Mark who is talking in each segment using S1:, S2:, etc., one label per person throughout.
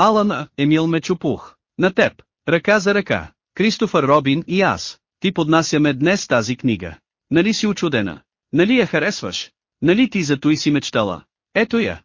S1: Алана, Емил Мечопух. На теб. Ръка за ръка. Кристофър Робин и аз. Ти поднасяме днес тази книга. Нали си очудена? Нали я харесваш? Нали ти за той си мечтала? Ето я.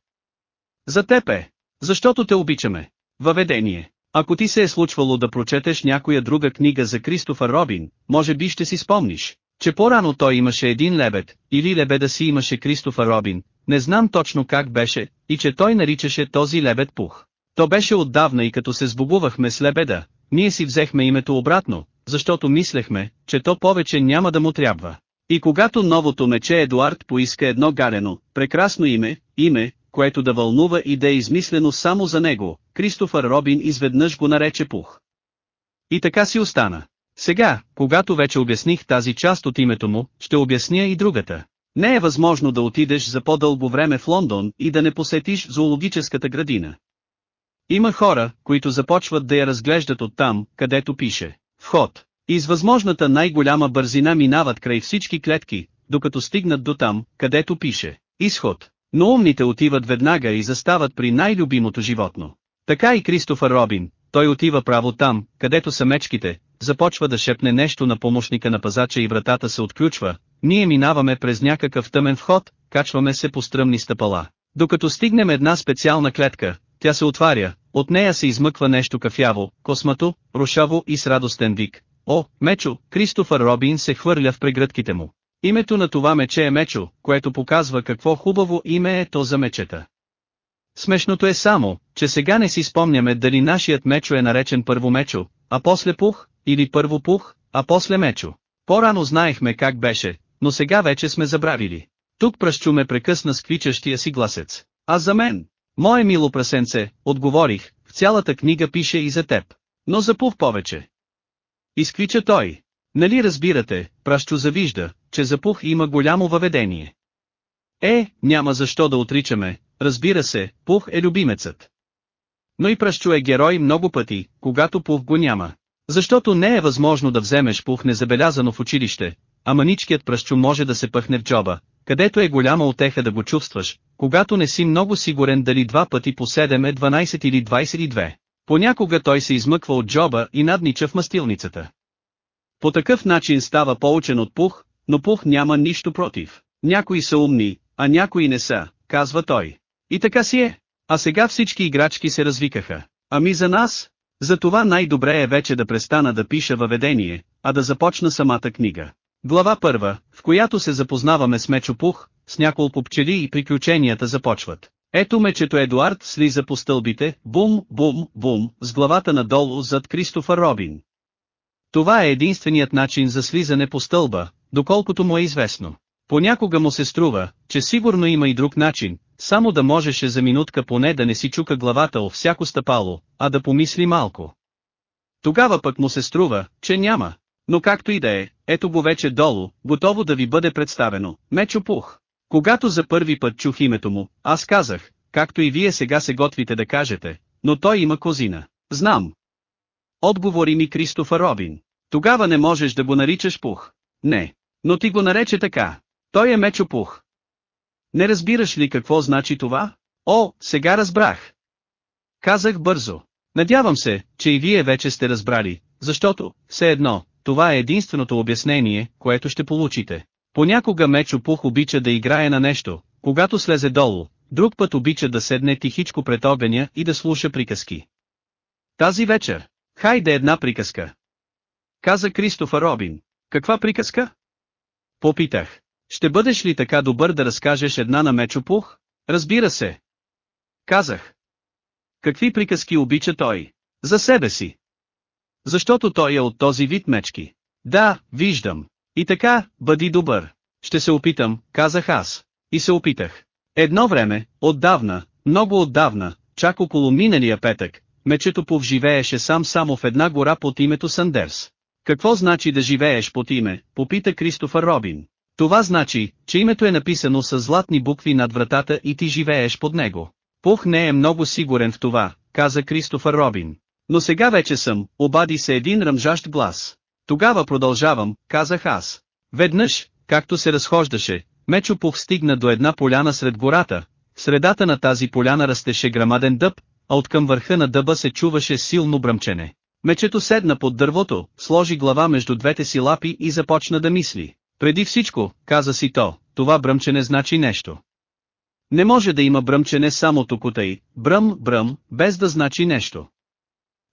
S1: За теб е. Защото те обичаме. Въведение. Ако ти се е случвало да прочетеш някоя друга книга за Кристофър Робин, може би ще си спомниш, че по-рано той имаше един лебед, или лебеда си имаше Кристофър Робин, не знам точно как беше, и че той наричаше този лебед Пух. То беше отдавна и като се сбогувахме с лебеда, ние си взехме името обратно, защото мислехме, че то повече няма да му трябва. И когато новото мече Едуард поиска едно гарено, прекрасно име, име, което да вълнува и да е измислено само за него, Кристофър Робин изведнъж го нарече Пух. И така си остана. Сега, когато вече обясних тази част от името му, ще обясня и другата. Не е възможно да отидеш за по-дълго време в Лондон и да не посетиш зоологическата градина. Има хора, които започват да я разглеждат оттам, където пише «Вход». И възможната най-голяма бързина минават край всички клетки, докато стигнат до там, където пише «Изход». Но умните отиват веднага и застават при най-любимото животно. Така и Кристофър Робин, той отива право там, където са мечките, започва да шепне нещо на помощника на пазача и вратата се отключва, ние минаваме през някакъв тъмен вход, качваме се по стръмни стъпала. Докато стигнем една специална клетка, тя се отваря, от нея се измъква нещо кафяво, космато, рушаво и с радостен вик. О, Мечо, Кристофър Робин се хвърля в прегръдките му. Името на това мече е Мечо, което показва какво хубаво име е то за мечета. Смешното е само, че сега не си спомняме дали нашият Мечо е наречен първо Мечо, а после Пух, или първо Пух, а после Мечо. По-рано знаехме как беше, но сега вече сме забравили. Тук пръщу ме прекъсна сквичащия си гласец. А за мен? Мое мило прасенце, отговорих, в цялата книга пише и за теб. Но за Пух повече. Изквича той. Нали разбирате, пращу завижда, че за Пух има голямо въведение. Е, няма защо да отричаме, разбира се, Пух е любимецът. Но и Пръщу е герой много пъти, когато Пух го няма. Защото не е възможно да вземеш Пух незабелязано в училище, а маничкият Пръщу може да се пъхне в джоба, където е голяма отеха да го чувстваш, когато не си много сигурен дали два пъти по 7 е 12 или 22. Понякога той се измъква от джоба и наднича в мастилницата. По такъв начин става поучен от Пух, но Пух няма нищо против. Някои са умни, а някои не са, казва той. И така си е. А сега всички играчки се развикаха. Ами за нас? За това най-добре е вече да престана да пиша въведение, а да започна самата книга. Глава първа, в която се запознаваме с Мечо Пух, с няколко пчели и приключенията започват. Ето мечето Едуард слиза по стълбите, бум, бум, бум, с главата надолу зад Кристофър Робин. Това е единственият начин за слизане по стълба, доколкото му е известно. Понякога му се струва, че сигурно има и друг начин, само да можеше за минутка поне да не си чука главата о всяко стъпало, а да помисли малко. Тогава пък му се струва, че няма. Но както и да е, ето го вече долу, готово да ви бъде представено, Мечо Пух. Когато за първи път чух името му, аз казах, както и вие сега се готвите да кажете, но той има козина. Знам. Отговори ми Кристофър Робин. Тогава не можеш да го наричаш Пух. Не. Но ти го нарече така. Той е Мечо Пух. Не разбираш ли какво значи това? О, сега разбрах. Казах бързо. Надявам се, че и вие вече сте разбрали, защото, все едно, това е единственото обяснение, което ще получите. Понякога Мечо Пух обича да играе на нещо, когато слезе долу, друг път обича да седне тихичко пред огъня и да слуша приказки. Тази вечер, хайде една приказка. Каза Кристофър Робин. Каква приказка? Попитах. Ще бъдеш ли така добър да разкажеш една на Мечо Пух? Разбира се. Казах. Какви приказки обича той? За себе си. Защото той е от този вид мечки. Да, виждам. И така, бъди добър. Ще се опитам, казах аз. И се опитах. Едно време, отдавна, много отдавна, чак около миналия петък, мечето Пух живееше сам само в една гора под името Сандерс. Какво значи да живееш под име, попита Кристофър Робин. Това значи, че името е написано с златни букви над вратата и ти живееш под него. Пух не е много сигурен в това, каза Кристофър Робин. Но сега вече съм, обади се един ръмжащ глас. Тогава продължавам, казах аз. Веднъж, както се разхождаше, Мечо Пух стигна до една поляна сред гората, в средата на тази поляна растеше грамаден дъб, а от към върха на дъба се чуваше силно бръмчене. Мечето седна под дървото, сложи глава между двете си лапи и започна да мисли. Преди всичко, каза си то, това бръмчене значи нещо. Не може да има бръмчене само токотай, бръм, бръм, без да значи нещо.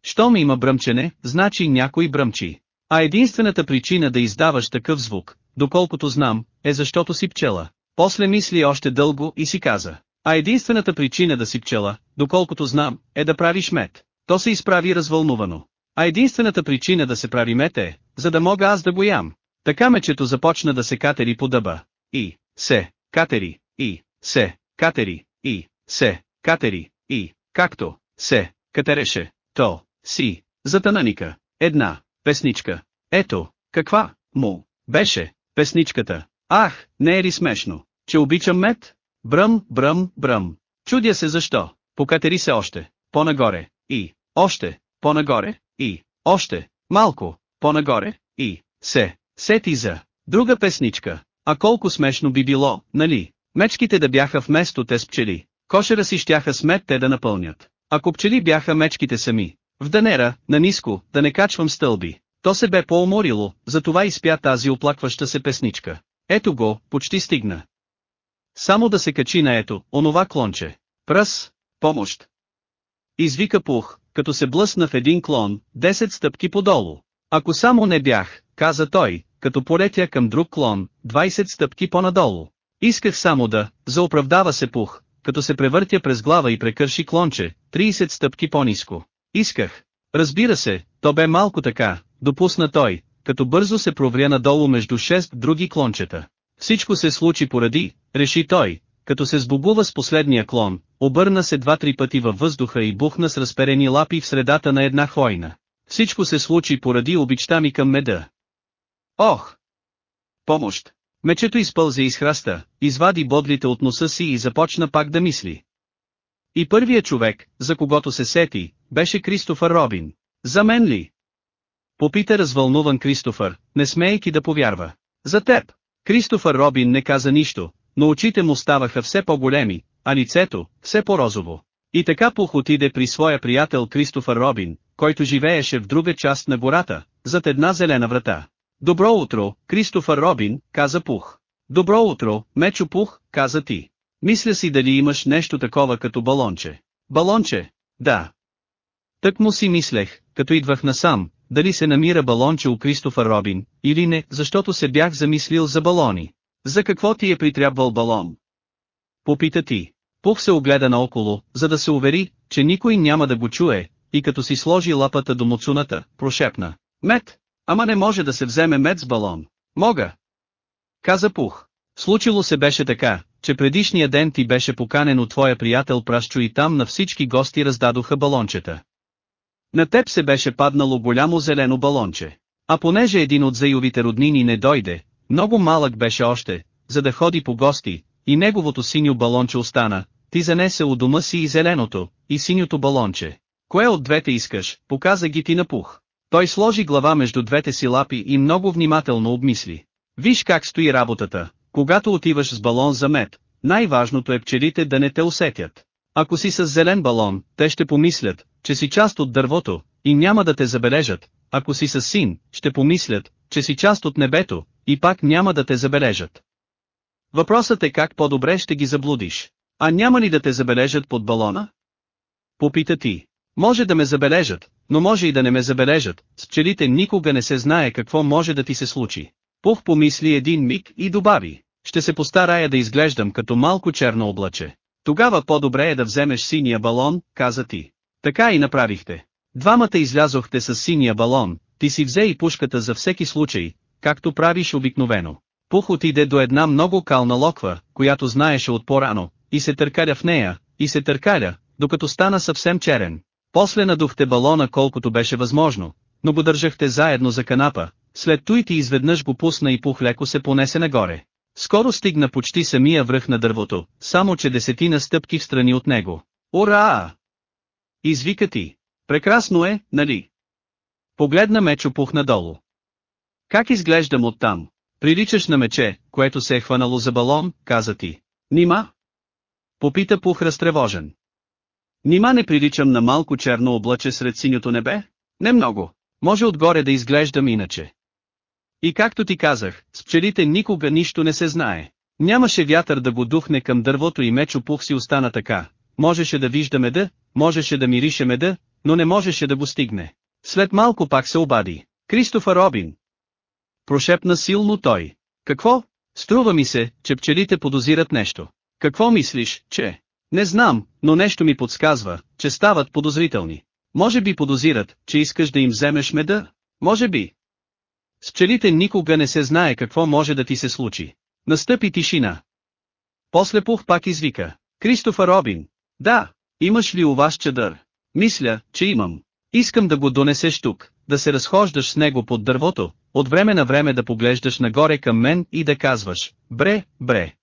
S1: Щом има бръмчене, значи някой бръмчи. А единствената причина да издаваш такъв звук, доколкото знам, е защото си пчела. После мисли още дълго и си каза. А единствената причина да си пчела, доколкото знам, е да правиш мед. То се изправи развълнувано. А единствената причина да се прави мед е, за да мога аз да го ям. Така мечето започна да се катери по дъба. И, се, катери, и, се, катери, и, се, катери, и, както, се, катереше, то, си, затънаника, една, песничка. Ето, каква, му, беше, песничката. Ах, не е ли смешно, че обичам мед? Бръм, бръм, бръм. Чудя се защо. Покатери се още, по-нагоре, и, още, по-нагоре, и, още, малко, по-нагоре, и, се, сети за, друга песничка. А колко смешно би било, нали? Мечките да бяха вместо те с пчели. Кошера си щяха с мед те да напълнят. Ако пчели бяха мечките сами. В данера, на ниско, да не качвам стълби. То се бе по-уморило, затова изпя тази оплакваща се песничка. Ето го, почти стигна. Само да се качи на ето, онова клонче. Пръс, помощ. Извика пух, като се блъсна в един клон, 10 стъпки подолу. Ако само не бях, каза той, като полетя към друг клон, 20 стъпки по-надолу. Исках само да, заоправдава се пух, като се превъртя през глава и прекърши клонче, 30 стъпки по-низко. Исках. Разбира се, то бе малко така, допусна той, като бързо се провря надолу между 6 други клончета. Всичко се случи поради, реши той, като се сбогува с последния клон, обърна се два-три пъти във въздуха и бухна с разперени лапи в средата на една хвойна. Всичко се случи поради обичта ми към меда. Ох! Помощ! Мечето изпълзе из храста, извади бодлите от носа си и започна пак да мисли. И първият човек, за когото се сети, беше Кристофър Робин. За мен ли? Попита развълнуван Кристофър, не смейки да повярва. За теб. Кристофър Робин не каза нищо, но очите му ставаха все по-големи, а лицето, все по-розово. И така Пух отиде при своя приятел Кристофър Робин, който живееше в друга част на гората, зад една зелена врата. Добро утро, Кристофър Робин, каза Пух. Добро утро, Мечо Пух, каза ти. Мисля си дали имаш нещо такова като балонче. Балонче? Да. Тък му си мислех, като идвах насам, дали се намира балонче у Кристофър Робин, или не, защото се бях замислил за балони. За какво ти е притрябвал балон? Попита ти. Пух се огледа наоколо, за да се увери, че никой няма да го чуе, и като си сложи лапата до муцуната, прошепна. Мед! Ама не може да се вземе мед с балон. Мога! Каза Пух. Случило се беше така, че предишния ден ти беше поканен от твоя приятел Прашчо и там на всички гости раздадоха балончета. На теб се беше паднало голямо зелено балонче. А понеже един от заювите роднини не дойде, много малък беше още, за да ходи по гости, и неговото синьо балонче остана, ти занесе у дома си и зеленото, и синьото балонче. Кое от двете искаш, показа ги ти на пух. Той сложи глава между двете си лапи и много внимателно обмисли. Виж как стои работата, когато отиваш с балон за мед, най-важното е пчелите да не те усетят. Ако си с зелен балон, те ще помислят, че си част от дървото, и няма да те забележат, ако си с син, ще помислят, че си част от небето, и пак няма да те забележат. Въпросът е как по-добре ще ги заблудиш. А няма ли да те забележат под балона? Попита ти. Може да ме забележат, но може и да не ме забележат, с пчелите никога не се знае какво може да ти се случи. Пух помисли един миг и добави. Ще се постарая да изглеждам като малко черно облаче. Тогава по-добре е да вземеш синия балон, каза ти. Така и направихте. Двамата излязохте с синия балон, ти си взе и пушката за всеки случай, както правиш обикновено. Пух отиде до една много кална локва, която знаеше от по-рано, и се търкаля в нея, и се търкаля, докато стана съвсем черен. После надухте балона колкото беше възможно, но го държахте заедно за канапа, след той ти изведнъж го пусна и пух леко се понесе нагоре. Скоро стигна почти самия връх на дървото, само че десетина стъпки в страни от него. Ура! Извика ти. Прекрасно е, нали? Погледна мечо пух надолу. Как изглеждам оттам? Приличаш на мече, което се е хванало за балон, каза ти. Нима? Попита пух разтревожен. Нима не приличам на малко черно облаче сред синьото небе? Не много. Може отгоре да изглеждам иначе. И както ти казах, с пчелите никога нищо не се знае. Нямаше вятър да го духне към дървото и мечо пух си остана така. Можеше да вижда меда, можеше да мирише меда, но не можеше да го стигне. След малко пак се обади. Кристофър Робин. Прошепна силно той. Какво? Струва ми се, че пчелите подозират нещо. Какво мислиш, че? Не знам, но нещо ми подсказва, че стават подозрителни. Може би подозират, че искаш да им вземеш меда? Може би. С пчелите никога не се знае какво може да ти се случи. Настъпи тишина. После пух пак извика. Кристофър Робин. Да, имаш ли у вас чадър? Мисля, че имам. Искам да го донесеш тук, да се разхождаш с него под дървото, от време на време да поглеждаш нагоре към мен и да казваш, бре, бре.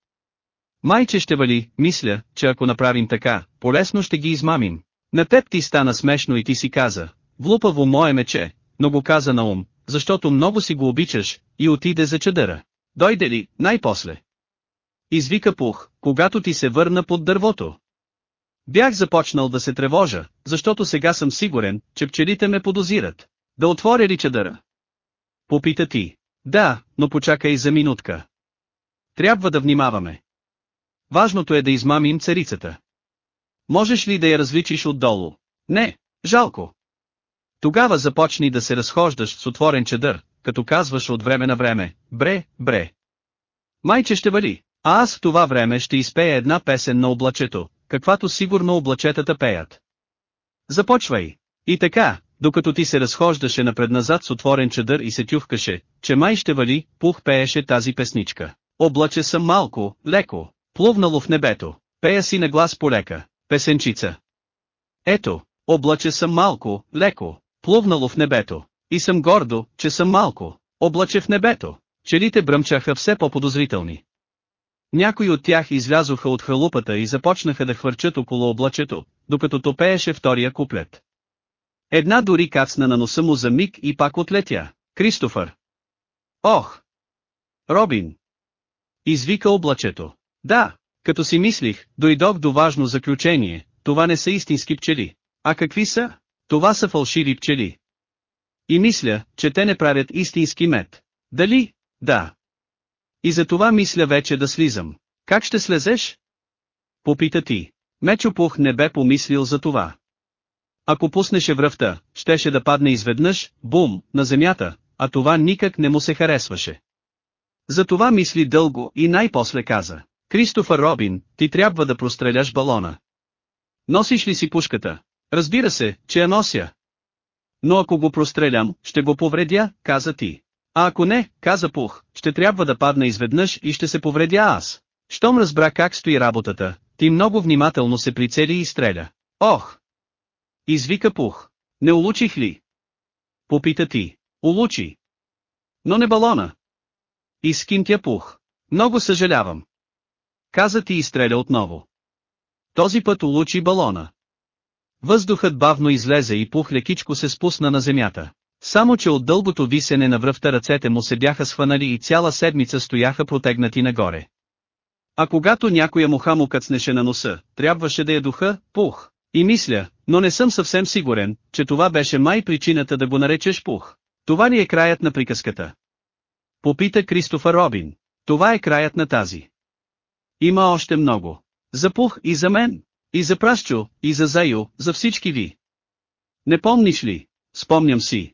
S1: Майче ще вали, мисля, че ако направим така, полесно ще ги измамим. На теб ти стана смешно и ти си каза, влупаво мое мече, но го каза на ум, защото много си го обичаш, и отиде за чадъра. Дойде ли, най-после? Извика пух, когато ти се върна под дървото. Бях започнал да се тревожа, защото сега съм сигурен, че пчелите ме подозират. Да отворя ли чадъра? Попита ти. Да, но почакай за минутка. Трябва да внимаваме. Важното е да измамим царицата. Можеш ли да я различиш отдолу? Не, жалко. Тогава започни да се разхождаш с отворен чадър, като казваш от време на време, бре, бре. Майче ще вали, а аз в това време ще изпея една песен на облачето, каквато сигурно облачетата пеят. Започвай. И така, докато ти се разхождаше напредназад с отворен чадър и се тюхкаше, че май ще вали, пух пееше тази песничка. Облаче съм малко, леко, плувнало в небето, пея си на глас полека, песенчица. Ето, облаче съм малко, леко, плувнало в небето, и съм гордо, че съм малко, облаче в небето. Челите бръмчаха все по-подозрителни. Някои от тях излязоха от халупата и започнаха да хвърчат около облачето, докато топееше втория куплет. Една дори кацна на носа му за миг и пак отлетя. Кристофър. Ох! Робин! Извика облачето. Да, като си мислих, дойдох до важно заключение, това не са истински пчели. А какви са? Това са фалшиви пчели. И мисля, че те не правят истински мед. Дали? Да. И за това мисля вече да слизам. Как ще слезеш? Попита ти. Мечопух не бе помислил за това. Ако пуснеше връвта, щеше да падне изведнъж, бум, на земята, а това никак не му се харесваше. Затова мисли дълго и най-после каза. Кристофър Робин, ти трябва да простреляш балона. Носиш ли си пушката? Разбира се, че я нося. Но ако го прострелям, ще го повредя, каза ти. А ако не, каза Пух, ще трябва да падна изведнъж и ще се повредя аз. Щом разбра как стои работата, ти много внимателно се прицели и стреля. Ох! Извика Пух. Не улучих ли? Попита ти. Улучи. Но не балона. Изкимтя Пух. Много съжалявам. Каза ти и стреля отново. Този път улучи балона. Въздухът бавно излезе и Пух лекичко се спусна на земята. Само че от дългото висене на връвта ръцете му се бяха схванали и цяла седмица стояха протегнати нагоре. А когато някоя муха му къцнеше на носа, трябваше да я духа, пух. И мисля, но не съм съвсем сигурен, че това беше май причината да го наречеш пух. Това ли е краят на приказката? Попита Кристофър Робин. Това е краят на тази. Има още много. За пух и за мен, и за Прасчо, и за Зайо, за всички ви. Не помниш ли? Спомням си.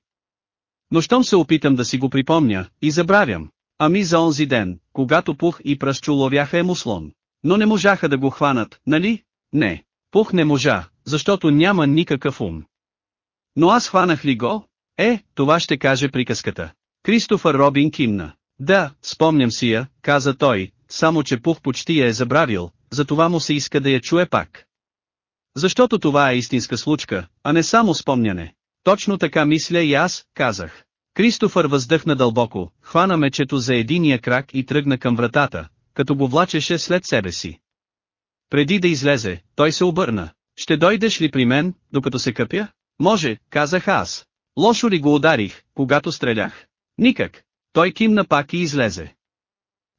S1: Но щом се опитам да си го припомня, и забравям. Ами за онзи ден, когато Пух и Прасчо ловяха емуслон. Но не можаха да го хванат, нали? Не. Пух не можа, защото няма никакъв ум. Но аз хванах ли го? Е, това ще каже приказката. Кристофър Робин кимна. Да, спомням си я, каза той, само че Пух почти я е забравил, затова му се иска да я чуе пак. Защото това е истинска случка, а не само спомняне. Точно така мисля и аз, казах. Кристофър въздъхна дълбоко, хвана мечето за единия крак и тръгна към вратата, като го влачеше след себе си. Преди да излезе, той се обърна. Ще дойдеш ли при мен, докато се къпя? Може, казах аз. Лошо ли го ударих, когато стрелях? Никак. Той кимна пак и излезе.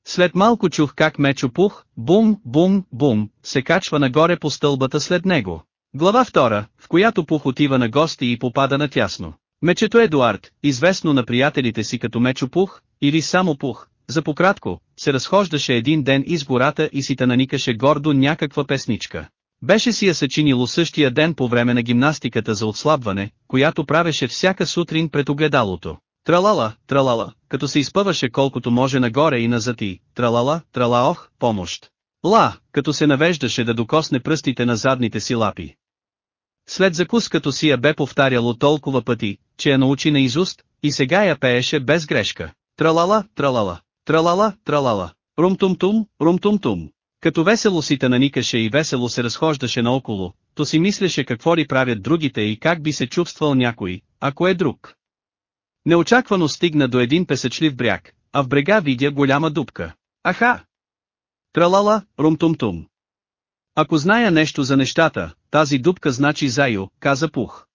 S1: След малко чух как мечо пух, бум, бум, бум, се качва нагоре по стълбата след него. Глава втора, в която Пух отива на гости и попада на тясно. Мечето Едуард, известно на приятелите си като Мечо Пух, или само Пух, за пократко, се разхождаше един ден из гората и си наникаше гордо някаква песничка. Беше си я съчинило същия ден по време на гимнастиката за отслабване, която правеше всяка сутрин пред огледалото. Тралала, тралала, като се изпъваше колкото може нагоре и назад и, тралала, тралаох, помощ. Ла, като се навеждаше да докосне пръстите на задните си лапи. След закускато си я бе повтаряло толкова пъти, че я научи на изуст, и сега я пееше без грешка. Тралала, тралала, тралала, тралала, румтум-тум, румтум-тум. Като весело си наникаше и весело се разхождаше наоколо, то си мислеше какво ли правят другите и как би се чувствал някой, ако е друг. Неочаквано стигна до един песечлив бряг, а в брега видя голяма дупка. Аха! Тралала, румтум-тум. Ако зная нещо за нещата, тази дупка значи Зайо, каза Пух.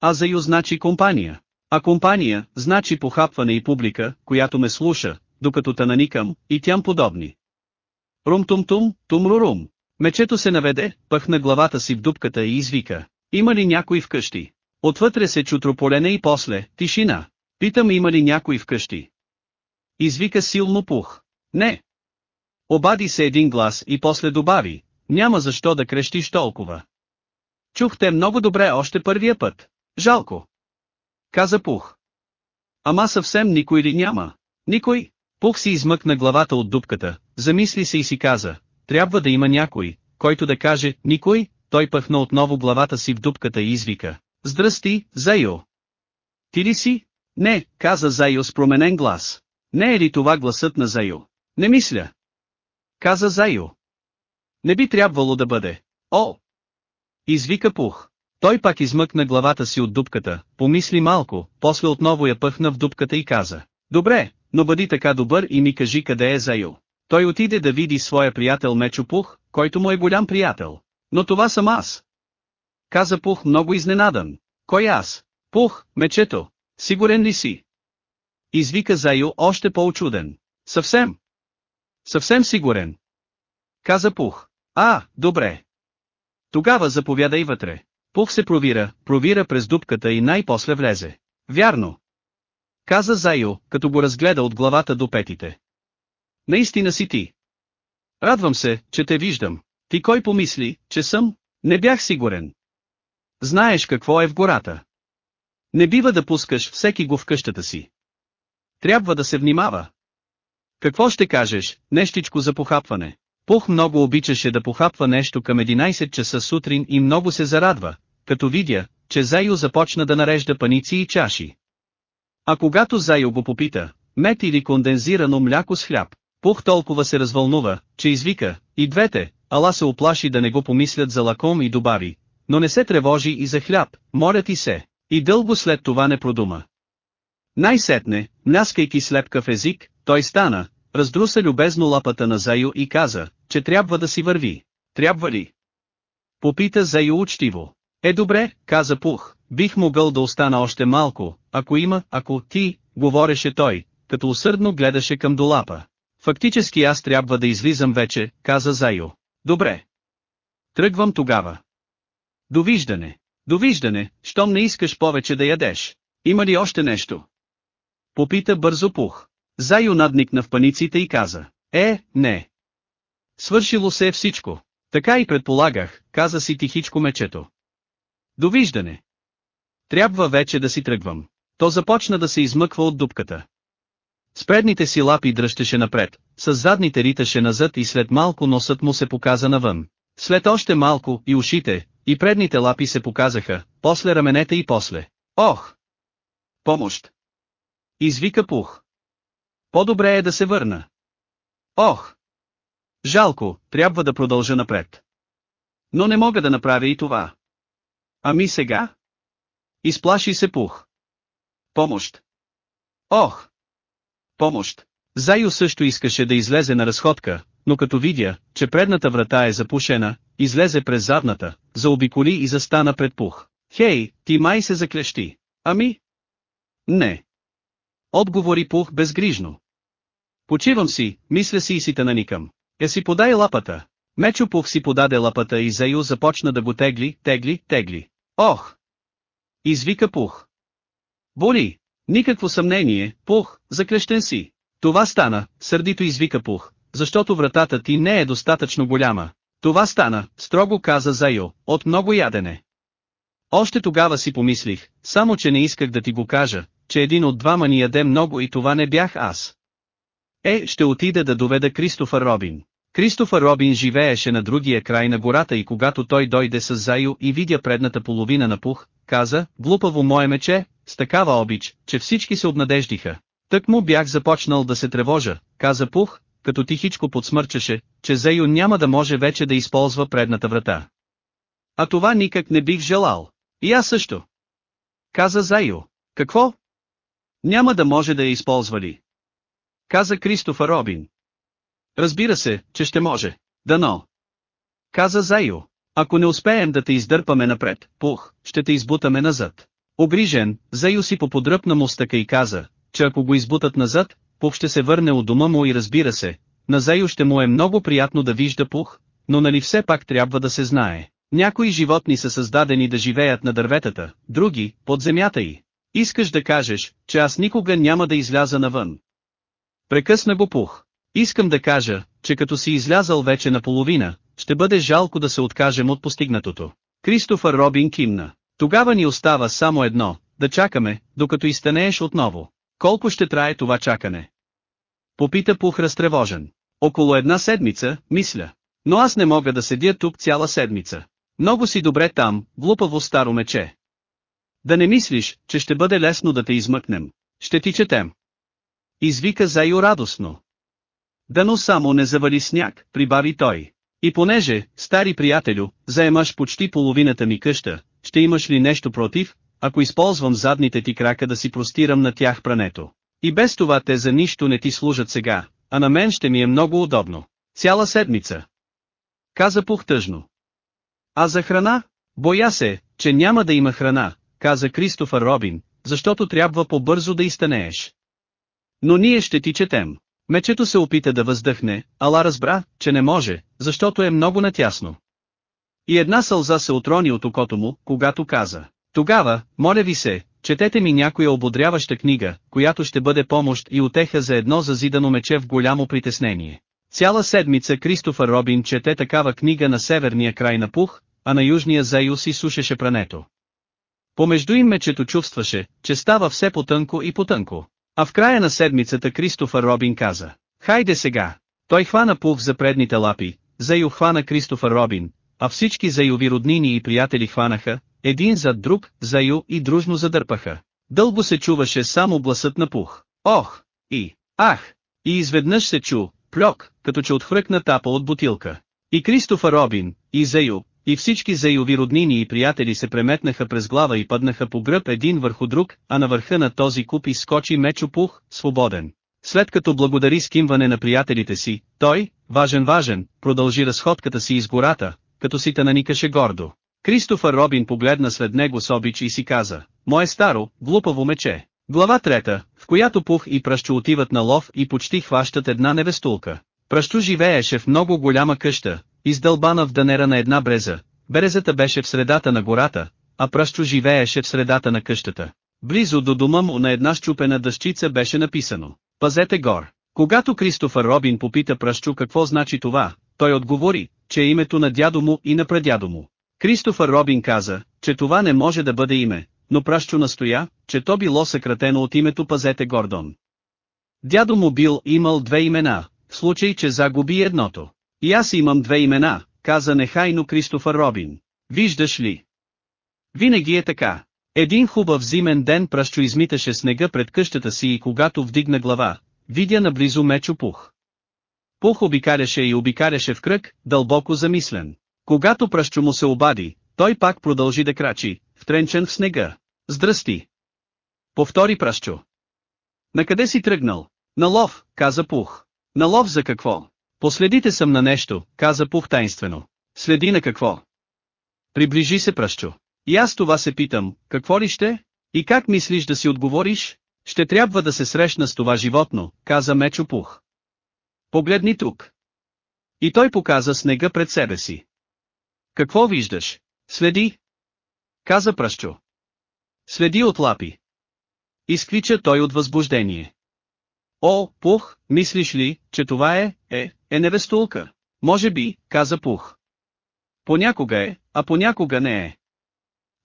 S1: А Зайо значи компания. А компания, значи похапване и публика, която ме слуша, докато та наникам, и тям подобни. Рум-тум-тум, тум-ру-рум. Мечето се наведе, пъхна главата си в дупката и извика. Има ли някой вкъщи? Отвътре се чу трополене и после, тишина. Питам има ли някой вкъщи. Извика силно пух. Не. Обади се един глас и после добави, няма защо да крещиш толкова. Чухте много добре още първия път. Жалко. Каза Пух. Ама съвсем никой ли няма? Никой? Пух си измъкна главата от дупката, замисли се и си каза, трябва да има някой, който да каже, никой, той пъхна отново главата си в дупката и извика. Здрасти, Зайо. Ти ли си? Не, каза Зайо с променен глас. Не е ли това гласът на Зайо? Не мисля. Каза Зайо. Не би трябвало да бъде. О! Извика Пух. Той пак измъкна главата си от дупката, помисли малко, после отново я пъхна в дупката и каза. Добре, но бъди така добър и ми кажи къде е Зайо. Той отиде да види своя приятел Мечо Пух, който му е голям приятел. Но това съм аз. Каза Пух много изненадан. Кой аз? Пух, мечето. Сигурен ли си? Извика Зайо още по-очуден. Съвсем. Съвсем сигурен. Каза Пух. А, добре. Тогава заповядай вътре. Пух се провира, провира през дупката и най-после влезе. Вярно. Каза Зайо, като го разгледа от главата до петите. Наистина си ти. Радвам се, че те виждам. Ти кой помисли, че съм? Не бях сигурен. Знаеш какво е в гората. Не бива да пускаш всеки го в къщата си. Трябва да се внимава. Какво ще кажеш, нещичко за похапване? Пух много обичаше да похапва нещо към 11 часа сутрин и много се зарадва, като видя, че Зайо започна да нарежда паници и чаши. А когато Зайо го попита, мет или кондензирано мляко с хляб, Пух толкова се развълнува, че извика, и двете, ала се оплаши да не го помислят за лаком и добави, но не се тревожи и за хляб, моля ти се, и дълго след това не продума. Най-сетне, мляскайки слепкав език, той стана, Раздруса любезно лапата на Зайо и каза, че трябва да си върви. Трябва ли? Попита Зайо учтиво. Е добре, каза Пух, бих могъл да остана още малко, ако има, ако ти, говореше той, като усърдно гледаше към долапа. Фактически аз трябва да излизам вече, каза Зайо. Добре. Тръгвам тогава. Довиждане. Довиждане, щом не искаш повече да ядеш. Има ли още нещо? Попита бързо Пух. Зайо надникна в паниците и каза, е, не. Свършило се е всичко. Така и предполагах, каза си тихичко мечето. Довиждане. Трябва вече да си тръгвам. То започна да се измъква от дупката. С предните си лапи дръщеше напред, с задните риташе назад и след малко носът му се показа навън. След още малко и ушите, и предните лапи се показаха, после раменете и после. Ох! Помощ! Извика пух. По-добре е да се върна. Ох! Жалко, трябва да продължа напред. Но не мога да направя и това. Ами сега? Изплаши се пух. Помощ. Ох! Помощ. Зайо също искаше да излезе на разходка, но като видя, че предната врата е запушена, излезе през задната, заобиколи и застана пред пух. Хей, ти май се заклещи. Ами? Не. Отговори пух безгрижно. Почивам си, мисля си и си наникам. Я си подай лапата. Мечо Пух си подаде лапата и Заю започна да го тегли, тегли, тегли. Ох! Извика Пух. Боли! Никакво съмнение, Пух, заклещен си. Това стана, сърдито извика Пух, защото вратата ти не е достатъчно голяма. Това стана, строго каза Зайо, от много ядене. Още тогава си помислих, само че не исках да ти го кажа, че един от двама ни яде много и това не бях аз. Е, ще отида да доведа Кристофър Робин. Кристофър Робин живееше на другия край на гората и когато той дойде с Зайо и видя предната половина на пух, каза, глупаво мое мече, с такава обич, че всички се обнадеждиха. Тък му бях започнал да се тревожа, каза Пух, като тихичко подсмърчаше, че Зейо няма да може вече да използва предната врата. А това никак не бих желал. И аз също. Каза Зайо. Какво? Няма да може да я използва ли? Каза Кристофър Робин. Разбира се, че ще може. Дано. Каза Зайо. Ако не успеем да те издърпаме напред, пух, ще те избутаме назад. Обрижен, Зайо си поподръпна мустъка и каза, че ако го избутат назад, Пух ще се върне от дома му и разбира се, на Зайо ще му е много приятно да вижда Пух, но нали все пак трябва да се знае. Някои животни са създадени да живеят на дърветата, други, под земята й. Искаш да кажеш, че аз никога няма да изляза навън. Прекъсна го Пух. Искам да кажа, че като си излязал вече наполовина, ще бъде жалко да се откажем от постигнатото. Кристофър Робин кимна. Тогава ни остава само едно, да чакаме, докато изтънееш отново. Колко ще трае това чакане? Попита Пух разтревожен. Около една седмица, мисля. Но аз не мога да седя тук цяла седмица. Много си добре там, глупаво старо мече. Да не мислиш, че ще бъде лесно да те измъкнем. Ще ти четем. Извика Зайо радостно. Дано само не завали сняг, прибави той. И понеже, стари приятелю, заемаш почти половината ми къща, ще имаш ли нещо против, ако използвам задните ти крака да си простирам на тях прането. И без това те за нищо не ти служат сега, а на мен ще ми е много удобно. Цяла седмица. Каза пухтъжно. А за храна? Боя се, че няма да има храна, каза Кристофър Робин, защото трябва по-бързо да изтънееш. Но ние ще ти четем. Мечето се опита да въздъхне, ала разбра, че не може, защото е много натясно. И една сълза се отрони от окото му, когато каза. Тогава, моля ви се, четете ми някоя ободряваща книга, която ще бъде помощ и отеха за едно зазидано мече в голямо притеснение. Цяла седмица Кристофър Робин чете такава книга на северния край на Пух, а на южния Заюс и сушеше прането. Помежду им мечето чувстваше, че става все потънко и потънко. А в края на седмицата Кристофър Робин каза, хайде сега. Той хвана Пух за предните лапи, Заю хвана Кристофър Робин, а всички Заюви роднини и приятели хванаха, един зад друг, заю и дружно задърпаха. Дълго се чуваше само гласът на пух. Ох! И, ах! И изведнъж се чу, плюк, като че отхвръкна тапа от бутилка. И Кристофър Робин, и Заю, и всички заюви роднини и приятели се преметнаха през глава и паднаха по гръб един върху друг, а на върха на този куп изскочи Мечо Пух, свободен. След като благодари скимване на приятелите си, той, важен важен, продължи разходката си из гората, като си наникаше гордо. Кристофър Робин погледна след него с обич и си каза, Мое старо, глупаво мече. Глава трета, в която Пух и Пръщу отиват на лов и почти хващат една невестулка. Пръщу живееше в много голяма къща, издълбана в данера на една бреза. Березата беше в средата на гората, а Пръщу живееше в средата на къщата. Близо до дома му на една щупена дъщица беше написано «Пазете гор». Когато Кристофър Робин попита Пръщу какво значи това, той отговори, че е името на дядо му и на прадядо му. Кристофър Робин каза, че това не може да бъде име, но Пращу настоя, че то било съкратено от името Пазете Гордон. Дядо му бил имал две имена, в случай че загуби едното. И аз имам две имена, каза нехайно Кристофър Робин. Виждаш ли? Винаги е така. Един хубав зимен ден Пращу измиташе снега пред къщата си и когато вдигна глава, видя наблизо мечо пух. Пух обикаляше и обикаляше в кръг, дълбоко замислен. Когато пръщу му се обади, той пак продължи да крачи, втренчен в снега. Здрасти! Повтори пръщу. Накъде си тръгнал? На лов, каза Пух. На лов за какво? Последите съм на нещо, каза Пух тайнствено. Следи на какво? Приближи се пръщу. И аз това се питам, какво ли ще? И как мислиш да си отговориш? Ще трябва да се срещна с това животно, каза Мечо Пух. Погледни тук. И той показа снега пред себе си. Какво виждаш? Следи. Каза пръщо. Следи от лапи. Изкрича той от възбуждение. О, Пух, мислиш ли, че това е, е, е невестулка? Може би, каза Пух. Понякога е, а понякога не е.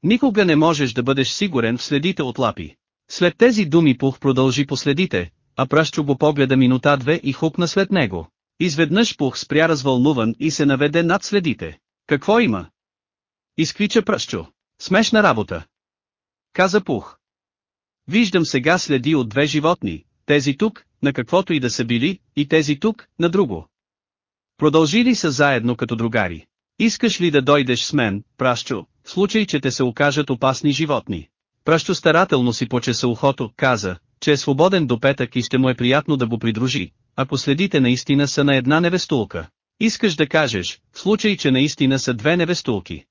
S1: Никога не можеш да бъдеш сигурен в следите от лапи. След тези думи Пух продължи по следите, а Пръщо го погледа минута-две и хукна след него. Изведнъж Пух спря развълнуван и се наведе над следите. Какво има? Изкрича Пръщо. Смешна работа. Каза Пух. Виждам сега следи от две животни, тези тук, на каквото и да са били, и тези тук, на друго. Продължили са заедно като другари. Искаш ли да дойдеш с мен, пращо, в случай че те се окажат опасни животни? Пращо старателно си почеса ухото, каза, че е свободен до петък и ще му е приятно да го придружи, ако следите наистина са на една невестулка. Искаш да кажеш, в случай че наистина са две невестулки.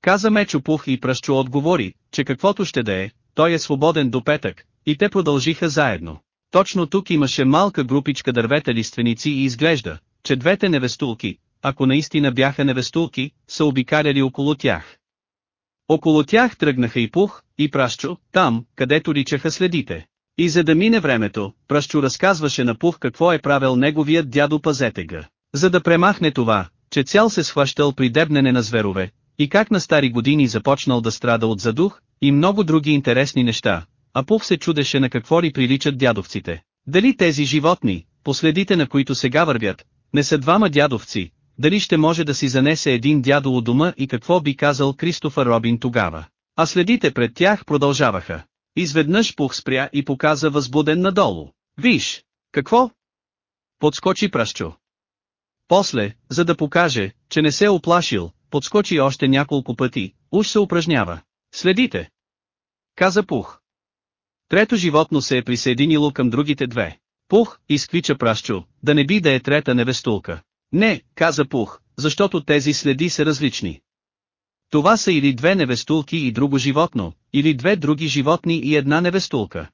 S1: Каза Мечо Пух и Пръщо отговори, че каквото ще да е, той е свободен до петък, и те продължиха заедно. Точно тук имаше малка групичка дървета лиственици и изглежда, че двете невестулки, ако наистина бяха невестулки, са обикаляли около тях. Около тях тръгнаха и Пух, и Пращо, там, където личаха следите. И за да мине времето, Пращо разказваше на Пух какво е правил неговият дядо Пазетега. За да премахне това, че цял се схващал при дебнене на зверове, и как на стари години започнал да страда от задух, и много други интересни неща, а Пух се чудеше на какво ли приличат дядовците. Дали тези животни, последите на които сега вървят, не са двама дядовци, дали ще може да си занесе един дядо у дома и какво би казал Кристофър Робин тогава. А следите пред тях продължаваха. Изведнъж Пух спря и показа възбуден надолу. Виж! Какво? Подскочи пръщо. После, за да покаже, че не се е оплашил, подскочи още няколко пъти, уж се упражнява. Следите! Каза Пух. Трето животно се е присъединило към другите две. Пух, изквича пращу, да не би да е трета невестулка. Не, каза Пух, защото тези следи са различни. Това са или две невестулки и друго животно, или две други животни и една невестулка.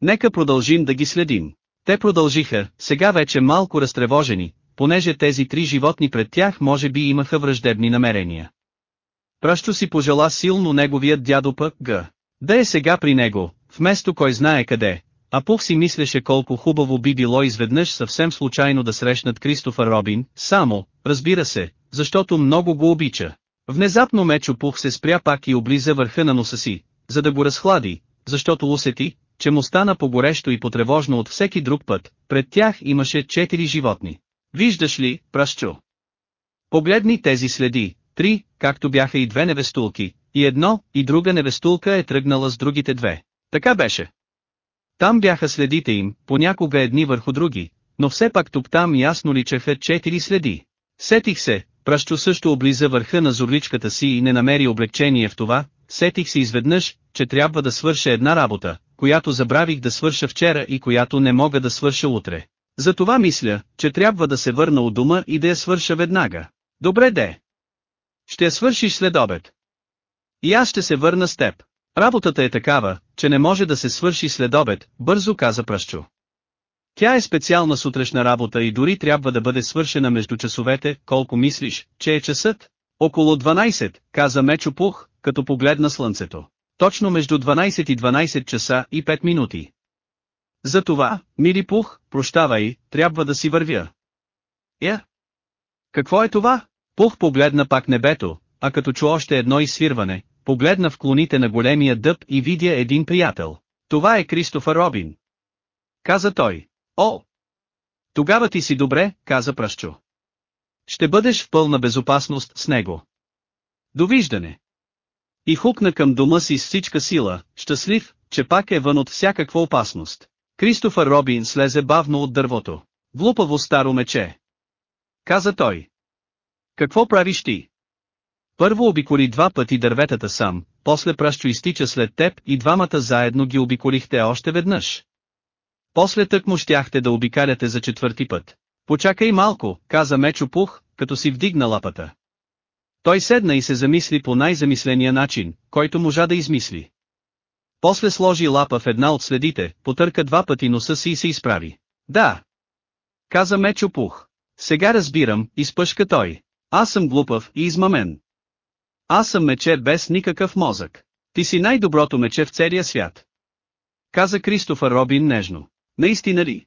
S1: Нека продължим да ги следим. Те продължиха, сега вече малко разтревожени, понеже тези три животни пред тях може би имаха враждебни намерения. Пращо си пожела силно неговият дядо пък Г. Да е сега при него, вместо кой знае къде, а Пух си мислеше колко хубаво би било изведнъж съвсем случайно да срещнат Кристофър Робин, само, разбира се, защото много го обича. Внезапно Мечо Пух се спря пак и облиза върха на носа си, за да го разхлади, защото усети, че му стана погорещо и потревожно от всеки друг път, пред тях имаше четири животни. Виждаш ли, пращу? Погледни тези следи, три, както бяха и две невестулки, и едно, и друга невестулка е тръгнала с другите две. Така беше. Там бяха следите им, понякога едни върху други, но все пак тук-там ясно личаха четири следи. Сетих се, пръщо също облиза върха на зорличката си и не намери облегчение в това, сетих се изведнъж, че трябва да свърша една работа, която забравих да свърша вчера и която не мога да свърша утре. Затова мисля, че трябва да се върна от дома и да я свърша веднага. Добре де. Ще я свършиш след обед. И аз ще се върна с теб. Работата е такава, че не може да се свърши след обед, бързо каза Пръщо. Тя е специална сутрешна работа и дори трябва да бъде свършена между часовете, колко мислиш, че е часът? Около 12, каза Мечо Пух, като погледна слънцето. Точно между 12 и 12 часа и 5 минути. Затова, мили Пух, прощавай, трябва да си вървя. Я? Какво е това? Пух погледна пак небето, а като чу още едно изсвирване, погледна в клоните на големия дъб и видя един приятел. Това е Кристофър Робин. Каза той. О! Тогава ти си добре, каза Пръщо. Ще бъдеш в пълна безопасност с него. Довиждане. И хукна към дома си с всичка сила, щастлив, че пак е вън от всякаква опасност. Кристофър Робин слезе бавно от дървото. Глупаво старо мече. Каза той. Какво правиш ти? Първо обиколи два пъти дърветата сам, после пращо изтича след теб и двамата заедно ги обиколихте още веднъж. После тък му щяхте да обикаляте за четвърти път. Почакай малко, каза Мечо Пух, като си вдигна лапата. Той седна и се замисли по най-замисления начин, който можа да измисли. После сложи лапа в една от следите, потърка два пъти носа си и се изправи. Да. Каза Мечо Пух. Сега разбирам, изпъшка той. Аз съм глупав и измамен. Аз съм мече без никакъв мозък. Ти си най-доброто мече в целия свят. Каза Кристофър Робин нежно. Наистина ли?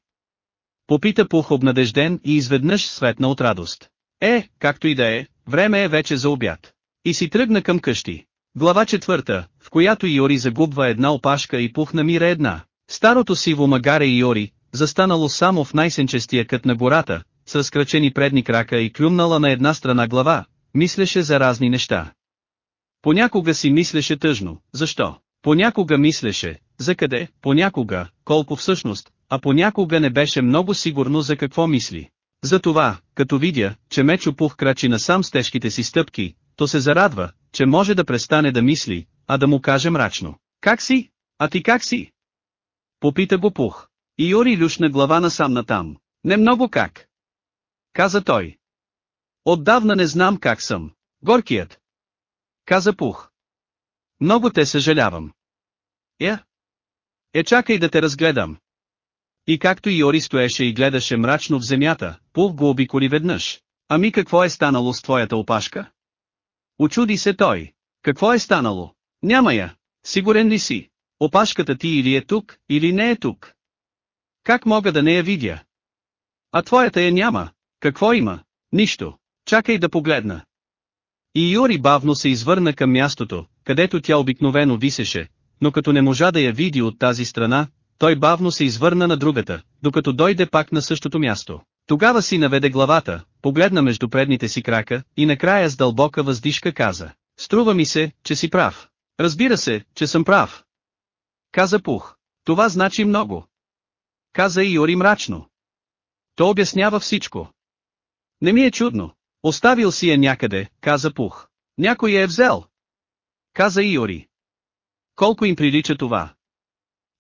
S1: Попита Пух обнадежден и изведнъж светна от радост. Е, както и да е, време е вече за обяд. И си тръгна към къщи. Глава четвърта, в която Йори загубва една опашка и Пух намира една. Старото сиво магаре Йори, застанало само в най-сенчестия кът на гората, с разкрачени предни крака и клюмнала на една страна глава, мислеше за разни неща. Понякога си мислеше тъжно, защо? Понякога мислеше, за къде, понякога, колко всъщност, а понякога не беше много сигурно за какво мисли. Затова, като видя, че Мечо Пух крачи насам с тежките си стъпки, то се зарадва, че може да престане да мисли, а да му каже мрачно. Как си? А ти как си? Попита го Пух. И Йори люшна глава насам натам. Не много как. Каза той. Отдавна не знам как съм. Горкият. Каза Пух. Много те съжалявам. Я? Е чакай да те разгледам. И както Йори стоеше и гледаше мрачно в земята, Пух го обиколи веднъж. Ами какво е станало с твоята опашка? Очуди се той. Какво е станало? Няма я. Сигурен ли си? Опашката ти или е тук, или не е тук. Как мога да не я видя? А твоята я няма. Какво има? Нищо. Чакай да погледна. И Йори бавно се извърна към мястото, където тя обикновено висеше, но като не можа да я види от тази страна, той бавно се извърна на другата, докато дойде пак на същото място. Тогава си наведе главата, погледна между предните си крака, и накрая с дълбока въздишка каза. Струва ми се, че си прав. Разбира се, че съм прав. Каза Пух. Това значи много. Каза и Йори мрачно. То обяснява всичко. Не ми е чудно. Оставил си я някъде, каза Пух. Някой я е взел. Каза Йори. Колко им прилича това?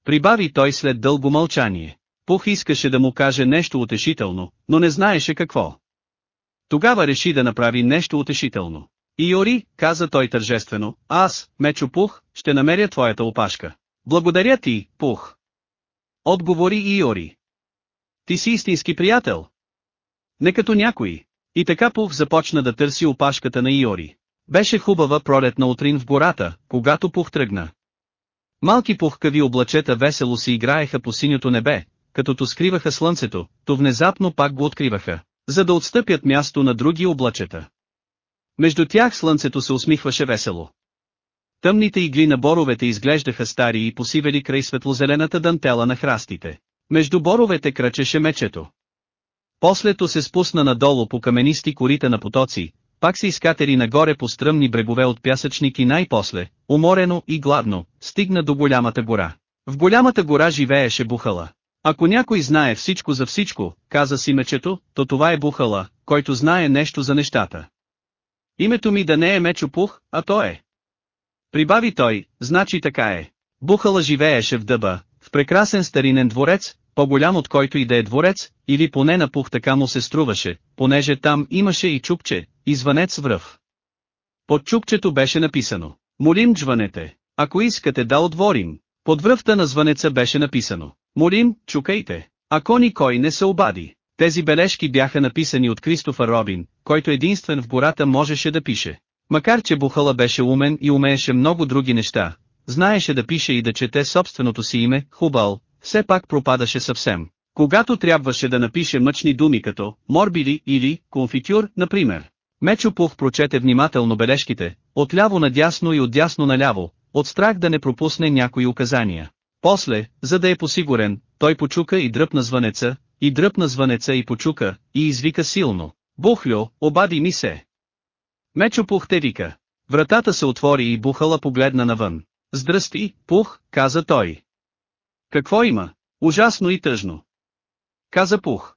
S1: Прибави той след дълго мълчание. Пух искаше да му каже нещо утешително, но не знаеше какво. Тогава реши да направи нещо утешително. Иори, каза той тържествено, аз, Мечо Пух, ще намеря твоята опашка. Благодаря ти, Пух. Отговори Иори. Ти си истински приятел. Не като някой. И така Пух започна да търси опашката на Иори. Беше хубава пролетна утрин в гората, когато Пух тръгна. Малки пухкави облачета весело си играеха по синьото небе, като скриваха слънцето, то внезапно пак го откриваха, за да отстъпят място на други облачета. Между тях слънцето се усмихваше весело. Тъмните игли на боровете изглеждаха стари и посивели край светлозелената дантела на храстите. Между боровете кръчеше мечето. Послето се спусна надолу по каменисти корита на потоци, пак се изкатери нагоре по стръмни брегове от пясъчник и най-после, уморено и гладно, стигна до голямата гора. В голямата гора живееше Бухала. Ако някой знае всичко за всичко, каза си мечето, то това е Бухала, който знае нещо за нещата. Името ми да не е Мечо Пух, а то е. Прибави той, значи така е. Бухала живееше в дъба, в прекрасен старинен дворец, по-голям от който и да е дворец, или поне на пух така му се струваше, понеже там имаше и чупче, и звънец връв. Под чупчето беше написано, молим джванете, ако искате да отворим. Под връвта на звънеца беше написано, молим, чукайте, ако никой не се обади. Тези бележки бяха написани от Кристофър Робин, който единствен в гората можеше да пише. Макар че Бухала беше умен и умееше много други неща, знаеше да пише и да чете собственото си име, Хубал, все пак пропадаше съвсем. Когато трябваше да напише мъчни думи като «морбили» или «конфитюр», например. Мечо Пух прочете внимателно бележките, отляво надясно и отдясно наляво, от страх да не пропусне някои указания. После, за да е посигурен, той почука и дръпна звънеца, и дръпна звънеца и почука, и извика силно. Бухлю, обади ми се. Мечо Пух те вика. Вратата се отвори и Бухала погледна навън. Здрасти, Пух, каза той. Какво има? Ужасно и тъжно. Каза Пух.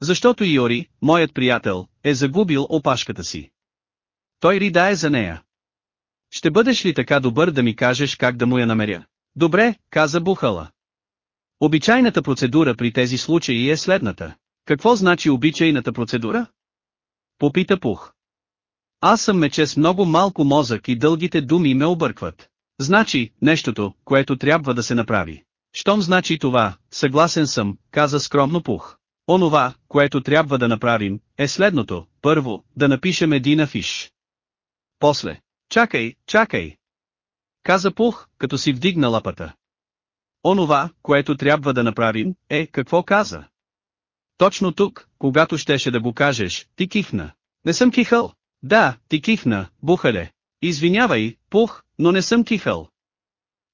S1: Защото Йори, моят приятел, е загубил опашката си. Той ридае за нея. Ще бъдеш ли така добър да ми кажеш как да му я намеря? Добре, каза Бухала. Обичайната процедура при тези случаи е следната. Какво значи обичайната процедура? Попита Пух. Аз съм мече с много малко мозък и дългите думи ме объркват. Значи, нещото, което трябва да се направи. Щом значи това, съгласен съм, каза скромно Пух. Онова, което трябва да направим, е следното, първо, да напишем един афиш. После, чакай, чакай. Каза Пух, като си вдигна лапата. Онова, което трябва да направим, е, какво каза? Точно тук, когато щеше да го кажеш, ти кихна. Не съм кихал. Да, ти кихна, бухале. Извинявай, пух, но не съм кихал.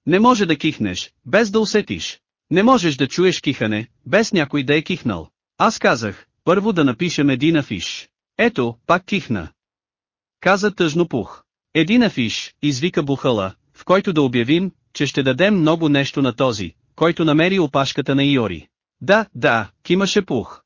S1: Не може да кихнеш, без да усетиш. Не можеш да чуеш кихане, без някой да е кихнал. Аз казах, първо да напишем един афиш. Ето, пак кихна. Каза тъжно пух. Един афиш, извика бухала, в който да обявим, че ще дадем много нещо на този, който намери опашката на Иори. Да, да, кимаше пух.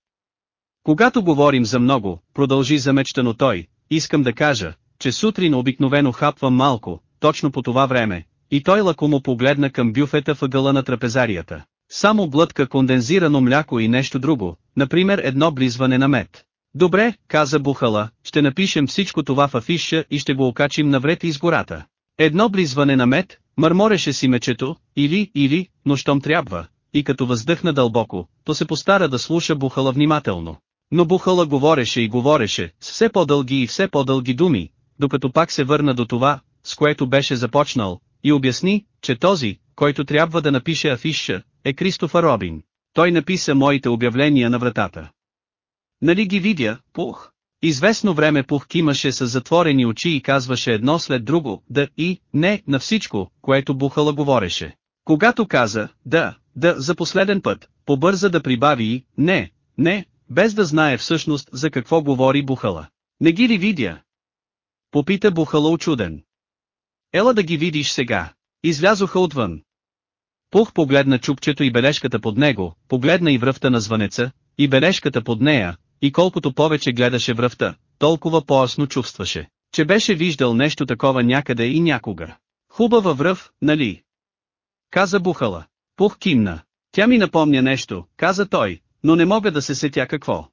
S1: Когато говорим за много, продължи замечтано той, искам да кажа, че сутрин обикновено хапвам малко, точно по това време, и той лакомо погледна към бюфета въгъла на трапезарията. Само глътка кондензирано мляко и нещо друго, например едно близване на мед. Добре, каза Бухала, ще напишем всичко това в афиша и ще го окачим навред из гората. Едно близване на мед, мърмореше си мечето, или, или, но щом трябва, и като въздъхна дълбоко, то се постара да слуша Бухала внимателно. Но Бухала говореше и говореше, с все по-дълги и все по-дълги думи, докато пак се върна до това, с което беше започнал, и обясни, че този, който трябва да напише афиша, е Кристофър Робин. Той написа моите обявления на вратата. Нали ги видя, пух? Известно време Пух кимаше с затворени очи и казваше едно след друго, да и, не, на всичко, което Бухала говореше. Когато каза, да, да, за последен път, побърза да прибави и, не, не, без да знае всъщност за какво говори Бухала. Не ги ли видя? Попита Бухала очуден. Ела да ги видиш сега. Излязоха отвън. Пух погледна чупчето и бележката под него, погледна и връвта на звънеца, и бележката под нея, и колкото повече гледаше връвта, толкова по-ясно чувстваше, че беше виждал нещо такова някъде и някога. Хубава връв, нали? Каза Бухала. Пух кимна. Тя ми напомня нещо, каза той, но не мога да се сетя какво.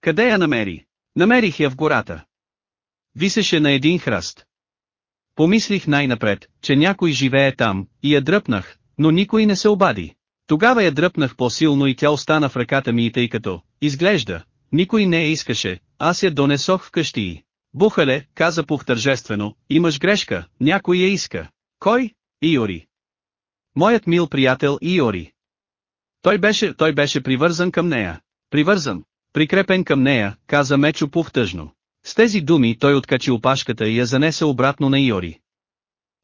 S1: Къде я намери? Намерих я в гората. Висеше на един храст. Помислих най-напред, че някой живее там, и я дръпнах, но никой не се обади. Тогава я дръпнах по-силно и тя остана в ръката ми и тъй като, изглежда, никой не я искаше, аз я донесох вкъщи и... Бухале, каза Пух тържествено, имаш грешка, някой я иска. Кой? Иори. Моят мил приятел Иори. Той беше, той беше привързан към нея. Привързан, прикрепен към нея, каза Мечо Пух тъжно. С тези думи той откачи опашката и я занесе обратно на Иори.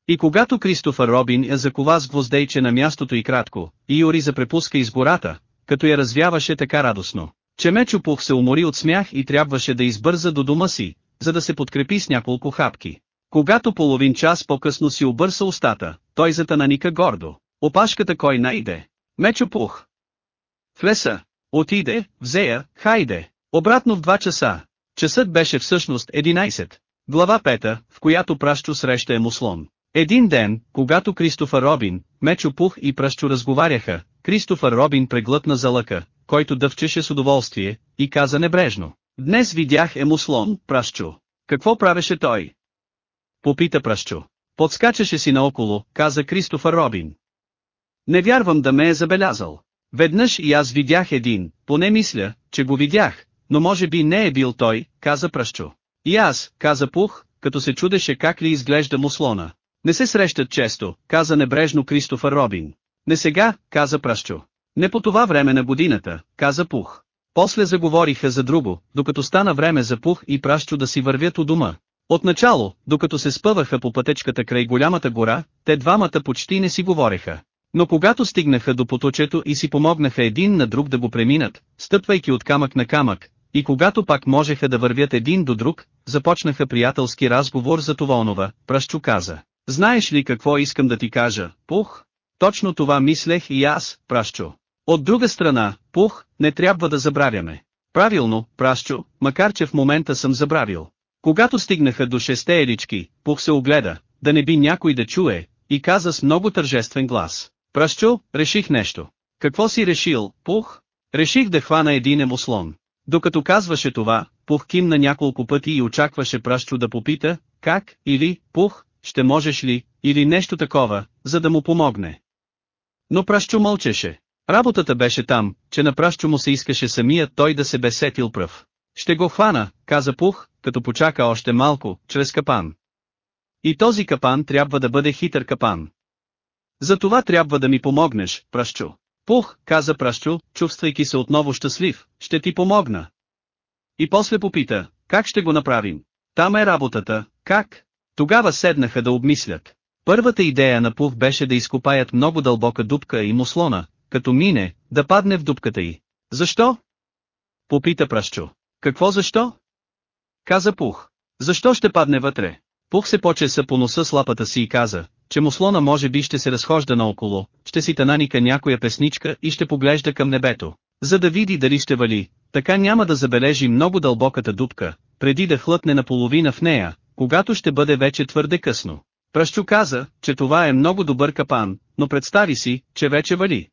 S1: И когато Кристофър Робин я закова с гвоздейче на мястото и кратко, Иори запрепуска из гората, като я развяваше така радостно, че Мечопух се умори от смях и трябваше да избърза до дома си, за да се подкрепи с няколко хапки. Когато половин час по-късно си обърса устата, той затананика гордо. Опашката кой найде? Мечопух. В леса. Отиде, взе я, хайде. Обратно в два часа. Часът беше всъщност 11. Глава 5, в която Пращо среща Емуслон. Един ден, когато Кристофър Робин, Мечо Пух и Пращо разговаряха, Кристофър Робин преглътна залъка, който дъвчеше с удоволствие, и каза небрежно. Днес видях Емуслон, Пращо. Какво правеше той? Попита Пращо. Подскачаше си наоколо, каза Кристофър Робин. Не вярвам да ме е забелязал. Веднъж и аз видях един, поне мисля, че го видях, но може би не е бил той, каза Пръщо. И аз, каза Пух, като се чудеше как ли изглежда муслона. Не се срещат често, каза небрежно Кристофър Робин. Не сега, каза Пръщо. Не по това време на годината, каза Пух. После заговориха за друго, докато стана време за Пух и Пращо да си вървят у дома. Отначало, докато се спъваха по пътечката край голямата гора, те двамата почти не си говореха. Но когато стигнаха до поточето и си помогнаха един на друг да го преминат, стъпвайки от камък на камък, и когато пак можеха да вървят един до друг, започнаха приятелски разговор за това онова, Пръщу каза. Знаеш ли какво искам да ти кажа, Пух? Точно това мислех и аз, Пращу. От друга страна, Пух, не трябва да забравяме. Правилно, Пращу, макар че в момента съм забравил. Когато стигнаха до шесте елички, Пух се огледа, да не би някой да чуе, и каза с много тържествен глас. Пращу, реших нещо. Какво си решил, Пух? Реших да хвана един емослон. Докато казваше това, Пух кимна няколко пъти и очакваше Пращу да попита, как, или, Пух, ще можеш ли, или нещо такова, за да му помогне. Но Пращу мълчеше. Работата беше там, че на пращу му се искаше самият той да се бесетил пръв. Ще го хвана, каза Пух, като почака още малко, чрез капан. И този капан трябва да бъде хитър капан. За това трябва да ми помогнеш, пращу. Пух, каза пращу, чувствайки се отново щастлив, ще ти помогна. И после попита, как ще го направим? Там е работата, как? Тогава седнаха да обмислят. Първата идея на Пух беше да изкопаят много дълбока дупка и муслона, като мине, да падне в дупката й. Защо? Попита Пращу. Какво защо? Каза Пух. Защо ще падне вътре? Пух се почеса по носа с лапата си и каза, че муслона може би ще се разхожда наоколо, ще си тананика някоя песничка и ще поглежда към небето, за да види дали ще вали, така няма да забележи много дълбоката дупка, преди да хлътне наполовина в нея, когато ще бъде вече твърде късно. Пръщу каза, че това е много добър капан, но представи си, че вече вали.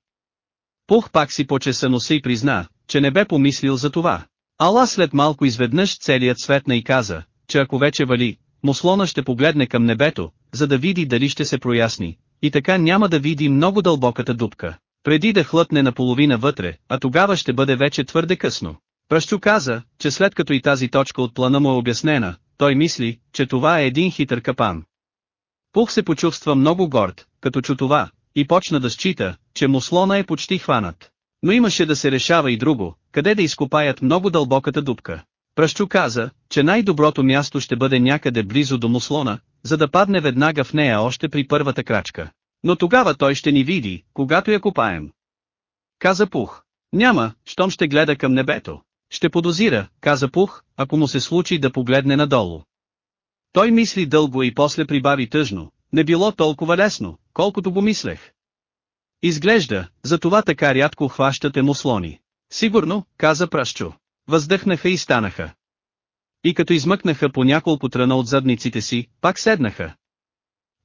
S1: Пух пак си почеса носа и призна, че не бе помислил за това. Ала след малко изведнъж целият светна и каза, че ако вече вали, муслона ще погледне към небето, за да види дали ще се проясни, и така няма да види много дълбоката дупка, преди да хлътне наполовина вътре, а тогава ще бъде вече твърде късно. Пръщу каза, че след като и тази точка от плана му е обяснена, той мисли, че това е един хитър капан. Пух се почувства много горд, като чу това, и почна да счита, че муслона е почти хванат. Но имаше да се решава и друго, къде да изкопаят много дълбоката дупка. Пръщу каза, че най-доброто място ще бъде някъде близо до муслона, за да падне веднага в нея още при първата крачка. Но тогава той ще ни види, когато я копаем. Каза Пух. Няма, щом ще гледа към небето. Ще подозира, каза Пух, ако му се случи да погледне надолу. Той мисли дълго и после прибави тъжно, не било толкова лесно, колкото го мислех. Изглежда, за това така рядко хващате муслони. Сигурно, каза Пращо. Въздъхнаха и станаха. И като измъкнаха по няколко тръна от задниците си, пак седнаха.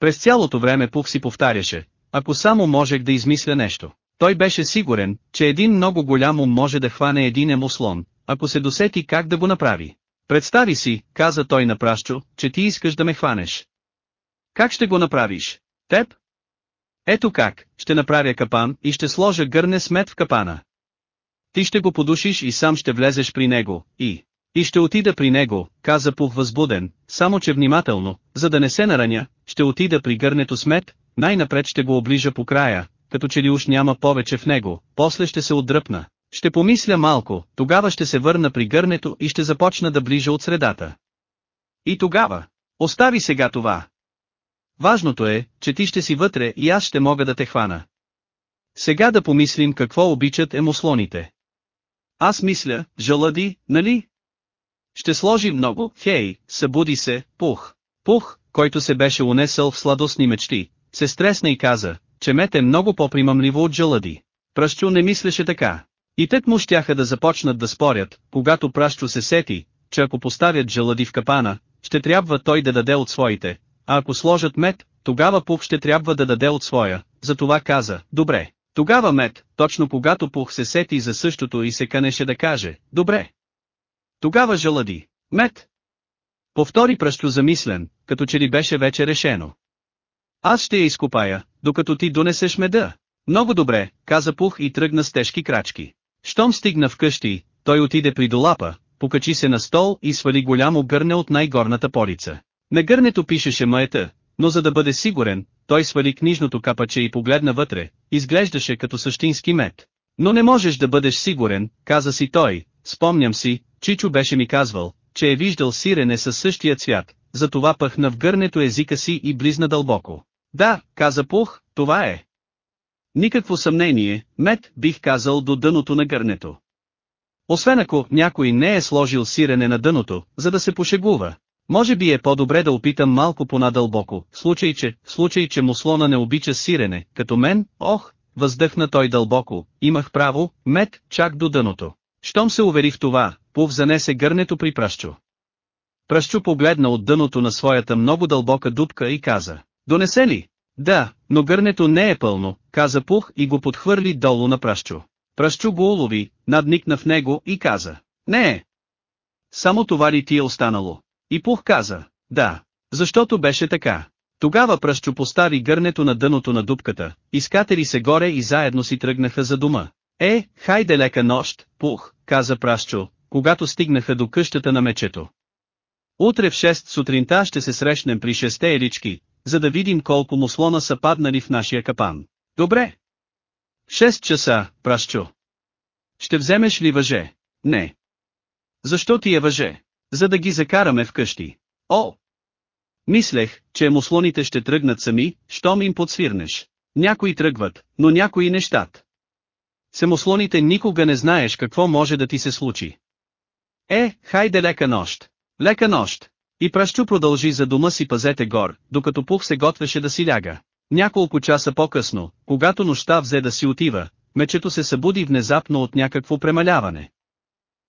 S1: През цялото време Пух си повтаряше, ако само можех да измисля нещо. Той беше сигурен, че един много голям ум може да хване един емуслон, ако се досети как да го направи. Представи си, каза той на Пращо, че ти искаш да ме хванеш. Как ще го направиш? Теб? Ето как, ще направя капан и ще сложа гърне смет в капана. Ти ще го подушиш и сам ще влезеш при него, и... И ще отида при него, каза Пух възбуден, само че внимателно, за да не се нараня, ще отида при гърнето смет, най-напред ще го оближа по края, като че ли уж няма повече в него, после ще се отдръпна. Ще помисля малко, тогава ще се върна при гърнето и ще започна да ближа от средата. И тогава, остави сега това. Важното е, че ти ще си вътре и аз ще мога да те хвана. Сега да помислим какво обичат емослоните. Аз мисля, жалади, нали? Ще сложи много, хей, събуди се, пух. Пух, който се беше унесъл в сладостни мечти, се стресна и каза, че мет е много по-примамливо от жалади. Пръщу не мислеше така. И тък му щяха да започнат да спорят, когато Пращу се сети, че ако поставят жалади в капана, ще трябва той да даде от своите, а ако сложат мед, тогава Пух ще трябва да даде от своя, затова каза, добре. Тогава мед, точно когато Пух се сети за същото и се канеше да каже, добре. Тогава жалади, мед. Повтори пръщо замислен, като че ли беше вече решено. Аз ще я изкопая, докато ти донесеш меда. Много добре, каза Пух и тръгна с тежки крачки. Щом стигна вкъщи, той отиде при долапа, покачи се на стол и свали голямо гърне от най-горната полица. На гърнето пишеше маета, но за да бъде сигурен, той свали книжното капаче и погледна вътре, изглеждаше като същински мед. Но не можеш да бъдеш сигурен, каза си той, спомням си, Чичо беше ми казвал, че е виждал сирене със същия цвят, затова пъхна в гърнето езика си и близна дълбоко. Да, каза Пух, това е. Никакво съмнение, мед, бих казал до дъното на гърнето. Освен ако някой не е сложил сирене на дъното, за да се пошегува. Може би е по-добре да опитам малко понадълбоко, в случай че, в случай че муслона не обича сирене, като мен, ох, въздъхна той дълбоко, имах право, мед, чак до дъното. Щом се увери в това, Пув занесе гърнето при Пращу. Пращу погледна от дъното на своята много дълбока дупка и каза, донесе ли? Да, но гърнето не е пълно, каза Пух и го подхвърли долу на Пращу. Пращу го улови, надникна в него и каза, не е. Само това ли ти е останало? И Пух каза, да, защото беше така. Тогава пръщу постави гърнето на дъното на дупката, изкатери се горе и заедно си тръгнаха за дома. Е, хайде лека нощ, пух, каза Пращо, когато стигнаха до къщата на мечето. Утре в 6 сутринта ще се срещнем при шесте елички, за да видим колко муслона са паднали в нашия капан. Добре. 6 часа, Пращо. Ще вземеш ли въже? Не. Защо ти е въже? За да ги закараме вкъщи. О! Мислех, че муслоните ще тръгнат сами, щом им подсвирнеш. Някои тръгват, но някои не щат. Семослоните никога не знаеш какво може да ти се случи. Е, хайде лека нощ. Лека нощ. И пращу продължи за дома си пазете гор, докато Пух се готвеше да си ляга. Няколко часа по-късно, когато нощта взе да си отива, мечето се събуди внезапно от някакво премаляване.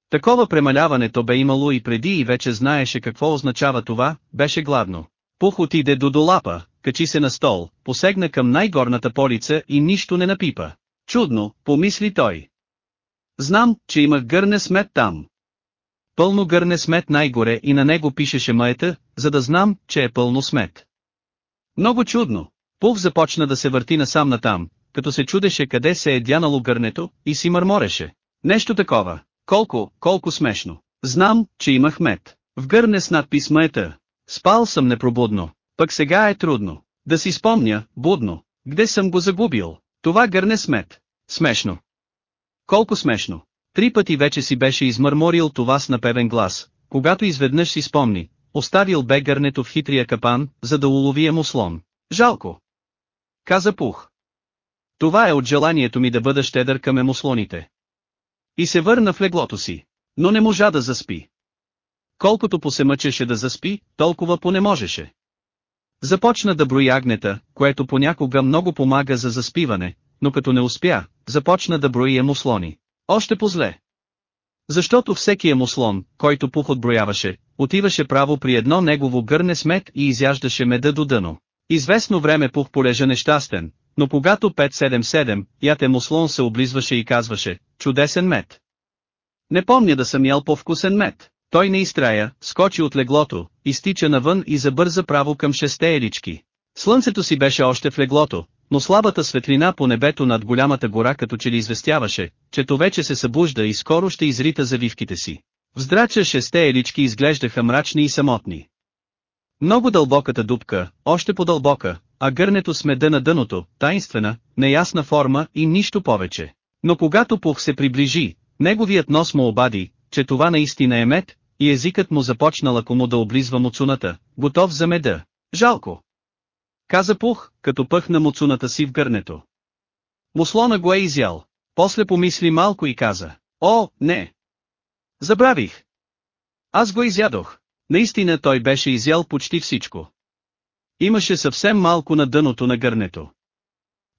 S1: Такова премаляване то бе имало и преди и вече знаеше какво означава това, беше гладно. Пух отиде до долапа, качи се на стол, посегна към най-горната полица и нищо не напипа. Чудно, помисли той. Знам, че имах гърне смет там. Пълно гърне смет най-горе и на него пишеше маята, за да знам, че е пълно смет. Много чудно. Пух започна да се върти насам натам, като се чудеше къде се е дянало гърнето, и си мърмореше. Нещо такова. Колко, колко смешно. Знам, че имах мед. В гърне с надпис маята. Спал съм непробудно. Пък сега е трудно. Да си спомня, будно. Где съм го загубил? Това гърне смет. Смешно. Колко смешно. Три пъти вече си беше измърморил това с напевен глас, когато изведнъж си спомни, оставил бе гърнето в хитрия капан, за да улови емуслон. Жалко. Каза Пух. Това е от желанието ми да бъда щедър към емуслоните. И се върна в леглото си, но не можа да заспи. Колкото по се мъчеше да заспи, толкова по не можеше. Започна да брои агнета, което понякога много помага за заспиване, но като не успя, започна да брои емуслони. Още по-зле. Защото всеки емуслон, който Пух отброяваше, отиваше право при едно негово гърне смет и изяждаше меда до дъно. Известно време Пух полежа нещастен, но когато 577, ят емуслон се облизваше и казваше, чудесен мед. Не помня да съм ял по-вкусен мед. Той не изтрая, скочи от леглото, изтича навън и забърза право към шесте елички. Слънцето си беше още в леглото, но слабата светлина по небето над голямата гора като че ли известяваше, че то вече се събужда и скоро ще изрита завивките си. В здрача шесте елички изглеждаха мрачни и самотни. Много дълбоката дупка, още по-дълбока, а гърнето с меда на дъното, тайнствена, неясна форма и нищо повече. Но когато Пух се приближи, неговият нос му обади, че това наистина е мед, и езикът му започна лакомо да облизва муцуната, готов за меда. Жалко. Каза Пух, като пъхна муцуната си в гърнето. Муслона го е изял. После помисли малко и каза, О, не! Забравих! Аз го изядох. Наистина той беше изял почти всичко. Имаше съвсем малко на дъното на гърнето.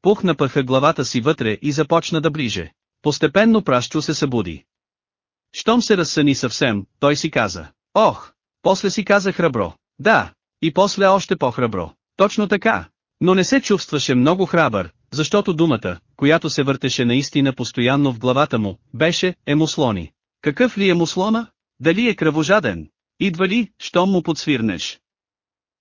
S1: Пух напъха главата си вътре и започна да ближе. Постепенно пращу се събуди. Щом се разсъни съвсем, той си каза. Ох! После си каза храбро. Да, и после още по-храбро. Точно така. Но не се чувстваше много храбър, защото думата, която се въртеше наистина постоянно в главата му, беше «емуслони». Какъв ли е муслона? Дали е кръвожаден? Идва ли, щом му подсвирнеш?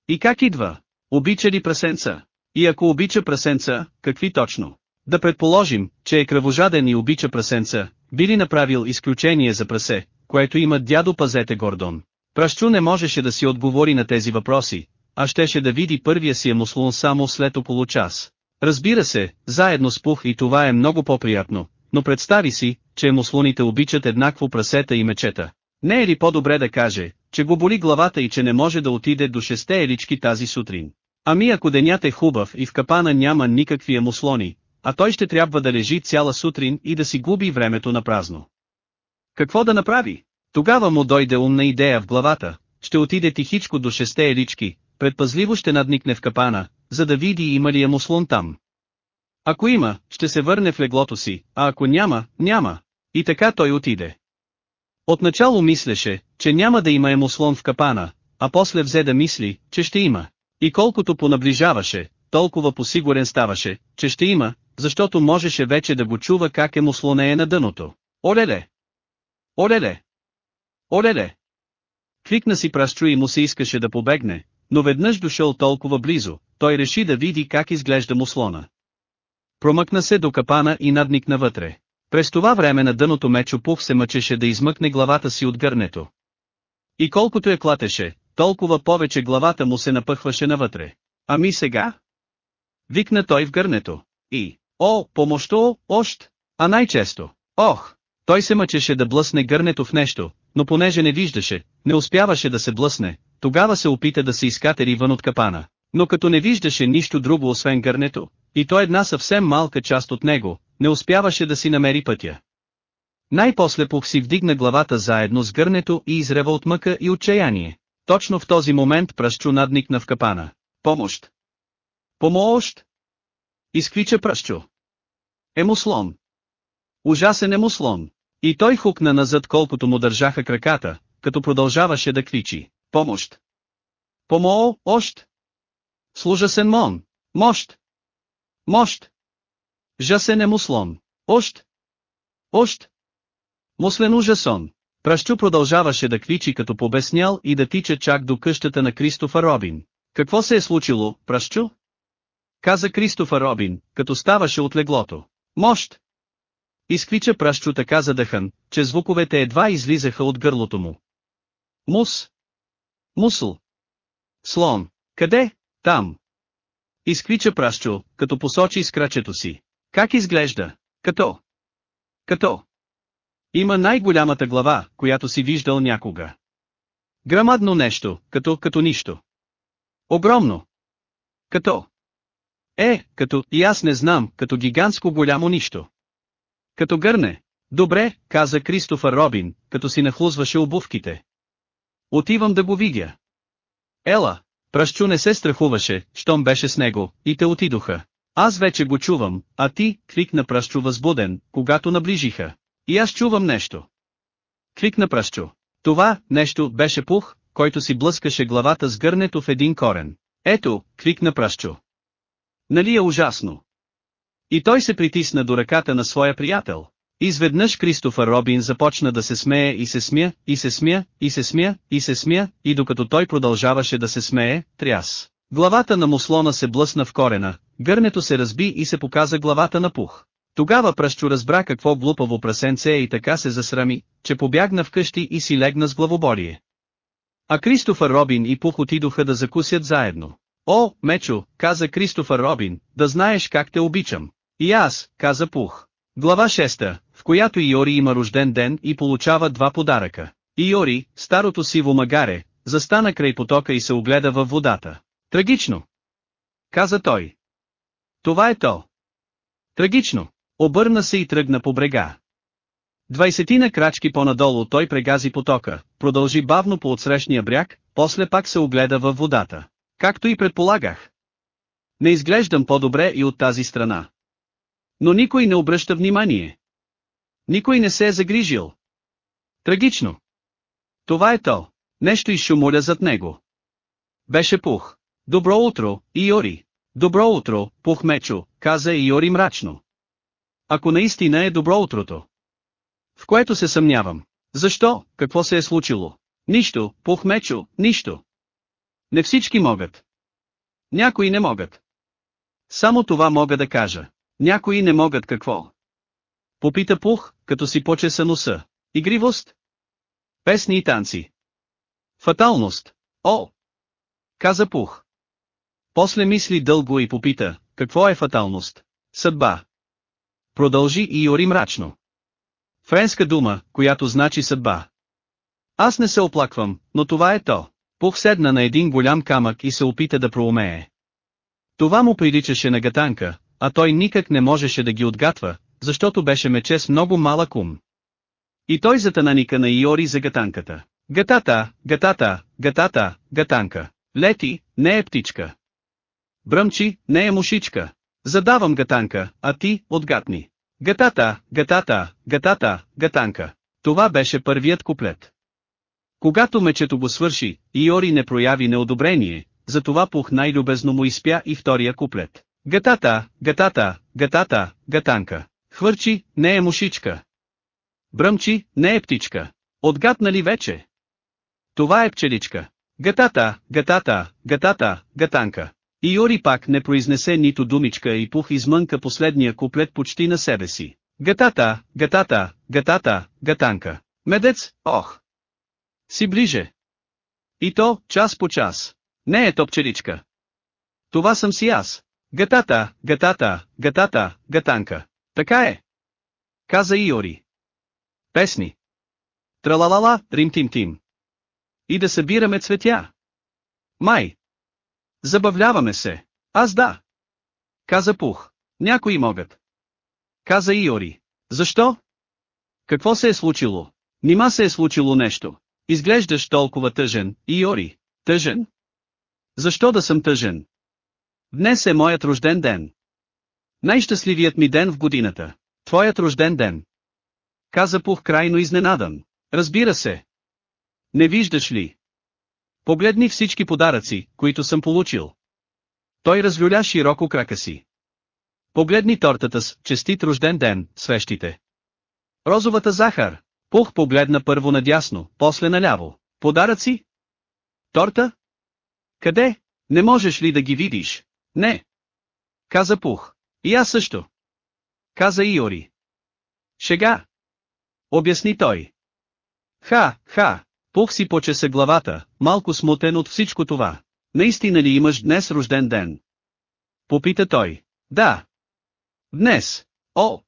S1: И как идва? Обича ли прасенца? И ако обича прасенца, какви точно? Да предположим, че е кръвожаден и обича прасенца, би ли направил изключение за прасе, което има дядо Пазете Гордон? Пращу не можеше да си отговори на тези въпроси, а щеше да види първия си емуслон само след около час. Разбира се, заедно с пух и това е много по-приятно, но представи си, че емуслоните обичат еднакво прасета и мечета. Не е ли по-добре да каже, че го боли главата и че не може да отиде до шесте елички тази сутрин? Ами ако денят е хубав и в капана няма никакви емуслони, а той ще трябва да лежи цяла сутрин и да си губи времето на празно. Какво да направи? Тогава му дойде умна идея в главата, ще отиде тихичко до шесте елички, предпазливо ще надникне в капана, за да види има ли емуслон там. Ако има, ще се върне в леглото си, а ако няма, няма. И така той отиде. Отначало мислеше, че няма да има емуслон в капана, а после взе да мисли, че ще има. И колкото понаближаваше, толкова посигурен ставаше, че ще има, защото можеше вече да го чува как е му слонее на дъното. Олеле! Олеле! Олеле! Кликна си пращу и му се искаше да побегне, но веднъж дошъл толкова близо, той реши да види как изглежда муслона. Промъкна се до капана и надникна вътре. През това време на дъното Мечо Пух се мъчеше да измъкне главата си от гърнето. И колкото я клатеше, толкова повече главата му се напъхваше навътре. Ами сега? Викна той в гърнето. И, о, помощо, ощ, а най-често, ох, той се мъчеше да блъсне гърнето в нещо, но понеже не виждаше, не успяваше да се блъсне, тогава се опита да се изкатери вън от капана. Но като не виждаше нищо друго освен гърнето, и то една съвсем малка част от него, не успяваше да си намери пътя. Най-после Пух си вдигна главата заедно с гърнето и изрева от мъка и отчаяние. Точно в този момент пръщу надникна в капана. Помощ! Помощ! Изквича пръщу. Емуслон. Ужасен емуслон. И той хукна назад колкото му държаха краката, като продължаваше да кричи. Помощ! Помо, ощ! Служасен мон! Мощ! Мощ! Жасен емуслон! Ощ! Ощ! Муслен ужасон! Пращу продължаваше да кричи като побеснял и да тича чак до къщата на Кристофър Робин. Какво се е случило, Пращу? Каза Кристофър Робин, като ставаше от леглото. Мощ! Изквича Пращу така задъхан, че звуковете едва излизаха от гърлото му. Мус! Мусъл! Слон! Къде? Там! Изквича Пращу, като посочи с си. Как изглежда? Като? Като? Има най-голямата глава, която си виждал някога. Грамадно нещо, като, като нищо. Огромно. Като. Е, като, и аз не знам, като гигантско голямо нищо. Като гърне. Добре, каза Кристофър Робин, като си нахлузваше обувките. Отивам да го видя. Ела, пръщу не се страхуваше, щом беше с него, и те отидоха. Аз вече го чувам, а ти, кликна пръщу възбуден, когато наближиха. И аз чувам нещо. Кликна пръщу. Това, нещо, беше пух, който си блъскаше главата с гърнето в един корен. Ето, кликна пръщу. Нали е ужасно? И той се притисна до ръката на своя приятел. Изведнъж Кристофър Робин започна да се смее и се смя, и се смя, и се смя, и се смя, и докато той продължаваше да се смее, тряс. Главата на муслона се блъсна в корена, гърнето се разби и се показа главата на пух. Тогава пръщу разбра какво глупаво прасенце е и така се засрами, че побягна вкъщи и си легна с главоборие. А Кристофър Робин и Пух отидоха да закусят заедно. О, Мечо, каза Кристофър Робин, да знаеш как те обичам. И аз, каза Пух. Глава 6, в която Иори има рожден ден и получава два подаръка. Иори, старото сиво магаре, застана край потока и се огледа във водата. Трагично! Каза той. Това е то. Трагично. Обърна се и тръгна по брега. Двайсетина крачки по-надолу той прегази потока, продължи бавно по отсрещния бряг, после пак се огледа във водата. Както и предполагах. Не изглеждам по-добре и от тази страна. Но никой не обръща внимание. Никой не се е загрижил. Трагично. Това е то. Нещо изшумоля зад него. Беше пух. Добро утро, Иори. Добро утро, пух Мечо, каза Иори мрачно. Ако наистина е добро утрото. В което се съмнявам. Защо, какво се е случило? Нищо, пух Мечо, нищо. Не всички могат. Някои не могат. Само това мога да кажа. Някои не могат какво. Попита Пух, като си почеса носа. Игривост? Песни и танци. Фаталност. О! Каза Пух. После мисли дълго и попита, какво е фаталност? Съдба. Продължи и Йори мрачно. Френска дума, която значи съдба. Аз не се оплаквам, но това е то. Пух на един голям камък и се опита да проумее. Това му приличаше на гатанка, а той никак не можеше да ги отгатва, защото беше мече с много малък ум. И той затананика на Иори за гатанката. Гатата, гатата, гатата, гатанка. Лети, не е птичка. Бръмчи, не е мушичка. Задавам гатанка, а ти, отгатни. Гатата, гатата, гатата, гатанка. Това беше първият куплет. Когато мечето го свърши, Иори не прояви неодобрение, затова пух най-любезно му изпя и втория куплет. Гатата, гатата, гатата, гатанка. Хвърчи, не е мушичка. Бръмчи, не е птичка. Отгадна ли вече? Това е пчеличка. Гатата, гатата, гатата, гатанка. И Йори пак не произнесе нито думичка и Пух измънка последния куплет почти на себе си. Гатата, гатата, гатата, гатанка. Медец, ох! Си ближе. И то, час по час. Не е топчеричка. Това съм си аз. Гатата, гатата, гатата, гатанка. Така е. Каза Иори. Песни. Тралалала, рим-тим-тим. И да събираме цветя. Май. Забавляваме се. Аз да. Каза Пух. Някои могат. Каза Иори. Защо? Какво се е случило? Нима се е случило нещо. Изглеждаш толкова тъжен, Иори. Тъжен? Защо да съм тъжен? Днес е моят рожден ден. Най-щастливият ми ден в годината. Твоят рожден ден. Каза Пух крайно изненадан. Разбира се. Не виждаш ли? Погледни всички подаръци, които съм получил. Той развюля широко крака си. Погледни тортата с честит рожден ден, свещите. Розовата захар. Пух погледна първо надясно, после наляво. Подаръци? Торта? Къде? Не можеш ли да ги видиш? Не. Каза Пух. И аз също. Каза Иори. Шега. Обясни той. Ха, ха, Пух си почеса главата, малко смутен от всичко това. Наистина ли имаш днес рожден ден? Попита той. Да. Днес. О!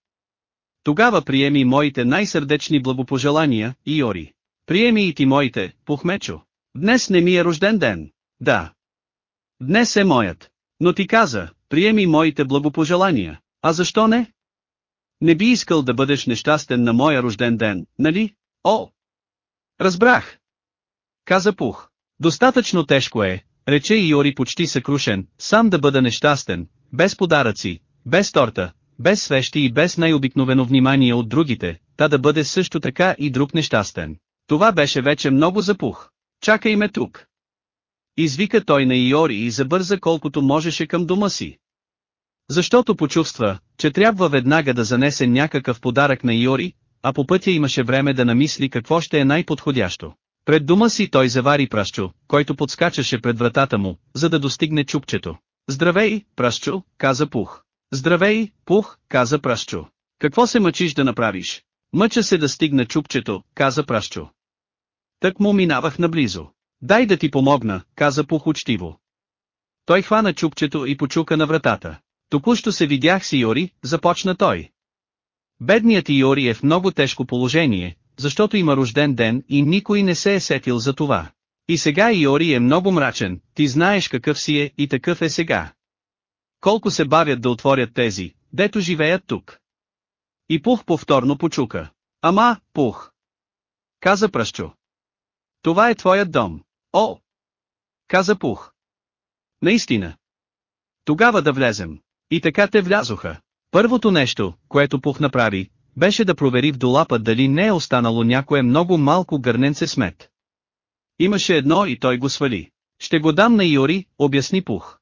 S1: Тогава приеми моите най-сърдечни благопожелания, Иори. Приеми и ти моите, Пухмечо. Днес не ми е рожден ден. Да. Днес е моят. Но ти каза, приеми моите благопожелания. А защо не? Не би искал да бъдеш нещастен на моя рожден ден, нали? О! Разбрах. Каза Пух. Достатъчно тежко е, рече Йори почти съкрушен, сам да бъда нещастен, без подаръци, без торта, без свещи и без най-обикновено внимание от другите, та да бъде също така и друг нещастен. Това беше вече много запух. Чакай ме тук. Извика той на Иори и забърза колкото можеше към дома си. Защото почувства, че трябва веднага да занесе някакъв подарък на Иори, а по пътя имаше време да намисли какво ще е най-подходящо. Пред дома си той завари пращу, който подскачаше пред вратата му, за да достигне чупчето. Здравей, пращу, каза Пух. Здравей, Пух, каза пращу. Какво се мъчиш да направиш? Мъча се да стигна чупчето, каза пращу. Тък му минавах наблизо. Дай да ти помогна, каза Пух учтиво. Той хвана чупчето и почука на вратата. Току-що се видях с Иори, започна той. Бедният Иори е в много тежко положение, защото има рожден ден и никой не се е сетил за това. И сега Иори е много мрачен, ти знаеш какъв си е и такъв е сега. Колко се бавят да отворят тези, дето живеят тук. И Пух повторно почука. Ама, Пух. Каза Пръщо. Това е твоят дом. О! Каза Пух. Наистина. Тогава да влезем. И така те влязоха. Първото нещо, което Пух направи, беше да провери в долапа дали не е останало някое много малко гърненце смет. Имаше едно и той го свали. Ще го дам на Йори, обясни Пух.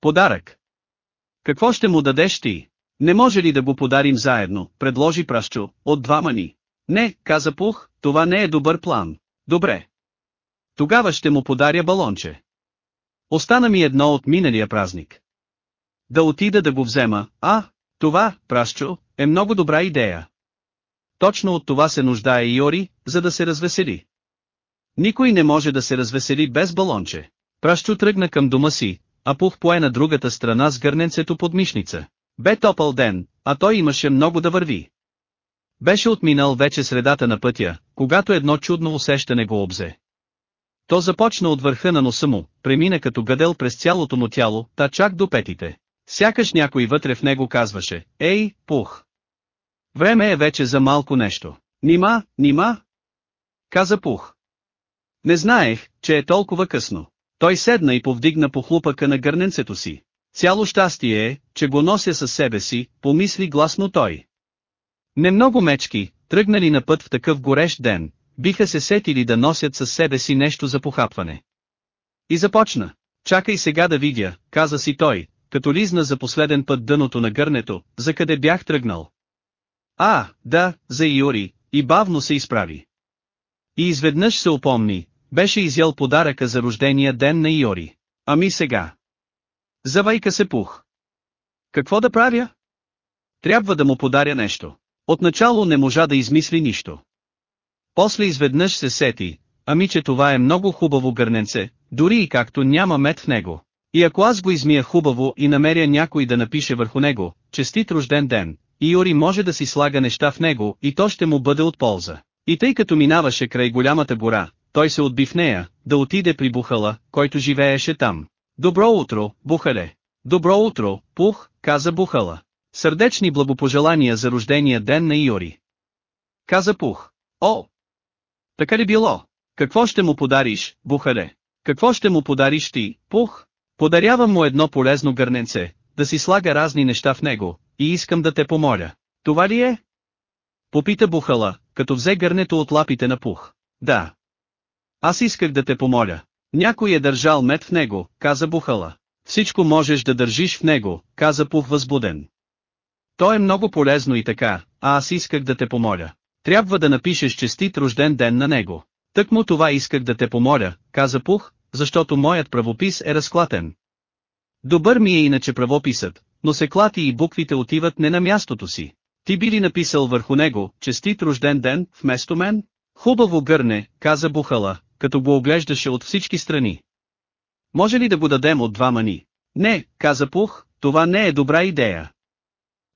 S1: Подарък. Какво ще му дадеш ти? Не може ли да го подарим заедно, предложи Пращо, от двама ни. Не, каза Пух, това не е добър план. Добре. Тогава ще му подаря балонче. Остана ми едно от миналия празник. Да отида да го взема, а, това, Пращо, е много добра идея. Точно от това се нуждае Йори, за да се развесели. Никой не може да се развесели без балонче. Пращо тръгна към дома си, а Пух пое на другата страна с гърненцето под мишница. Бе топъл ден, а той имаше много да върви. Беше отминал вече средата на пътя, когато едно чудно усещане го обзе. То започна от върха на носа му, премина като гъдел през цялото му тяло, та чак до петите. Сякаш някой вътре в него казваше, ей, пух. Време е вече за малко нещо. Нима, нима? Каза Пух. Не знаех, че е толкова късно. Той седна и повдигна похлупъка на гърненцето си. Цяло щастие е, че го нося със себе си, помисли гласно той. Не много мечки, тръгнали на път в такъв горещ ден, биха се сетили да носят със себе си нещо за похапване. И започна. Чакай сега да видя, каза си той, като лизна за последен път дъното на гърнето, за къде бях тръгнал. А, да, за Иори, и бавно се изправи. И изведнъж се опомни, Беше изял подаръка за рождения ден на Иори. Ами сега. Завайка се пух. Какво да правя? Трябва да му подаря нещо. Отначало не можа да измисли нищо. После изведнъж се сети, ами че това е много хубаво гърненце, дори и както няма мед в него. И ако аз го измия хубаво и намеря някой да напише върху него, честит рожден ден, Иори може да си слага неща в него и то ще му бъде от полза. И тъй като минаваше край голямата гора, той се отби в нея, да отиде при Бухала, който живееше там. Добро утро, Бухале! Добро утро, Пух, каза Бухала. Сърдечни благопожелания за рождения ден на Иори. Каза Пух. О! Така ли било? Какво ще му подариш, Бухале? Какво ще му подариш ти, Пух? Подарявам му едно полезно гърненце, да си слага разни неща в него, и искам да те помоля. Това ли е? Попита Бухала, като взе гърнето от лапите на Пух. Да. Аз исках да те помоля. Някой е държал мед в него, каза Бухала. Всичко можеш да държиш в него, каза Пух възбуден. То е много полезно и така, а аз исках да те помоля. Трябва да напишеш честит рожден ден на него. Тък му това исках да те помоля, каза Пух, защото моят правопис е разклатен. Добър ми е иначе правописът, но се клати и буквите отиват не на мястото си. Ти би ли написал върху него, честит рожден ден, вместо мен? Хубаво гърне, каза Бухала, като го оглеждаше от всички страни. Може ли да го дадем от два мани? Не, каза Пух, това не е добра идея.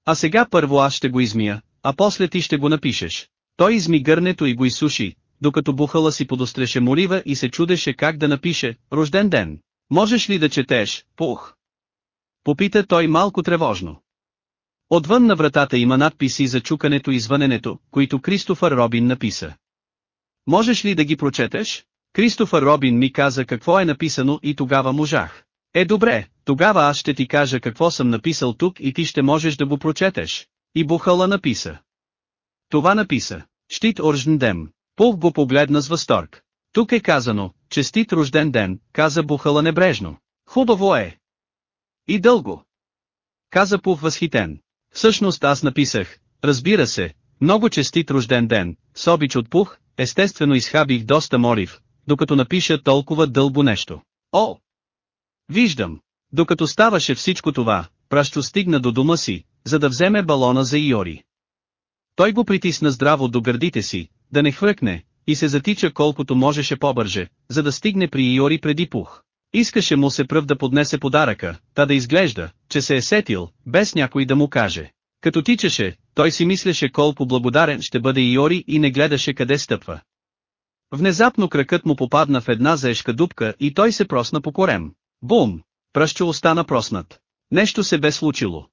S1: А сега първо аз ще го измия, а после ти ще го напишеш. Той изми гърнето и го изсуши, докато Бухала си подостреше молива и се чудеше как да напише «Рожден ден». Можеш ли да четеш, Пух? Попита той малко тревожно. Отвън на вратата има надписи за чукането и звъненето, които Кристофър Робин написа. Можеш ли да ги прочетеш? Кристофър Робин ми каза какво е написано и тогава можах. Е добре, тогава аз ще ти кажа какво съм написал тук и ти ще можеш да го прочетеш. И Бухала написа. Това написа. Щит Оржен Пух го погледна с възторг. Тук е казано, честит рожден ден, каза Бухала небрежно. Хубаво е. И дълго. Каза Пух възхитен. Всъщност аз написах, разбира се, много честит рожден ден, с обич от Пух, естествено изхабих доста молив, докато напиша толкова дълго нещо. О! Виждам. Докато ставаше всичко това, Пращо стигна до дома си, за да вземе балона за Иори. Той го притисна здраво до гърдите си, да не хвъркне, и се затича колкото можеше по-бърже, за да стигне при Иори преди пух. Искаше му се пръв да поднесе подаръка, та да изглежда, че се е сетил, без някой да му каже. Като тичаше, той си мислеше колко благодарен ще бъде Иори и не гледаше къде стъпва. Внезапно кракът му попадна в една заешка дупка и той се просна по корем. Бум! Пръщо остана проснат. Нещо се бе случило.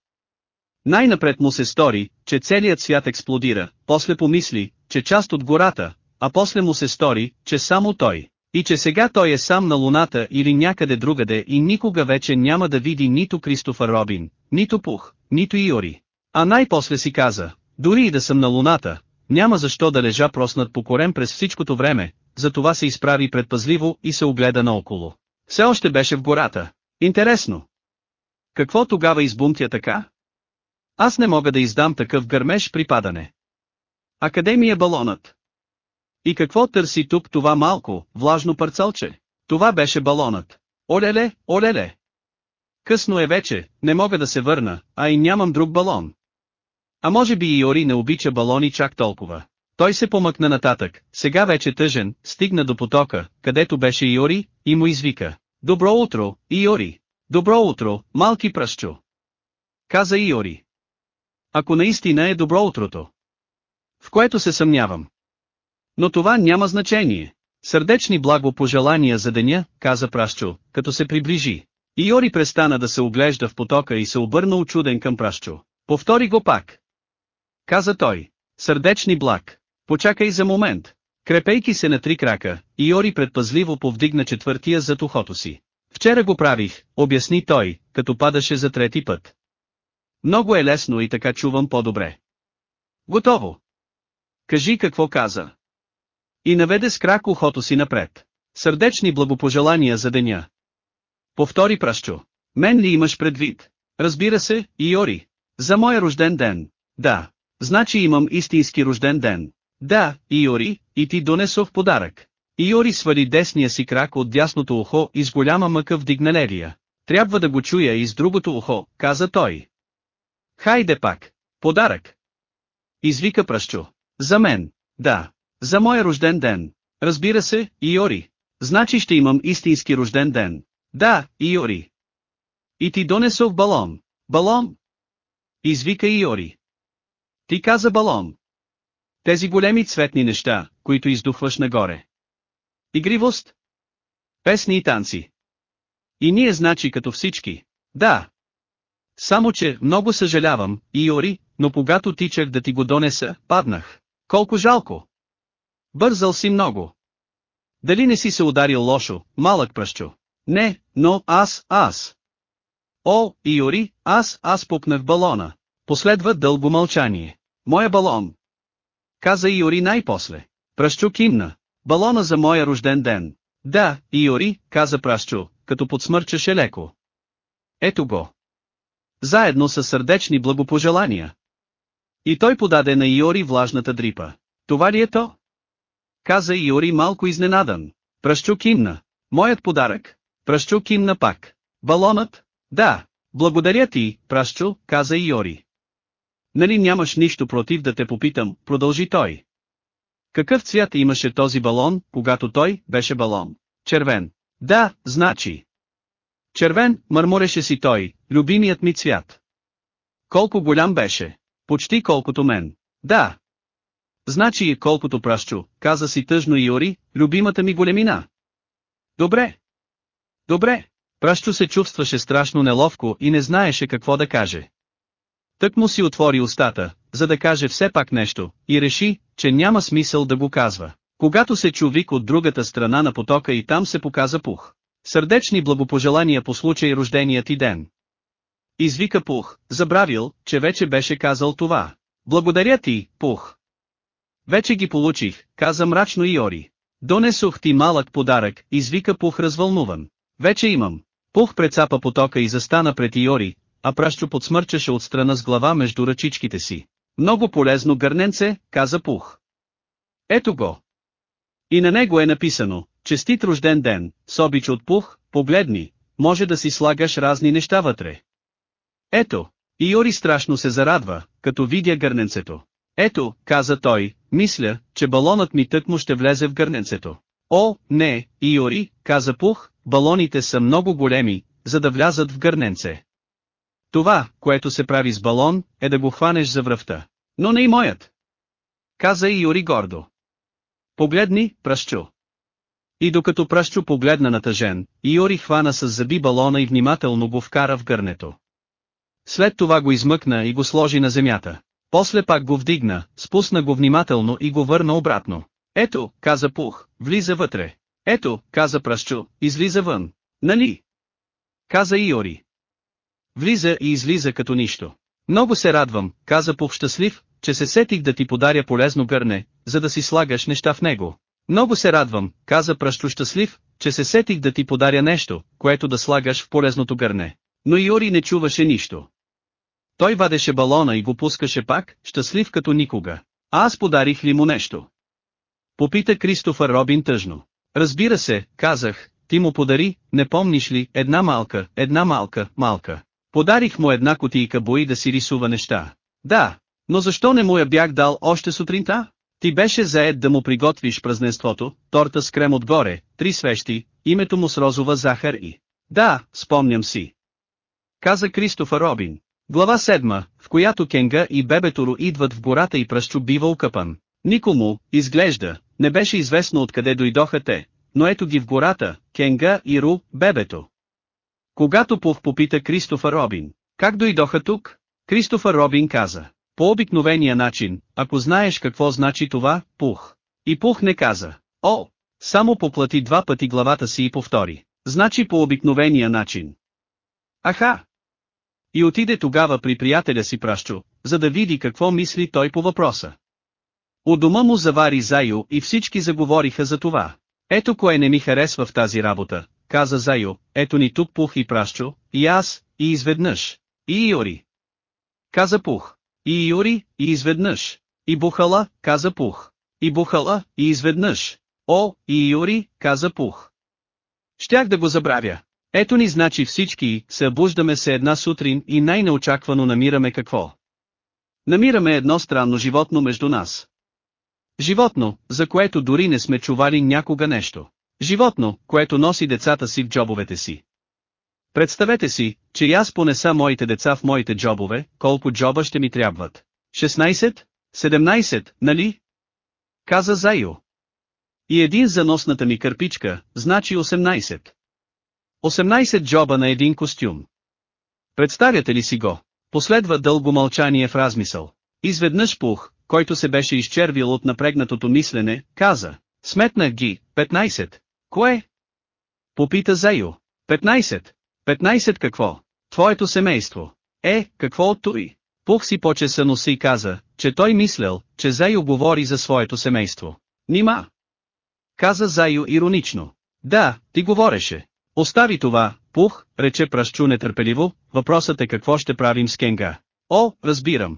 S1: Най-напред му се стори, че целият свят експлодира, после помисли, че част от гората, а после му се стори, че само той, и че сега той е сам на луната или някъде другаде и никога вече няма да види нито Кристофър Робин, нито Пух, нито Иори. А най-после си каза, дори и да съм на луната, няма защо да лежа проснат по корем през всичкото време, затова се изправи предпазливо и се огледа наоколо. Все още беше в гората. Интересно. Какво тогава избумтя така? Аз не мога да издам такъв гърмеж при падане. А къде ми е балонът? И какво търси тук това малко, влажно парцалче? Това беше балонът. Олеле, олеле! Късно е вече, не мога да се върна, а и нямам друг балон. А може би Иори не обича балони чак толкова. Той се помъкна нататък, сега вече тъжен, стигна до потока, където беше Иори, и му извика. Добро утро, Иори! Добро утро, малки пръщчо! Каза Иори. Ако наистина е добро утрото. В което се съмнявам. Но това няма значение. Сърдечни благо пожелания за деня, каза Пращчо, като се приближи. Иори престана да се оглежда в потока и се обърна очуден към Пращчо. Повтори го пак. Каза той. Сърдечни благ. Почакай за момент. Крепейки се на три крака, Иори предпазливо повдигна четвъртия зад ухото си. Вчера го правих, обясни той, като падаше за трети път. Много е лесно и така чувам по-добре. Готово. Кажи какво каза. И наведе с крак ухото си напред. Сърдечни благопожелания за деня. Повтори пращо. Мен ли имаш предвид? Разбира се, Иори. За моя рожден ден. Да. Значи имам истински рожден ден. Да, Иори, и ти донесох подарък. Иори свали десния си крак от дясното ухо и с голяма мъка вдигна левия. Трябва да го чуя и с другото ухо, каза той. Хайде пак. Подарък. Извика пръщу. За мен. Да. За моя рожден ден. Разбира се, Иори. Значи ще имам истински рожден ден. Да, Иори. И ти донесох балон. Балон? Извика Иори. Ти каза балон. Тези големи цветни неща, които издухваш нагоре. Игривост? Песни и танци. И ние значи като всички. Да. Само че, много съжалявам, Иори, но когато тичах да ти го донеса, паднах. Колко жалко. Бързал си много. Дали не си се ударил лошо, малък пръщо? Не, но аз, аз. О, Иори, аз, аз пукнах балона. Последва дълго мълчание. Моя балон. Каза Иори най-после. Пръщу кимна. Балона за моя рожден ден. Да, Иори, каза Пращу, като подсмърчаше леко. Ето го. Заедно с сърдечни благопожелания. И той подаде на Иори влажната дрипа. Това ли е то? Каза Иори малко изненадан. Пръщу кимна. Моят подарък. Пръщу кимна пак. Балонът? Да. Благодаря ти, Пращу, каза Иори. Нали нямаш нищо против да те попитам, продължи той. Какъв цвят имаше този балон, когато той беше балон? Червен. Да, значи. Червен, мърмореше си той, любимият ми цвят. Колко голям беше. Почти колкото мен. Да. Значи и колкото пращу, каза си тъжно Иори, любимата ми големина. Добре. Добре. Пращу се чувстваше страшно неловко и не знаеше какво да каже. Тък му си отвори устата, за да каже все пак нещо, и реши, че няма смисъл да го казва. Когато се чу вик от другата страна на потока и там се показа Пух. Сърдечни благопожелания по случай рожденият ти ден. Извика Пух, забравил, че вече беше казал това. Благодаря ти, Пух. Вече ги получих, каза мрачно Иори. Донесох ти малък подарък, извика Пух развълнуван. Вече имам. Пух прецапа потока и застана пред Иори, а пращу подсмърчаше от страна с глава между ръчичките си. Много полезно гърненце, каза Пух. Ето го. И на него е написано, честит рожден ден, с обич от Пух, погледни, може да си слагаш разни неща вътре. Ето, Иори страшно се зарадва, като видя гърненцето. Ето, каза той, мисля, че балонът ми тъкмо ще влезе в гърненцето. О, не, Иори, каза Пух, балоните са много големи, за да влязат в гърненце. Това, което се прави с балон, е да го хванеш за връвта. Но не и моят. Каза и Юри гордо. Погледни, пръщу. И докато пръщу погледна натъжен, Иори хвана с зъби балона и внимателно го вкара в гърнето. След това го измъкна и го сложи на земята. После пак го вдигна, спусна го внимателно и го върна обратно. Ето, каза Пух, влиза вътре. Ето, каза Пръщу, излиза вън. Нали? Каза Иори. Влиза и излиза като нищо. Много се радвам, каза Пух щастлив, че се сетих да ти подаря полезно гърне, за да си слагаш неща в него. Много се радвам, каза Пръщо щастлив, че се сетих да ти подаря нещо, което да слагаш в полезното гърне. Но Йори не чуваше нищо. Той вадеше балона и го пускаше пак, щастлив като никога. А аз подарих ли му нещо? Попита Кристофър Робин тъжно. Разбира се, казах, ти му подари, не помниш ли, една малка, една малка, малка. Подарих му една кутийка бои да си рисува неща. Да, но защо не му я бях дал още сутринта? Ти беше заед да му приготвиш празненството, торта с крем отгоре, три свещи, името му с розова захар и... Да, спомням си. Каза Кристофър Робин. Глава седма, в която Кенга и Бебеторо идват в гората и пръщу бива укъпан. Никому, изглежда, не беше известно откъде дойдоха те, но ето ги в гората, Кенга и Ру, Бебето. Когато Пух попита Кристофър Робин, как дойдоха тук? Кристофър Робин каза, по обикновения начин, ако знаеш какво значи това, Пух. И Пух не каза, о, само поплати два пъти главата си и повтори, значи по обикновения начин. Аха! И отиде тогава при приятеля си Пращо, за да види какво мисли той по въпроса. У дома му завари Зайо и всички заговориха за това. Ето кое не ми харесва в тази работа, каза Зайо, ето ни тук Пух и Пращо, и аз, и изведнъж. И Иори. Каза Пух. И Иори, и изведнъж. И Бухала, каза Пух. И Бухала, и изведнъж. О, и Юри, каза Пух. Щях да го забравя. Ето ни значи всички, се обуждаме се една сутрин и най-неочаквано намираме какво. Намираме едно странно животно между нас. Животно, за което дори не сме чували някога нещо. Животно, което носи децата си в джобовете си. Представете си, че аз понеса моите деца в моите джобове, колко джоба ще ми трябват. 16? 17, нали? Каза Зайо. И един за носната ми кърпичка, значи 18. 18 джоба на един костюм. Представяте ли си го? Последва дълго мълчание в размисъл. Изведнъж пух, който се беше изчервил от напрегнатото мислене, каза. Сметнах ги, 15. Кое? Попита Зайо. 15. 15 какво? Твоето семейство. Е, какво от той? Пух си почеса носа и каза, че той мислял, че Зайо говори за своето семейство. Нима? Каза Зайо иронично. Да, ти говореше. Остави това, Пух, рече Пращу нетърпеливо, въпросът е какво ще правим с Кенга. О, разбирам.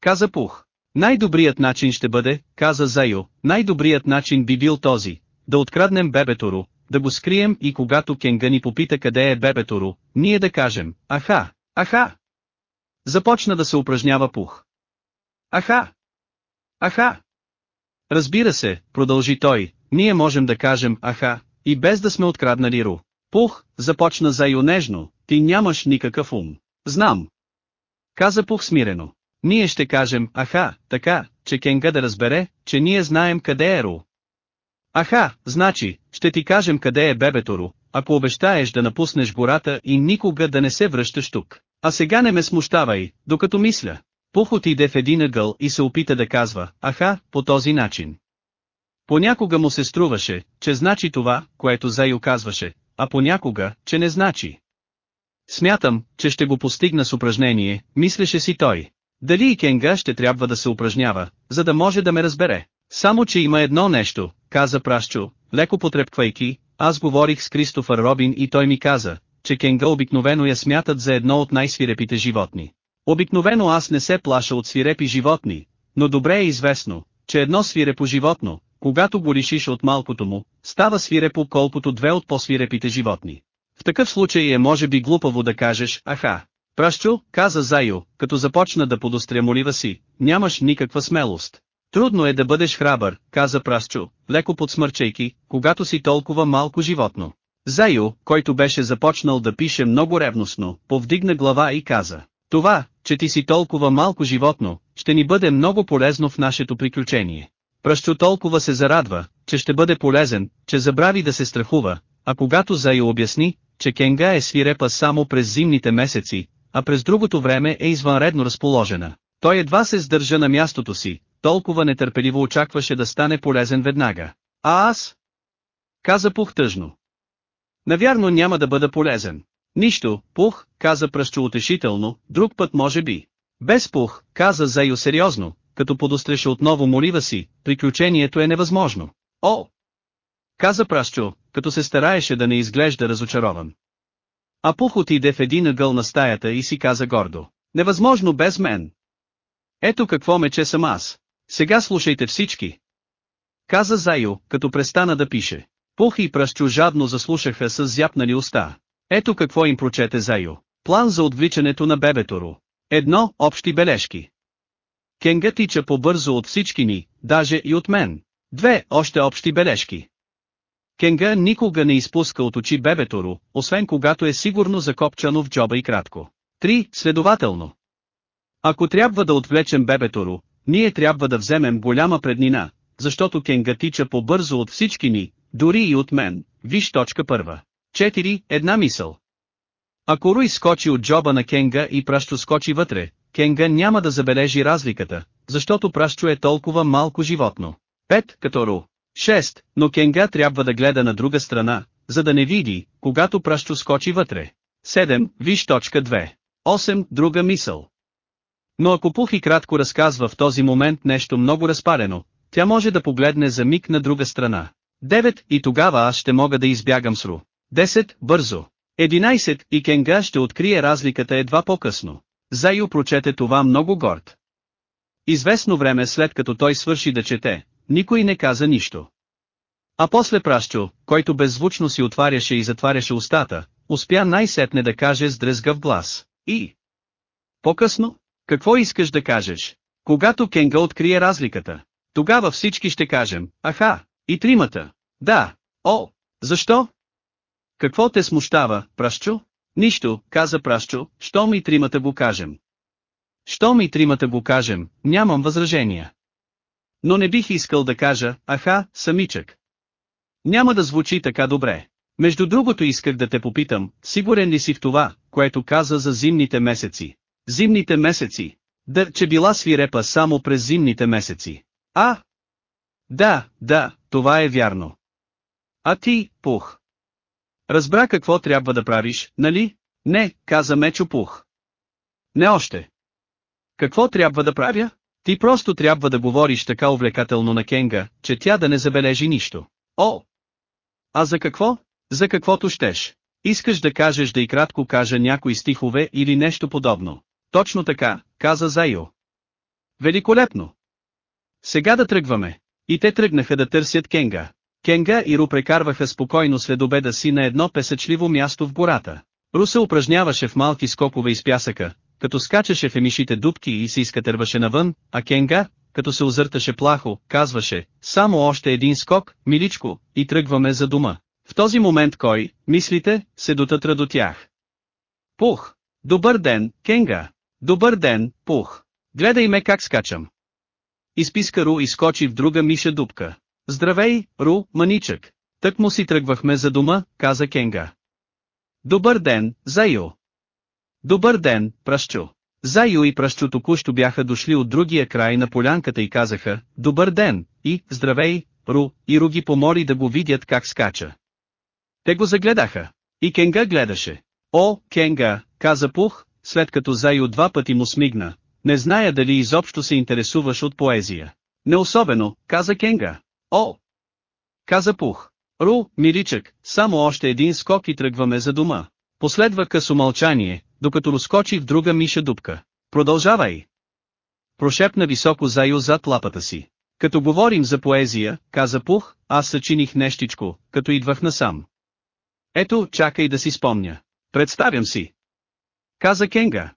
S1: Каза Пух. Най-добрият начин ще бъде, каза Зайо, най-добрият начин би бил този, да откраднем бебето да го скрием и когато Кенга ни попита къде е бебето ние да кажем, аха, аха. Започна да се упражнява Пух. Аха! Аха! Разбира се, продължи той, ние можем да кажем аха, и без да сме откраднали Ру. Пух, започна Зайо нежно, ти нямаш никакъв ум. Знам. Каза Пух смирено. Ние ще кажем, аха, така, че Кенга да разбере, че ние знаем къде е Ру. Аха, значи, ще ти кажем къде е бебето Ру, ако обещаеш да напуснеш гората и никога да не се връщаш тук. А сега не ме смущавай, докато мисля. Пух отиде в един ъгъл и се опита да казва, аха, по този начин. Понякога му се струваше, че значи това, което Зайо казваше, а понякога, че не значи. Смятам, че ще го постигна с упражнение, мислеше си той. Дали и Кенга ще трябва да се упражнява, за да може да ме разбере. Само че има едно нещо, каза Пращо, леко потрепквайки, аз говорих с Кристофър Робин и той ми каза, че Кенга обикновено я смятат за едно от най-свирепите животни. Обикновено аз не се плаша от свирепи животни, но добре е известно, че едно свирепо животно, когато го лишиш от малкото му, става свирепо колкото две от по-свирепите животни. В такъв случай е може би глупаво да кажеш, аха. Пращу, каза Зайо, като започна да подостря молива си, нямаш никаква смелост. Трудно е да бъдеш храбър, каза Прасчо, леко подсмърчайки, когато си толкова малко животно. Зайо, който беше започнал да пише много ревностно, повдигна глава и каза, това, че ти си толкова малко животно, ще ни бъде много полезно в нашето приключение. Пръщу толкова се зарадва, че ще бъде полезен, че забрави да се страхува, а когато Зайо обясни, че Кенга е свирепа само през зимните месеци, а през другото време е извънредно разположена. Той едва се сдържа на мястото си, толкова нетърпеливо очакваше да стане полезен веднага. А аз? Каза Пух тъжно. Навярно няма да бъда полезен. Нищо, Пух, каза пръщу утешително, друг път може би. Без Пух, каза Зайо сериозно, като подостреше отново молива си, приключението е невъзможно. О! Каза Пращо, като се стараеше да не изглежда разочарован. А Пух отиде в един ъгъл на стаята и си каза гордо. Невъзможно без мен. Ето какво мече съм аз. Сега слушайте всички. Каза Зайо, като престана да пише. Пух и Пращу жадно заслушаха с зяпнали уста. Ето какво им прочете Зайо. План за отвличането на бебето Едно, общи бележки. Кенга тича по-бързо от всички ни, даже и от мен. Две, още общи бележки. Кенга никога не изпуска от очи бебето освен когато е сигурно закопчано в джоба и кратко. Три, следователно. Ако трябва да отвлечем бебето ние трябва да вземем голяма преднина, защото Кенга тича по-бързо от всички ни, дори и от мен, виж точка първа. 4. Една мисъл. Ако Руй скочи от джоба на Кенга и пращо скочи вътре, Кенга няма да забележи разликата, защото пращо е толкова малко животно. 5. Като Ру. 6. Но Кенга трябва да гледа на друга страна, за да не види, когато пращо скочи вътре. 7. Виж точка 2. 8. Друга мисъл. Но ако Пух и кратко разказва в този момент нещо много разпарено, тя може да погледне за миг на друга страна. 9. И тогава аз ще мога да избягам с Ру. 10. Бързо. 11. И Кенга ще открие разликата едва по-късно. Зайо прочете това много горд. Известно време след като той свърши да чете, никой не каза нищо. А после Пращо, който беззвучно си отваряше и затваряше устата, успя най-сетне да каже с дрезгав глас. И... По-късно? Какво искаш да кажеш? Когато Кенга открие разликата, тогава всички ще кажем, аха, и тримата. Да, о, защо? Какво те смущава, Пращо? Нищо, каза Пращо, щом и тримата го кажем. Щом и тримата го кажем, нямам възражения. Но не бих искал да кажа, аха, самичък. Няма да звучи така добре. Между другото исках да те попитам, сигурен ли си в това, което каза за зимните месеци? Зимните месеци. Да, че била свирепа само през зимните месеци. А? Да, да, това е вярно. А ти, пух. Разбра какво трябва да правиш, нали? Не, каза Мечо Пух. Не още. Какво трябва да правя? Ти просто трябва да говориш така увлекателно на Кенга, че тя да не забележи нищо. О! А за какво? За каквото щеш. Искаш да кажеш да и кратко кажа някои стихове или нещо подобно. Точно така, каза Зайо. Великолепно! Сега да тръгваме. И те тръгнаха да търсят Кенга. Кенга и Ру прекарваха спокойно след обеда си на едно песъчливо място в гората. Ру се упражняваше в малки скокове из пясъка, като скачаше в емишите дубки и се изкатърваше навън, а Кенга, като се озърташе плахо, казваше, само още един скок, миличко, и тръгваме за дома. В този момент кой, мислите, се дотътра до тях. Пух! Добър ден, Кенга! Добър ден, Пух! Гледай ме как скачам. Изписка Ру и скочи в друга миша дупка. Здравей, Ру, маничък. Тък му си тръгвахме за дома, каза Кенга. Добър ден, Зайо. Добър ден, Пращу. Зайо и Пращу току-що бяха дошли от другия край на полянката и казаха, добър ден, и, здравей, Ру, и Ру ги помоли да го видят как скача. Те го загледаха. И Кенга гледаше. О, Кенга, каза Пух, след като Зайо два пъти му смигна. Не зная дали изобщо се интересуваш от поезия. Не особено, каза Кенга. О! Каза Пух. Ру, миричък, само още един скок и тръгваме за дома. Последва късо мълчание, докато разкочи в друга миша дупка. Продължавай! Прошепна високо Зайо зад лапата си. Като говорим за поезия, каза Пух, аз съчиних нещичко, като идвах насам. Ето, чакай да си спомня. Представям си. Каза Кенга.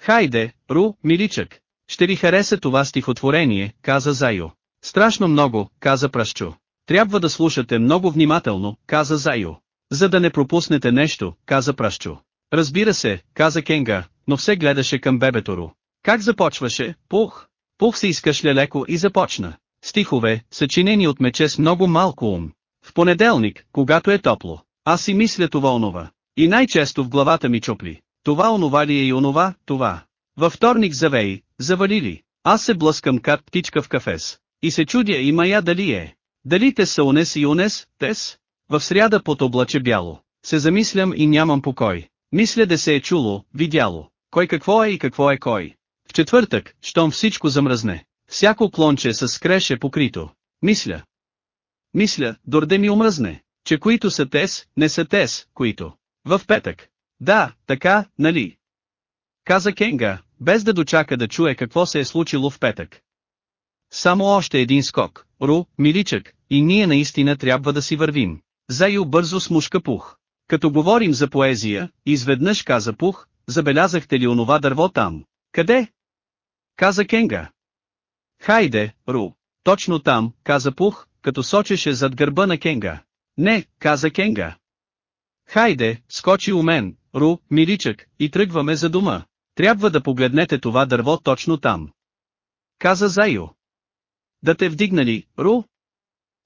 S1: Хайде, Ру, миличък. Ще ви хареса това стихотворение, каза Зайо. Страшно много, каза Пращу. Трябва да слушате много внимателно, каза Зайо. За да не пропуснете нещо, каза Пращу. Разбира се, каза Кенга, но все гледаше към бебето Ру. Как започваше, пух? Пух се изкашля леко и започна. Стихове, съчинени от мече с много малко ум. В понеделник, когато е топло, аз си мисля това онова. И най-често в главата ми чупли. Това онова ли е и онова, това. Във вторник завей, завалили. Аз се блъскам как птичка в кафес. И се чудя и мая дали е. Дали те са унес и унес, тес? В сряда под облаче бяло. Се замислям и нямам покой. Мисля да се е чуло, видяло. Кой какво е и какво е кой. В четвъртък, щом всичко замръзне. Всяко клонче с скреше покрито. Мисля. Мисля, дорде ми омръзне, че които са тес, не са тес, които. В петък. Да, така, нали? Каза Кенга, без да дочака да чуе какво се е случило в петък. Само още един скок, Ру, миличък, и ние наистина трябва да си вървим. Зайо бързо смушка пух. Като говорим за поезия, изведнъж каза пух, забелязахте ли онова дърво там? Къде? Каза Кенга. Хайде, Ру. Точно там, каза Пух, като сочеше зад гърба на Кенга. Не, каза Кенга. Хайде, скочи у мен, Ру, миличък, и тръгваме за дома. Трябва да погледнете това дърво точно там. Каза Зайо. Да те вдигнали, Ру?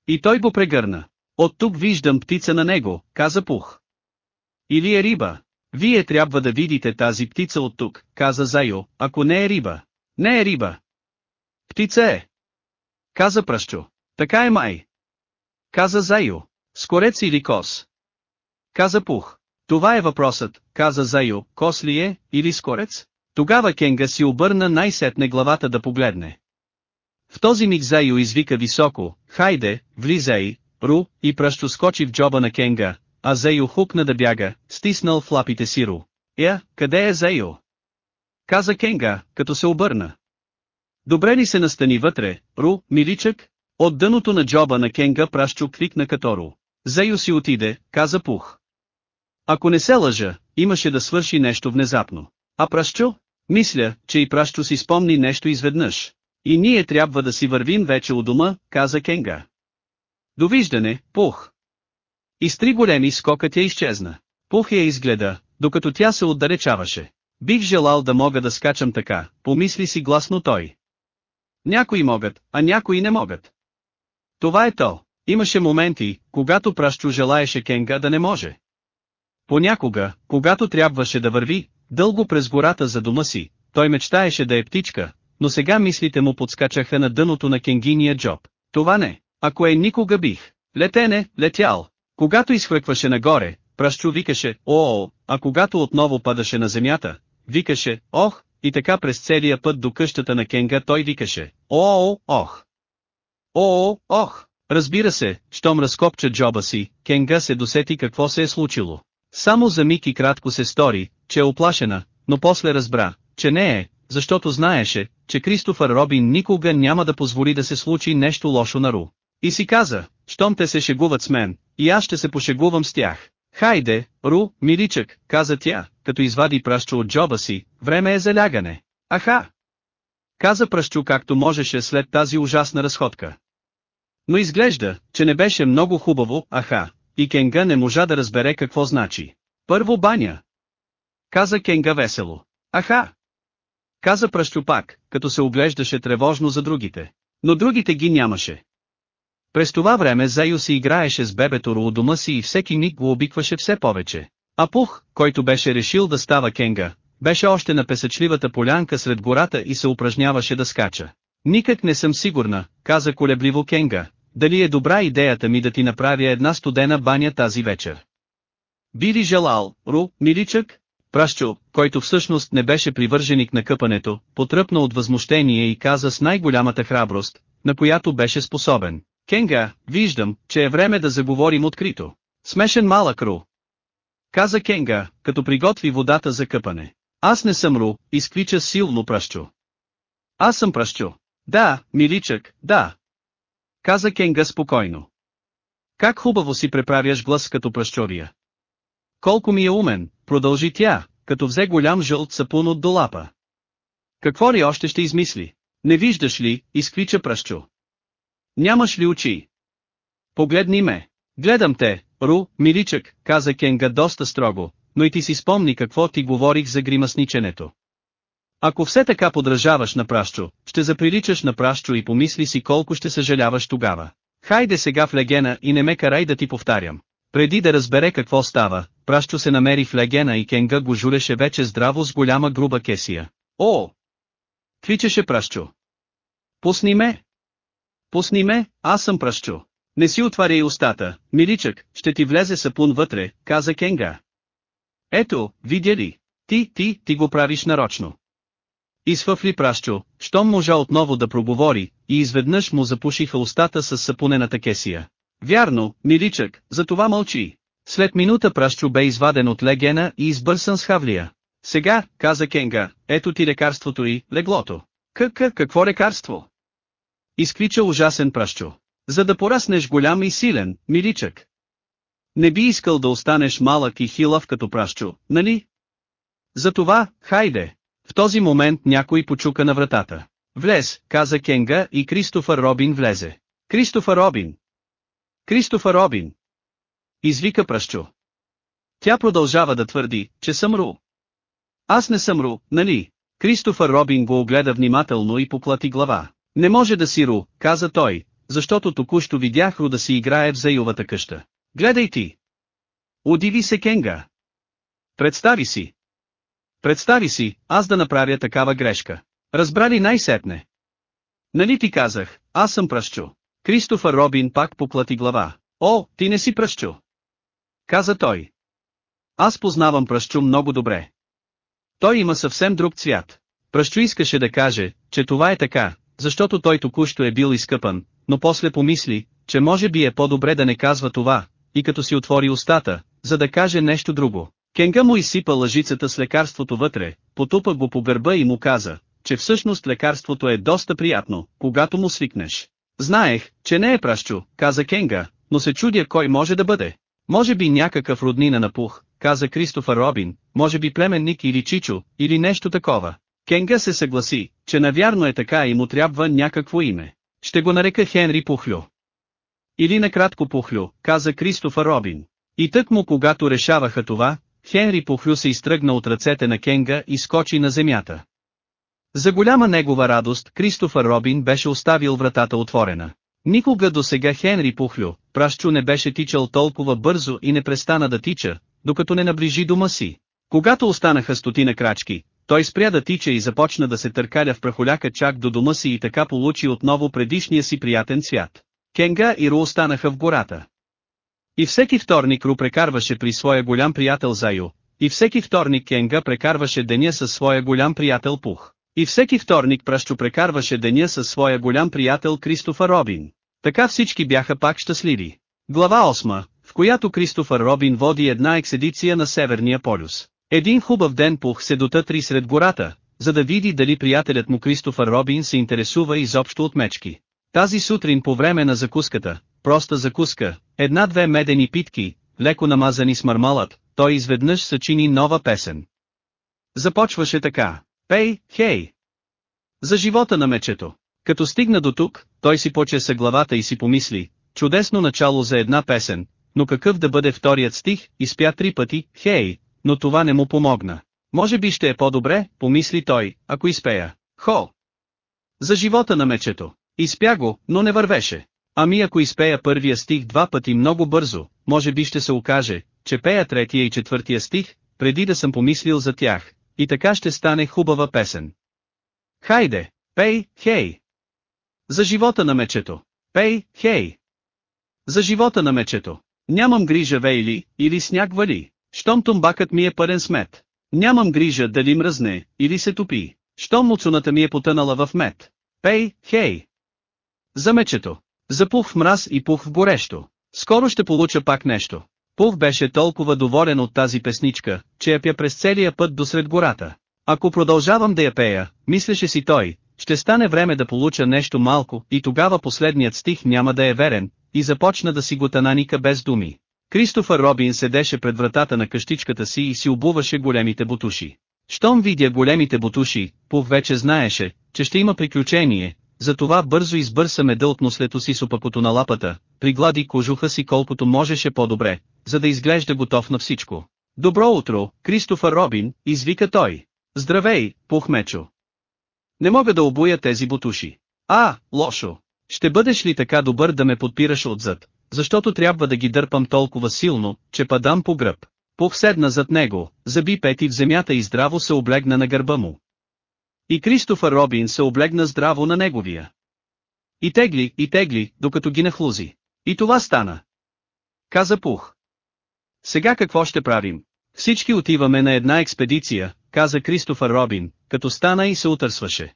S1: И той го прегърна. От тук виждам птица на него, каза Пух. Или е риба. Вие трябва да видите тази птица от тук, каза Зайо, ако не е риба. Не е риба. Птица е. Каза Пръщо. Така е май. Каза Зайо. Скорец или кос? Каза Пух. Това е въпросът, каза Зайо, кос ли е, или скорец? Тогава Кенга си обърна най-сетне главата да погледне. В този миг Зайо извика високо, хайде, влизай, Ру, и пръщо скочи в джоба на Кенга, а Зайо хукна да бяга, стиснал в лапите си Ру. Я, къде е Зайо? Каза Кенга, като се обърна. Добре ли се настани вътре, Ру, миличък? От дъното на джоба на Кенга пращу кликна Каторо. Зайо си отиде, каза Пух. Ако не се лъжа, имаше да свърши нещо внезапно. А пращу? Мисля, че и пращу си спомни нещо изведнъж. И ние трябва да си вървим вече у дома, каза Кенга. Довиждане, Пух. И с три големи скока тя изчезна. Пух я изгледа, докато тя се отдалечаваше. Бих желал да мога да скачам така, помисли си гласно той. Някои могат, а някои не могат. Това е то. Имаше моменти, когато пращу желаеше Кенга да не може. Понякога, когато трябваше да върви, дълго през гората за дома си, той мечтаеше да е птичка, но сега мислите му подскачаха на дъното на кенгиния джоб. Това не, ако е никога бих. Летене, летял. Когато изхвъркваше нагоре, пращу викаше, о, а когато отново падаше на земята, викаше, ох, и така през целия път до къщата на Кенга той викаше, о, ох. О, ох. Разбира се, щом разкопча джоба си, Кенга се досети какво се е случило. Само за миг и кратко се стори, че е оплашена, но после разбра, че не е, защото знаеше, че Кристофър Робин никога няма да позволи да се случи нещо лошо на Ру. И си каза, щом те се шегуват с мен, и аз ще се пошегувам с тях. Хайде, Ру, миличък, каза тя, като извади пращу от джоба си, време е за лягане. Аха! Каза пращу както можеше след тази ужасна разходка. Но изглежда, че не беше много хубаво, аха, и Кенга не можа да разбере какво значи. Първо баня. Каза Кенга весело. Аха! Каза пращу пак, като се оглеждаше тревожно за другите. Но другите ги нямаше. През това време Зайо си играеше с бебето у дома си и всеки миг го обикваше все повече. А Пух, който беше решил да става кенга, беше още на песъчливата полянка сред гората и се упражняваше да скача. Никак не съм сигурна, каза колебливо Кенга, дали е добра идеята ми да ти направя една студена баня тази вечер. Би ли желал, Ру, миличък? Пращо, който всъщност не беше привърженик на къпането, потръпна от възмущение и каза с най-голямата храброст, на която беше способен. Кенга, виждам, че е време да заговорим открито. Смешен малък Ру. Каза Кенга, като приготви водата за къпане. Аз не съм Ру, изквича силно пращу. Аз съм пращу. Да, миличък, да. Каза Кенга спокойно. Как хубаво си преправяш глас като пращория. Колко ми е умен, продължи тя, като взе голям жълт сапун от долапа. Какво ли още ще измисли? Не виждаш ли, изквича пращу. Нямаш ли очи? Погледни ме. Гледам те, Ру, миличък, каза Кенга доста строго, но и ти си спомни какво ти говорих за гримасниченето. Ако все така подражаваш на пращу, ще заприличаш на пращу и помисли си колко ще съжаляваш тогава. Хайде сега в легена и не ме карай да ти повтарям. Преди да разбере какво става, пращу се намери в легена и Кенга го журеше вече здраво с голяма груба кесия. О! Кричеше пращу. Пусни ме! Пусни ме, аз съм пращу. Не си отваряй устата, миличък, ще ти влезе сапун вътре, каза Кенга. Ето, видя ли? Ти, ти, ти го правиш нарочно. Изфъфли пращу, щом можа отново да проговори, и изведнъж му запушиха устата с сапунената кесия. Вярно, миличък, за това мълчи. След минута пращу бе изваден от легена и избърсан с хавлия. Сега, каза Кенга, ето ти лекарството и, леглото. Къка, какво лекарство? Изкрича ужасен пращу. За да пораснеш голям и силен, миличък. Не би искал да останеш малък и хилав като пращу, нали? Затова, хайде. В този момент някой почука на вратата. Влез, каза Кенга и Кристофър Робин влезе. Кристофър Робин! Кристофър Робин! Извика пращу. Тя продължава да твърди, че съм Ру. Аз не съм Ру, нали? Кристофър Робин го огледа внимателно и поплати глава. Не може да си Ру, каза той, защото току-що видях Ру да си играе в Зайовата къща. Гледай ти! Удиви се Кенга. Представи си. Представи си, аз да направя такава грешка. Разбрали най-сетне. Нали ти казах, аз съм пръщу. Кристофър Робин пак поплати глава. О, ти не си пръщу. Каза той. Аз познавам пръщу много добре. Той има съвсем друг цвят. Пръщу искаше да каже, че това е така, защото той току-що е бил изкъпан, но после помисли, че може би е по-добре да не казва това, и като си отвори устата, за да каже нещо друго. Кенга му изсипа лъжицата с лекарството вътре, потупа го по гърба и му каза, че всъщност лекарството е доста приятно, когато му свикнеш. Знаех, че не е пращу, каза Кенга, но се чудя кой може да бъде. Може би някакъв роднина на пух, каза Кристофър Робин, може би племенник или чичо, или нещо такова. Кенга се съгласи, че навярно е така и му трябва някакво име. Ще го нарека Хенри Пухлю. Или накратко Пухлю, каза Кристофър Робин. И тък му когато решаваха това, Хенри Пухлю се изтръгна от ръцете на Кенга и скочи на земята. За голяма негова радост, Кристофър Робин беше оставил вратата отворена. Никога до сега Хенри Пухлю, пращу не беше тичал толкова бързо и не престана да тича, докато не наближи дома си. Когато останаха стотина крачки, той спря да тича и започна да се търкаля в прахоляка чак до дома си и така получи отново предишния си приятен свят. Кенга и Ру останаха в гората. И всеки вторник Ру прекарваше при своя голям приятел Зайо, и всеки вторник Кенга прекарваше деня със своя голям приятел Пух. И всеки вторник Пращу прекарваше деня със своя голям приятел Кристофър Робин. Така всички бяха пак щастливи. Глава 8, в която Кристофър Робин води една екседиция на Северния полюс. Един хубав ден Пух се дотътри сред гората, за да види дали приятелят му Кристофър Робин се интересува изобщо от мечки. Тази сутрин по време на закуската, проста закуска, една-две медени питки, леко намазани с мармалът, той изведнъж съчини нова песен. Започваше така. Пей, хей! За живота на мечето. Като стигна до тук, той си почеса главата и си помисли, чудесно начало за една песен, но какъв да бъде вторият стих, изпя три пъти, хей, но това не му помогна. Може би ще е по-добре, помисли той, ако изпея. Хо! За живота на мечето. Изпя го, но не вървеше. Ами ако изпея първия стих два пъти много бързо, може би ще се окаже, че пея третия и четвъртия стих, преди да съм помислил за тях, и така ще стане хубава песен. Хайде, пей, хей! За живота на мечето. Пей, хей! За живота на мечето. Нямам грижа вейли, или сняг вали. Щом тумбакът ми е пълен смет. Нямам грижа дали мръзне, или се топи. Щом муцуната ми е потънала в мед. Пей, хей! За мечето. Запух в мраз и пух в горещо. Скоро ще получа пак нещо. Пух беше толкова доволен от тази песничка, че я пя през целия път до сред гората. Ако продължавам да я пея, мислеше си той, ще стане време да получа нещо малко, и тогава последният стих няма да е верен, и започна да си го тананика без думи. Кристофър Робин седеше пред вратата на къщичката си и си обуваше големите бутуши. Щом видя големите бутуши, Пух вече знаеше, че ще има приключение, затова бързо избърса меда от нослето си с опакото на лапата, приглади кожуха си колкото можеше по-добре, за да изглежда готов на всичко. Добро утро, Кристофър Робин, извика той. Здравей, Пухмечо. Не мога да обуя тези бутуши. А, лошо. Ще бъдеш ли така добър да ме подпираш отзад, защото трябва да ги дърпам толкова силно, че падам по гръб. Пух седна зад него, заби пети в земята и здраво се облегна на гърба му. И Кристофър Робин се облегна здраво на неговия. И тегли, и тегли, докато ги нахлузи. И това стана. Каза Пух. Сега какво ще правим? Всички отиваме на една експедиция, каза Кристофър Робин, като стана и се утърсваше.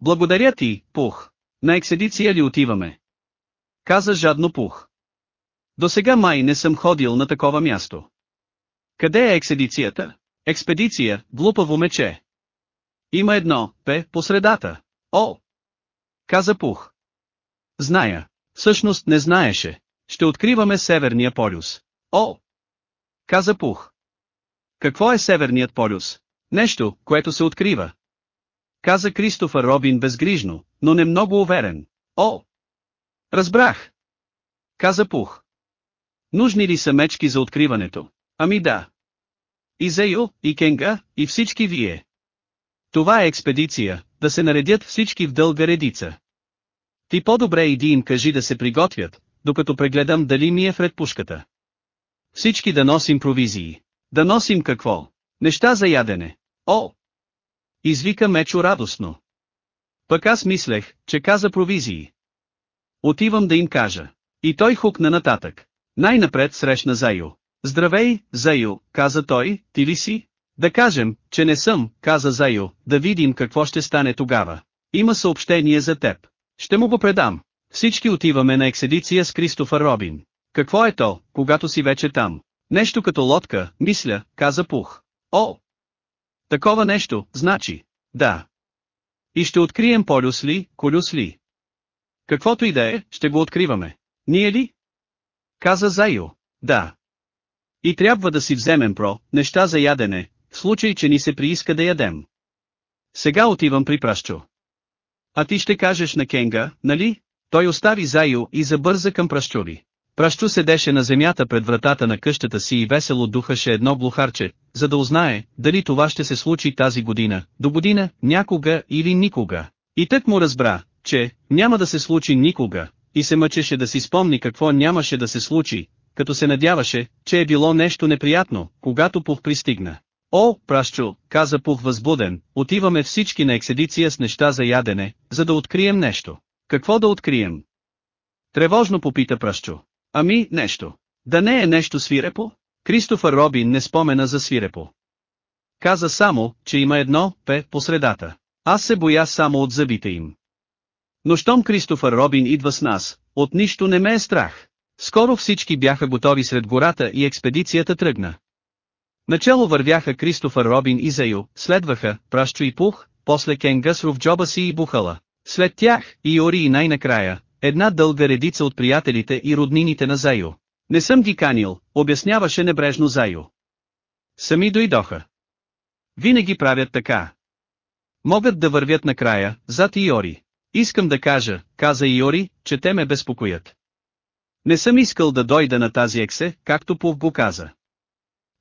S1: Благодаря ти, Пух. На експедиция ли отиваме? Каза жадно Пух. До сега май не съм ходил на такова място. Къде е експедицията? Експедиция, глупаво мече. Има едно, пе, по средата. О! Каза Пух. Зная. Всъщност не знаеше. Ще откриваме Северния полюс. О! Каза Пух. Какво е Северният полюс? Нещо, което се открива. Каза Кристофър Робин безгрижно, но не много уверен. О! Разбрах. Каза Пух. Нужни ли са мечки за откриването? Ами да. И Зейо, и Кенга, и всички вие. Това е експедиция, да се наредят всички в дълга редица. Ти по-добре иди им кажи да се приготвят, докато прегледам дали ми е вред пушката. Всички да носим провизии. Да носим какво? Неща за ядене. О! Извика Мечо радостно. Пък аз мислех, че каза провизии. Отивам да им кажа. И той хукна нататък. Най-напред срещна Зайо. Здравей, Зайо, каза той, ти ли си? Да кажем, че не съм, каза Зайо, да видим какво ще стане тогава. Има съобщение за теб. Ще му го предам. Всички отиваме на екседиция с Кристофър Робин. Какво е то, когато си вече там? Нещо като лодка, мисля, каза Пух. О! Такова нещо, значи. Да. И ще открием полюс ли, колюс ли. Каквото и да е, ще го откриваме. Ние ли? Каза Зайо. Да. И трябва да си вземем про, неща за ядене, в случай че ни се прииска да ядем. Сега отивам при пращу. А ти ще кажеш на Кенга, нали? Той остави Зайо и забърза към пращури. Пращу седеше на земята пред вратата на къщата си и весело духаше едно блухарче, за да узнае, дали това ще се случи тази година, до година, някога или никога. И тък му разбра, че няма да се случи никога, и се мъчеше да си спомни какво нямаше да се случи, като се надяваше, че е било нещо неприятно, когато Пух пристигна. О, пращу, каза Пух възбуден, отиваме всички на екседиция с неща за ядене, за да открием нещо. Какво да открием? Тревожно попита пращу. Ами, нещо. Да не е нещо свирепо? Кристофър Робин не спомена за свирепо. Каза само, че има едно, пе, по средата. Аз се боя само от зъбите им. Но щом Кристофър Робин идва с нас, от нищо не ме е страх. Скоро всички бяха готови сред гората и експедицията тръгна. Начало вървяха Кристофър Робин и Зайо, следваха, Пращу и Пух, после Кен Гъсро в джоба си и Бухала. След тях, и Ори и най-накрая, една дълга редица от приятелите и роднините на Зайо. Не съм ги канил, обясняваше небрежно Зайо. Сами дойдоха. Винаги правят така. Могат да вървят накрая, зад Иори. Искам да кажа, каза Иори, че те ме безпокоят. Не съм искал да дойда на тази ексе, както Пух го каза.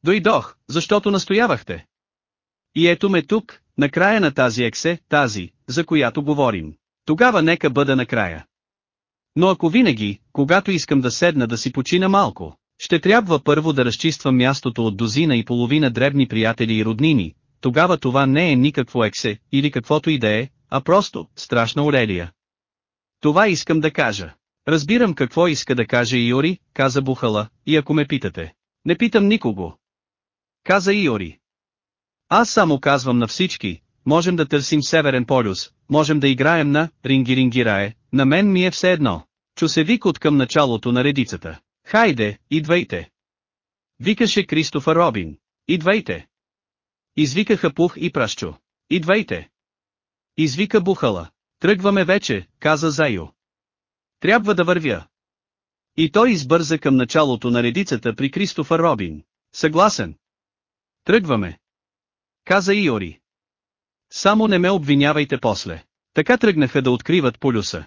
S1: Дойдох, защото настоявахте. И ето ме тук, накрая на тази ексе, тази, за която говорим. Тогава нека бъда накрая. Но ако винаги, когато искам да седна да си почина малко, ще трябва първо да разчиствам мястото от дозина и половина дребни приятели и роднини, тогава това не е никакво ексе, или каквото и да е, а просто, страшна Орелия. Това искам да кажа. Разбирам какво иска да каже Иори, каза Бухала, и ако ме питате. Не питам никого. Каза Иори. Аз само казвам на всички, можем да търсим Северен полюс, можем да играем на Ринги-Рингирае, на мен ми е все едно. Чу се вик от към началото на редицата. Хайде, идвайте! Викаше Кристофър Робин. Идвайте! Извикаха Пух и Пращу. Идвайте! Извика Бухала. Тръгваме вече, каза Зайо. Трябва да вървя. И той избърза към началото на редицата при Кристофър Робин. Съгласен. Тръгваме. Каза Иори. Само не ме обвинявайте после. Така тръгнаха да откриват полюса.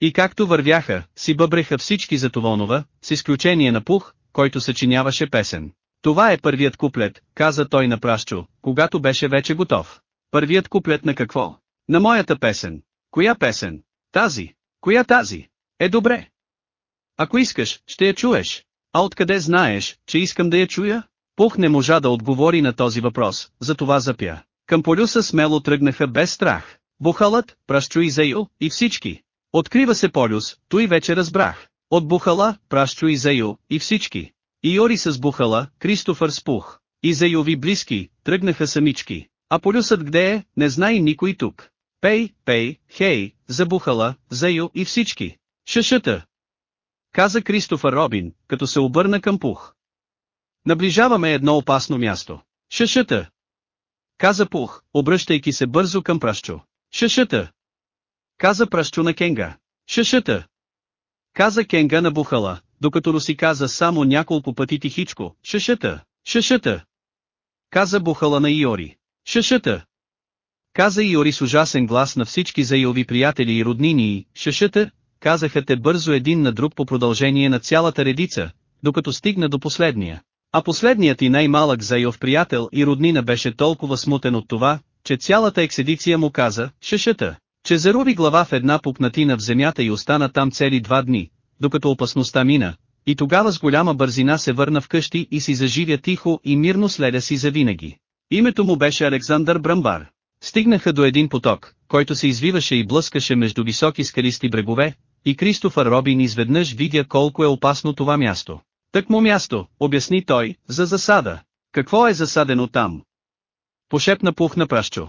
S1: И както вървяха, си бъбреха всички за Товонова, с изключение на Пух, който съчиняваше песен. Това е първият куплет, каза той на Пращу, когато беше вече готов. Първият куплет на какво? На моята песен. Коя песен? Тази. Коя тази? Е добре. Ако искаш, ще я чуеш. А откъде знаеш, че искам да я чуя? Пух не можа да отговори на този въпрос, затова запя. Към полюса смело тръгнаха без страх. Бухалът, Пращу и Зейл, и всички. Открива се полюс, той вече разбрах. От Бухала, Пращу и Зейл, и всички. И Йори с Бухала, Кристофър с Пух. И Зейлови близки, тръгнаха самички. А полюсът где е, не знае никой тук. Пей, пей, хей, забухала, Зейл и всички. Шашата. Каза Кристофър Робин, като се обърна към Пух. Наближаваме едно опасно място. Шашата. Каза Пух, обръщайки се бързо към Пращу. Шашата. Каза Пращу на Кенга. Шашата. Каза Кенга на Бухала, докато си каза само няколко пъти тихичко. Шашата. Шашата. Каза Бухала на Иори. Шашата. Каза Иори с ужасен глас на всички заилви приятели и роднини и, шашата, казаха те бързо един на друг по продължение на цялата редица, докато стигна до последния. А последният и най-малък Зайов приятел и роднина беше толкова смутен от това, че цялата екседиция му каза, шешата, че заруби глава в една пупнатина в земята и остана там цели два дни, докато опасността мина, и тогава с голяма бързина се върна вкъщи и си заживя тихо и мирно следя си завинаги. Името му беше Александър Брамбар. Стигнаха до един поток, който се извиваше и блъскаше между високи скалисти брегове, и Кристофър Робин изведнъж видя колко е опасно това място. Так му място, обясни той, за засада. Какво е засадено там? Пошепна Пух на пращу.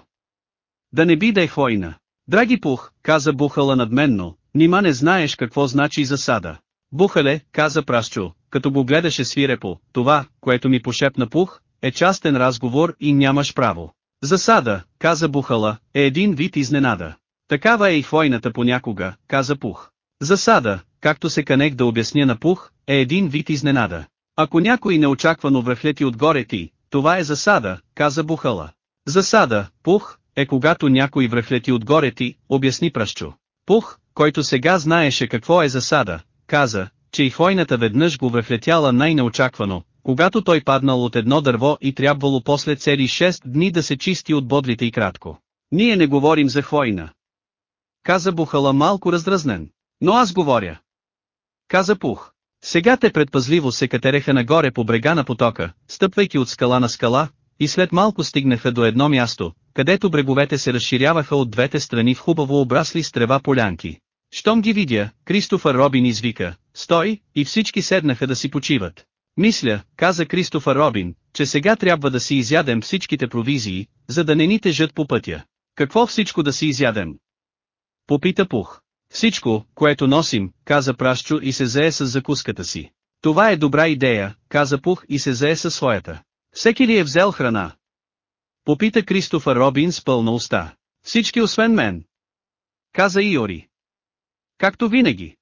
S1: Да не би да е хвойна. Драги Пух, каза Бухала надменно, нима не знаеш какво значи засада. Бухале, каза Пращу, като го гледаше свирепо, това, което ми пошепна Пух, е частен разговор и нямаш право. Засада, каза Бухала, е един вид изненада. Такава е и хвойната понякога, каза Пух. Засада, както се канех да обясня на Пух, е един вид изненада. Ако някой неочаквано връхлети отгоре ти, това е засада, каза Бухала. Засада, Пух, е когато някой връхлети отгоре ти, обясни Пращу. Пух, който сега знаеше какво е засада, каза, че и хвойната веднъж го връхлетяла най-неочаквано, когато той паднал от едно дърво и трябвало после цели 6 дни да се чисти от бодлите и кратко. Ние не говорим за хвойна. Каза Бухала малко раздразнен. Но аз говоря. Каза Пух. Сега те предпазливо се катереха нагоре по брега на потока, стъпвайки от скала на скала, и след малко стигнаха до едно място, където бреговете се разширяваха от двете страни в хубаво обрасли с трева полянки. Щом ги видя, Кристофър Робин извика, стой, и всички седнаха да си почиват. Мисля, каза Кристофър Робин, че сега трябва да си изядем всичките провизии, за да не ни тежат по пътя. Какво всичко да си изядем? Попита Пух. Всичко, което носим, каза Пращу и се зае с закуската си. Това е добра идея, каза Пух и се зае със своята. Всеки ли е взел храна? Попита Кристофър Робин с пълна уста. Всички освен мен. Каза Иори. Както винаги.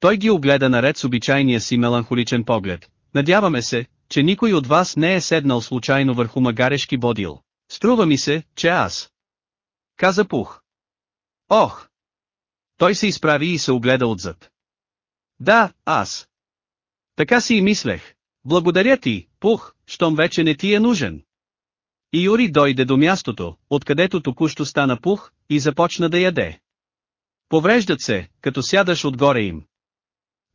S1: Той ги огледа наред с обичайния си меланхоличен поглед. Надяваме се, че никой от вас не е седнал случайно върху магарешки бодил. Струва ми се, че аз. Каза Пух. Ох! Той се изправи и се огледа отзад. Да, аз. Така си и мислех. Благодаря ти, Пух, щом вече не ти е нужен. И Юри дойде до мястото, откъдето току-що стана Пух, и започна да яде. Повреждат се, като сядаш отгоре им.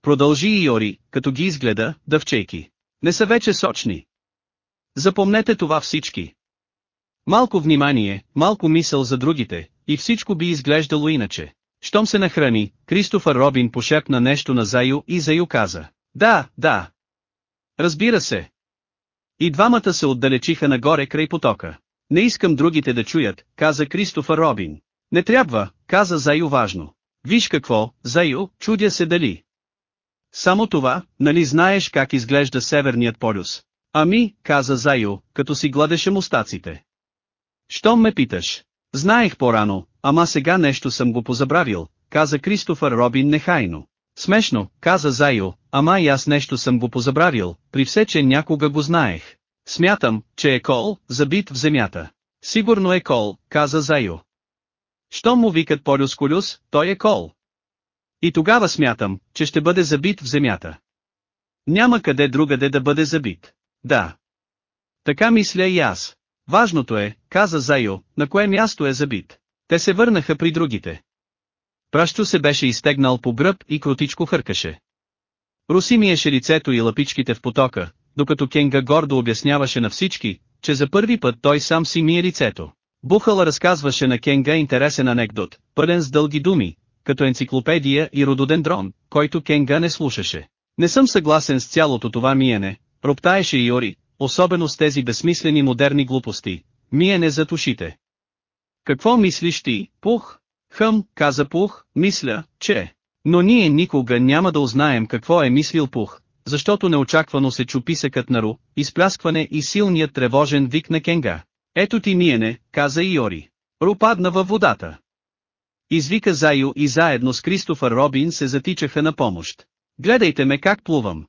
S1: Продължи и Йори, като ги изгледа, дъвчейки. Не са вече сочни. Запомнете това всички. Малко внимание, малко мисъл за другите, и всичко би изглеждало иначе. Щом се нахрани, Кристофър Робин пошепна нещо на Заю и Заю каза. Да, да. Разбира се. И двамата се отдалечиха нагоре край потока. Не искам другите да чуят, каза Кристофър Робин. Не трябва, каза Заю важно. Виж какво, Заю, чудя се дали. Само това, нали знаеш как изглежда Северният полюс? Ами, каза Зайо, като си гладеше мустаците. Щом ме питаш? Знаех по-рано, ама сега нещо съм го позабравил, каза Кристофър Робин нехайно. Смешно, каза Зайо, ама и аз нещо съм го позабравил, при все че някога го знаех. Смятам, че е кол, забит в земята. Сигурно е кол, каза Зайо. Щом му викат Полюс Колюс, той е кол. И тогава смятам, че ще бъде забит в земята. Няма къде другаде да бъде забит. Да. Така мисля и аз. Важното е, каза Зайо, на кое място е забит. Те се върнаха при другите. Пращо се беше изтегнал по гръб и кротичко хъркаше. Руси миеше лицето и лапичките в потока, докато Кенга гордо обясняваше на всички, че за първи път той сам си мие лицето. Бухала разказваше на Кенга интересен анекдот, пълен с дълги думи, като енциклопедия и рододендрон, който Кенга не слушаше. Не съм съгласен с цялото това миене, роптаеше Йори, особено с тези безсмислени модерни глупости, миене за ушите. Какво мислиш ти, Пух? Хъм, каза Пух, мисля, че... Но ние никога няма да узнаем какво е мислил Пух, защото неочаквано се чу писъкът на Ру, изпляскване и силният тревожен вик на Кенга. Ето ти миене, каза Йори. Ру падна във водата. Извика Зайо и заедно с Кристофър Робин се затичаха на помощ. Гледайте ме как плувам.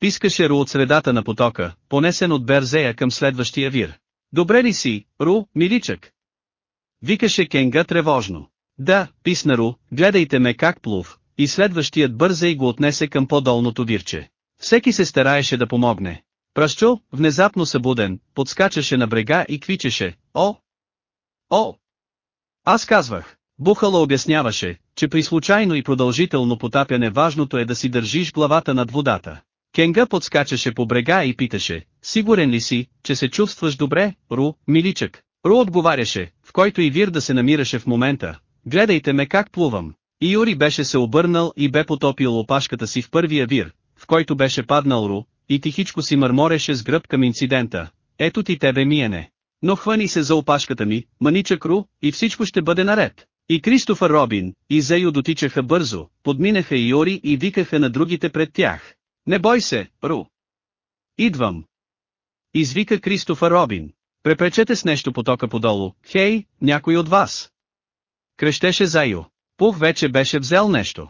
S1: Пискаше Ру от средата на потока, понесен от Берзея към следващия вир. Добре ли си, Ру, миличък? Викаше Кенга тревожно. Да, писна Ру, гледайте ме как плув, и следващият Бързей го отнесе към по-долното вирче. Всеки се стараеше да помогне. Пръщо, внезапно събуден, подскачаше на брега и квичеше, о! О! Аз казвах, Бухала обясняваше, че при случайно и продължително потапяне важното е да си държиш главата над водата. Кенга подскачаше по брега и питаше, сигурен ли си, че се чувстваш добре, Ру, миличък? Ру отговаряше, в който и Вир да се намираше в момента, гледайте ме как плувам. И Юри беше се обърнал и бе потопил опашката си в първия вир, в който беше паднал Ру, и тихичко си мърмореше с гръб към инцидента. Ето ти тебе миене. Но хвани се за опашката ми, маничък Ру, и всичко ще бъде наред. И Кристофър Робин, и Зейо дотичаха бързо, подминаха и Йори и викаха на другите пред тях. Не бой се, Ру. Идвам. Извика Кристофър Робин. Препречете с нещо потока подолу, хей, някой от вас. крещеше Зайо. Пух вече беше взел нещо.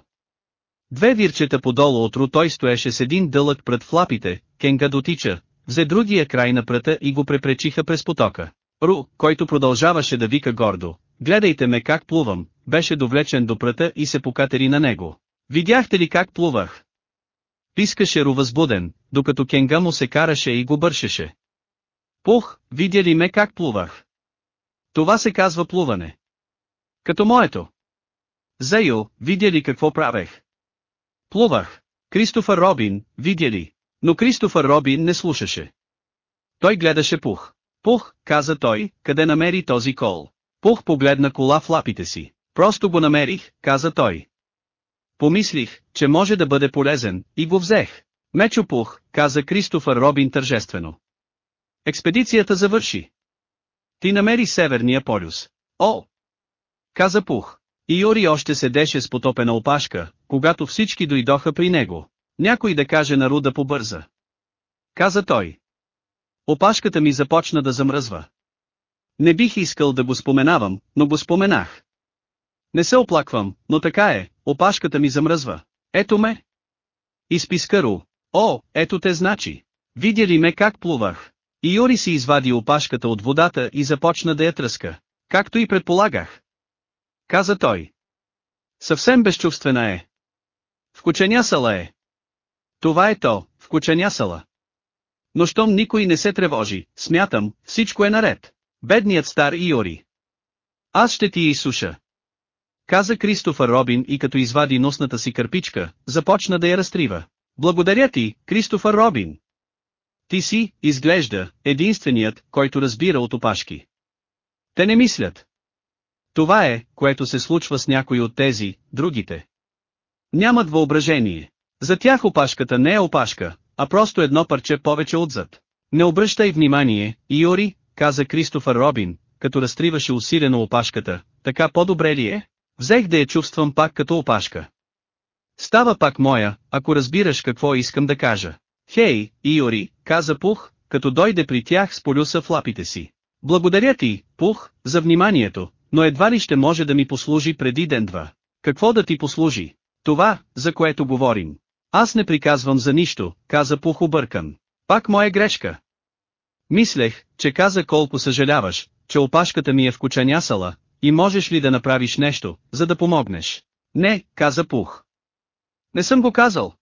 S1: Две вирчета подолу от Ру той стоеше с един дълъг прът в лапите, Кенга дотича, взе другия край на пръта и го препречиха през потока. Ру, който продължаваше да вика гордо, гледайте ме как плувам, беше довлечен до пръта и се покатери на него. Видяхте ли как плувах? Пискаше Ру възбуден, докато Кенга му се караше и го бършеше. Пух, видя ли ме как плувах? Това се казва плуване. Като моето. Зейо, видя ли какво правех? Плувах. Кристофър Робин, видя ли? Но Кристофър Робин не слушаше. Той гледаше Пух. Пух, каза той, къде намери този кол? Пух погледна кола в лапите си. Просто го намерих, каза той. Помислих, че може да бъде полезен, и го взех. Мечо Пух, каза Кристофър Робин тържествено. Експедицията завърши. Ти намери Северния полюс. О! Каза Пух. И Йори още седеше с потопена опашка, когато всички дойдоха при него. Някой да каже на Руда побърза. Каза той. Опашката ми започна да замръзва. Не бих искал да го споменавам, но го споменах. Не се оплаквам, но така е, опашката ми замръзва. Ето ме. Изписка Ру. О, ето те значи. Видя ли ме как плувах? И Йори си извади опашката от водата и започна да я тръска. Както и предполагах. Каза той. Съвсем безчувствена е. Вкученясала е. Това е то, вкученясала. Но щом никой не се тревожи, смятам, всичко е наред. Бедният стар Иори. Аз ще ти я изсуша. Каза Кристофър Робин и като извади носната си кърпичка, започна да я разтрива. Благодаря ти, Кристофър Робин. Ти си, изглежда, единственият, който разбира от опашки. Те не мислят. Това е, което се случва с някои от тези, другите. Нямат въображение. За тях опашката не е опашка, а просто едно парче повече отзад. Не обръщай внимание, Иори, каза Кристофър Робин, като разтриваше усилено опашката, така по-добре ли е? Взех да я чувствам пак като опашка. Става пак моя, ако разбираш какво искам да кажа. Хей, Иори, каза Пух, като дойде при тях с полюса в лапите си. Благодаря ти, Пух, за вниманието, но едва ли ще може да ми послужи преди ден-два. Какво да ти послужи? Това, за което говорим. Аз не приказвам за нищо, каза Пух объркан. Пак моя грешка. Мислех, че каза колко съжаляваш, че опашката ми е вкучанясала, и можеш ли да направиш нещо, за да помогнеш? Не, каза Пух. Не съм го казал.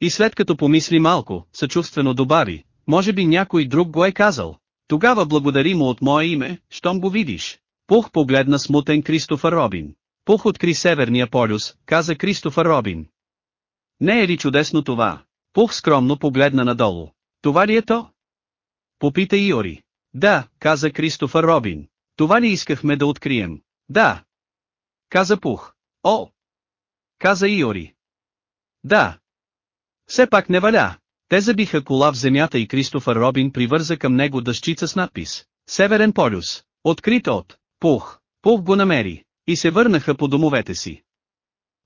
S1: И след като помисли малко, съчувствено добави, може би някой друг го е казал. Тогава благодари му от мое име, щом го видиш. Пух погледна смутен Кристофър Робин. Пух откри Северния полюс, каза Кристофър Робин. Не е ли чудесно това? Пух скромно погледна надолу. Това ли е то? Попита Иори. Да, каза Кристофър Робин. Това ли искахме да открием? Да. Каза Пух. О! Каза Иори. Да. Все пак не валя. Те забиха кола в земята и Кристофър Робин привърза към него дъщица с надпис. Северен полюс. Открит от Пух. Пух го намери. И се върнаха по домовете си.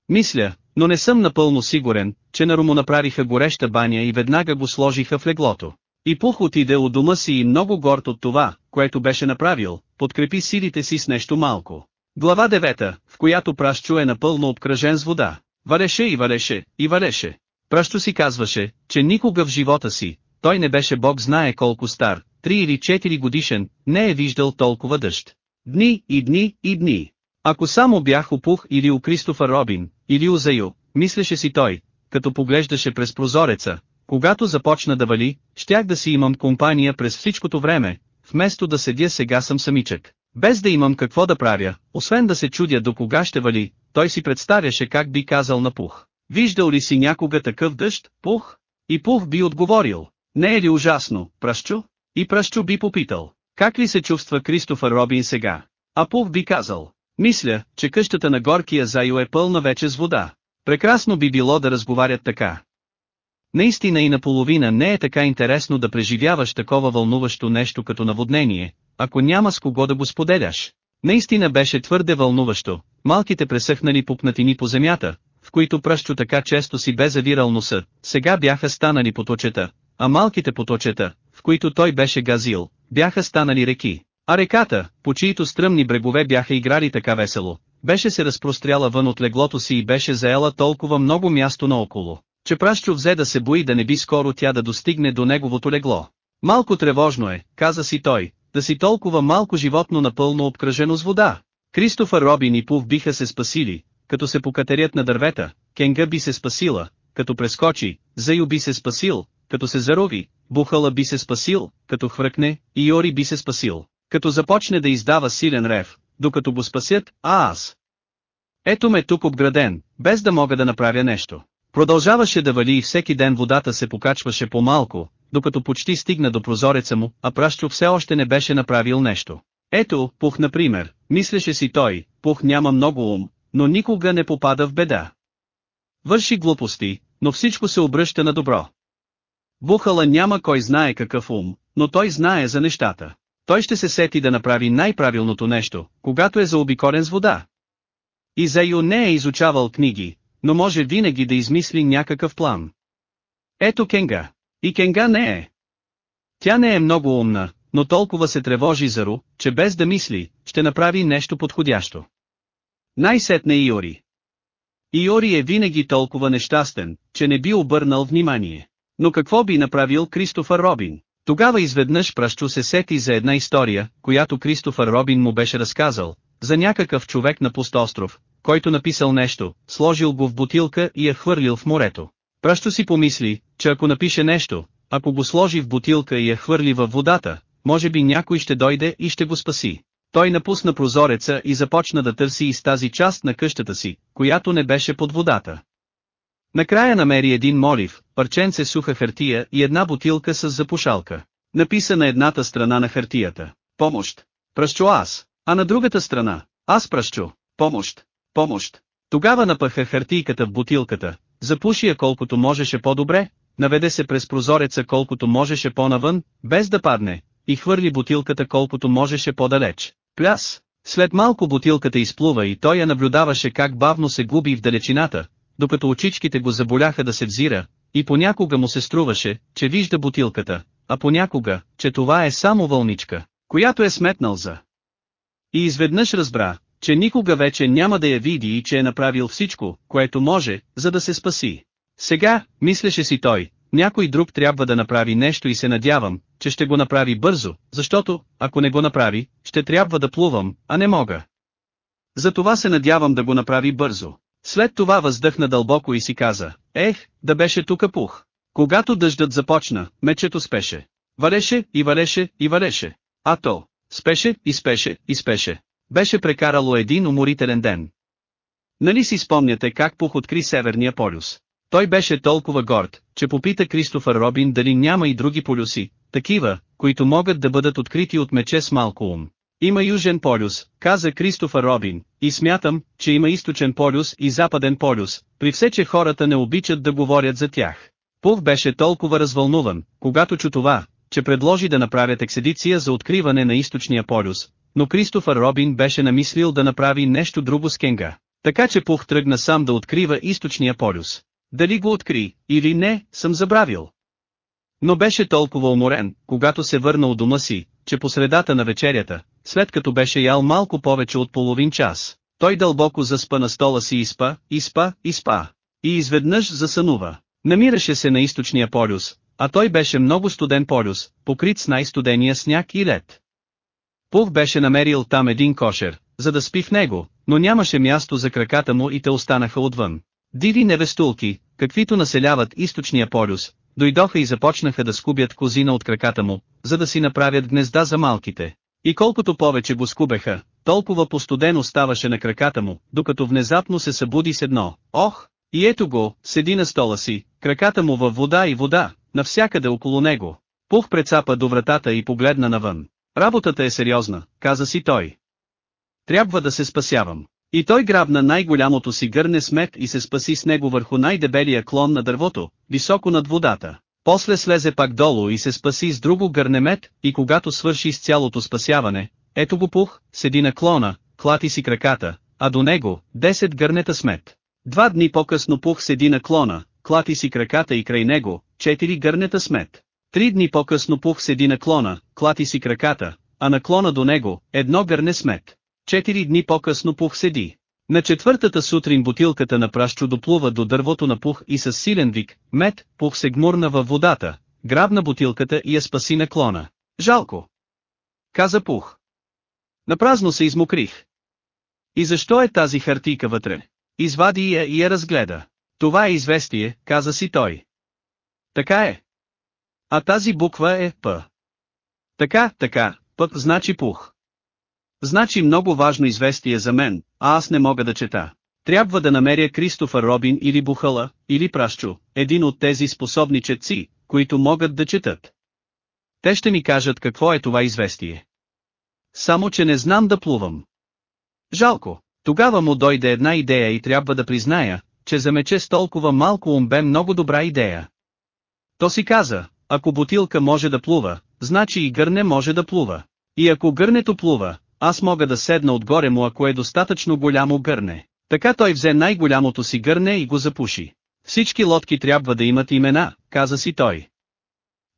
S1: Мисля, но не съм напълно сигурен, че на му направиха гореща баня и веднага го сложиха в леглото. И Пух отиде у дома си и много горд от това, което беше направил, подкрепи силите си с нещо малко. Глава 9, в която Пращу е напълно обкръжен с вода. Валеше и валеше, и валеше. Пращу си казваше, че никога в живота си, той не беше бог знае колко стар, 3 или 4 годишен, не е виждал толкова дъжд. Дни и дни и дни. Ако само бях опух или у Кристофър Робин, или у Зайо, мислеше си той, като поглеждаше през прозореца, когато започна да вали, щях да си имам компания през всичкото време, вместо да седя сега съм самичък. Без да имам какво да правя, освен да се чудя до кога ще вали, той си представяше как би казал на Пух. Виждал ли си някога такъв дъжд, Пух? И Пух би отговорил, не е ли ужасно, пръщу? И пръщу би попитал, как ли се чувства Кристофър Робин сега? А Пух би казал, мисля, че къщата на горкия Зайо е пълна вече с вода. Прекрасно би било да разговарят така. Наистина и наполовина не е така интересно да преживяваш такова вълнуващо нещо като наводнение, ако няма с кого да го споделяш. Наистина беше твърде вълнуващо, малките пресъхнали пупнатини по земята, които пръщо така често си бе завирал носа, сега бяха станали поточета, а малките поточета, в които той беше газил, бяха станали реки. А реката, по чието стръмни брегове бяха играли така весело, беше се разпростряла вън от леглото си и беше заела толкова много място наоколо, че пращу взе да се бои да не би скоро тя да достигне до неговото легло. Малко тревожно е, каза си той, да си толкова малко животно напълно обкръжено с вода. Кристофър Робин и Пув биха се спасили, като се покатерят на дървета, Кенга би се спасила, като прескочи, Заю би се спасил, като се зарови, Бухала би се спасил, като хвъркне, и Йори би се спасил, като започне да издава силен рев, докато го спасят, а аз. Ето ме тук обграден, без да мога да направя нещо. Продължаваше да вали и всеки ден водата се покачваше по-малко, докато почти стигна до прозореца му, а Пращо все още не беше направил нещо. Ето, Пух например, мислеше си той, Пух няма много ум, но никога не попада в беда. Върши глупости, но всичко се обръща на добро. Бухала няма кой знае какъв ум, но той знае за нещата. Той ще се сети да направи най-правилното нещо, когато е заобиколен с вода. Изайо не е изучавал книги, но може винаги да измисли някакъв план. Ето Кенга. И Кенга не е. Тя не е много умна, но толкова се тревожи за Ру, че без да мисли, ще направи нещо подходящо. Най-сетне Иори. Иори е винаги толкова нещастен, че не би обърнал внимание. Но какво би направил Кристофър Робин? Тогава изведнъж пращу се сети за една история, която Кристофър Робин му беше разказал, за някакъв човек на пуст остров, който написал нещо, сложил го в бутилка и я хвърлил в морето. Пращо си помисли, че ако напише нещо, ако го сложи в бутилка и я хвърли във водата, може би някой ще дойде и ще го спаси. Той напусна прозореца и започна да търси из тази част на къщата си, която не беше под водата. Накрая намери един молив, парченце суха хартия и една бутилка с запушалка. Написа на едната страна на хартията. Помощ. Пръщу аз. А на другата страна. Аз пръщу. Помощ. Помощ. Тогава напъха хартийката в бутилката, запуши я колкото можеше по-добре, наведе се през прозореца колкото можеше по-навън, без да падне, и хвърли бутилката колкото можеше по-далеч. Пляс! След малко бутилката изплува и той я наблюдаваше как бавно се губи в далечината, докато очичките го заболяха да се взира, и понякога му се струваше, че вижда бутилката, а понякога, че това е само вълничка, която е сметнал за. И изведнъж разбра, че никога вече няма да я види и че е направил всичко, което може, за да се спаси. Сега, мислеше си той, някой друг трябва да направи нещо и се надявам, че ще го направи бързо, защото, ако не го направи, ще трябва да плувам, а не мога. Затова се надявам да го направи бързо. След това въздъхна дълбоко и си каза, ех, да беше тука пух. Когато дъждът започна, мечето спеше. Валеше и валеше и валеше. А то, спеше и спеше и спеше. Беше прекарало един уморителен ден. Нали си спомняте как Пух откри Северния полюс? Той беше толкова горд, че попита Кристофър Робин дали няма и други полюси, такива, които могат да бъдат открити от мече с малко ум. Има Южен полюс, каза Кристофър Робин, и смятам, че има Източен полюс и Западен полюс, при все че хората не обичат да говорят за тях. Пух беше толкова развълнуван, когато чу това, че предложи да направят екседиция за откриване на Източния полюс, но Кристофър Робин беше намислил да направи нещо друго с Кенга. Така че Пух тръгна сам да открива източния полюс. Дали го откри, или не, съм забравил. Но беше толкова уморен, когато се върна от дома си, че по средата на вечерята, след като беше ял малко повече от половин час, той дълбоко заспа на стола си и спа, и спа, и спа. И изведнъж засънува. Намираше се на източния полюс, а той беше много студен полюс, покрит с най-студения сняг и лед. Пух беше намерил там един кошер, за да спи в него, но нямаше място за краката му и те останаха отвън. Диви невестулки, каквито населяват източния полюс, дойдоха и започнаха да скубят козина от краката му, за да си направят гнезда за малките. И колкото повече го скубеха, толкова постудено ставаше на краката му, докато внезапно се събуди с едно. Ох! И ето го, седи на стола си, краката му във вода и вода, навсякъде около него. Пух прецапа до вратата и погледна навън. Работата е сериозна, каза си той. Трябва да се спасявам. И той грабна най-голямото си гърне смет и се спаси с него върху най-дебелия клон на дървото, високо над водата. После слезе пак долу и се спаси с друго гърнемет, и когато свърши с цялото спасяване, ето го пух, седи на клона, клати си краката, а до него, 10 гърнета смет. Два дни по-късно пух седи на клона, клати си краката и край него, 4 гърнета смет. Три дни по-късно пух седи на клона, клати си краката, а на клона до него, едно гърне смет. Четири дни по-късно пух седи. На четвъртата сутрин бутилката на прашчо доплува до дървото на Пух и с силен вик, мет, Пух се гмурна във водата, грабна бутилката и я спаси на клона. Жалко. Каза Пух. Напразно се измокрих. И защо е тази хартийка вътре? Извади я и я разгледа. Това е известие, каза си той. Така е. А тази буква е П. Така, така, П значи Пух. Значи много важно известие за мен, а аз не мога да чета. Трябва да намеря Кристофър Робин или Бухала, или Прашчо, един от тези способни четци, които могат да четат. Те ще ми кажат какво е това известие. Само че не знам да плувам. Жалко, тогава му дойде една идея и трябва да призная, че за мече с толкова малко ум бе много добра идея. То си каза, ако бутилка може да плува, значи и гърне може да плува. И ако гърнето плува, аз мога да седна отгоре му ако е достатъчно голямо гърне. Така той взе най-голямото си гърне и го запуши. Всички лодки трябва да имат имена, каза си той.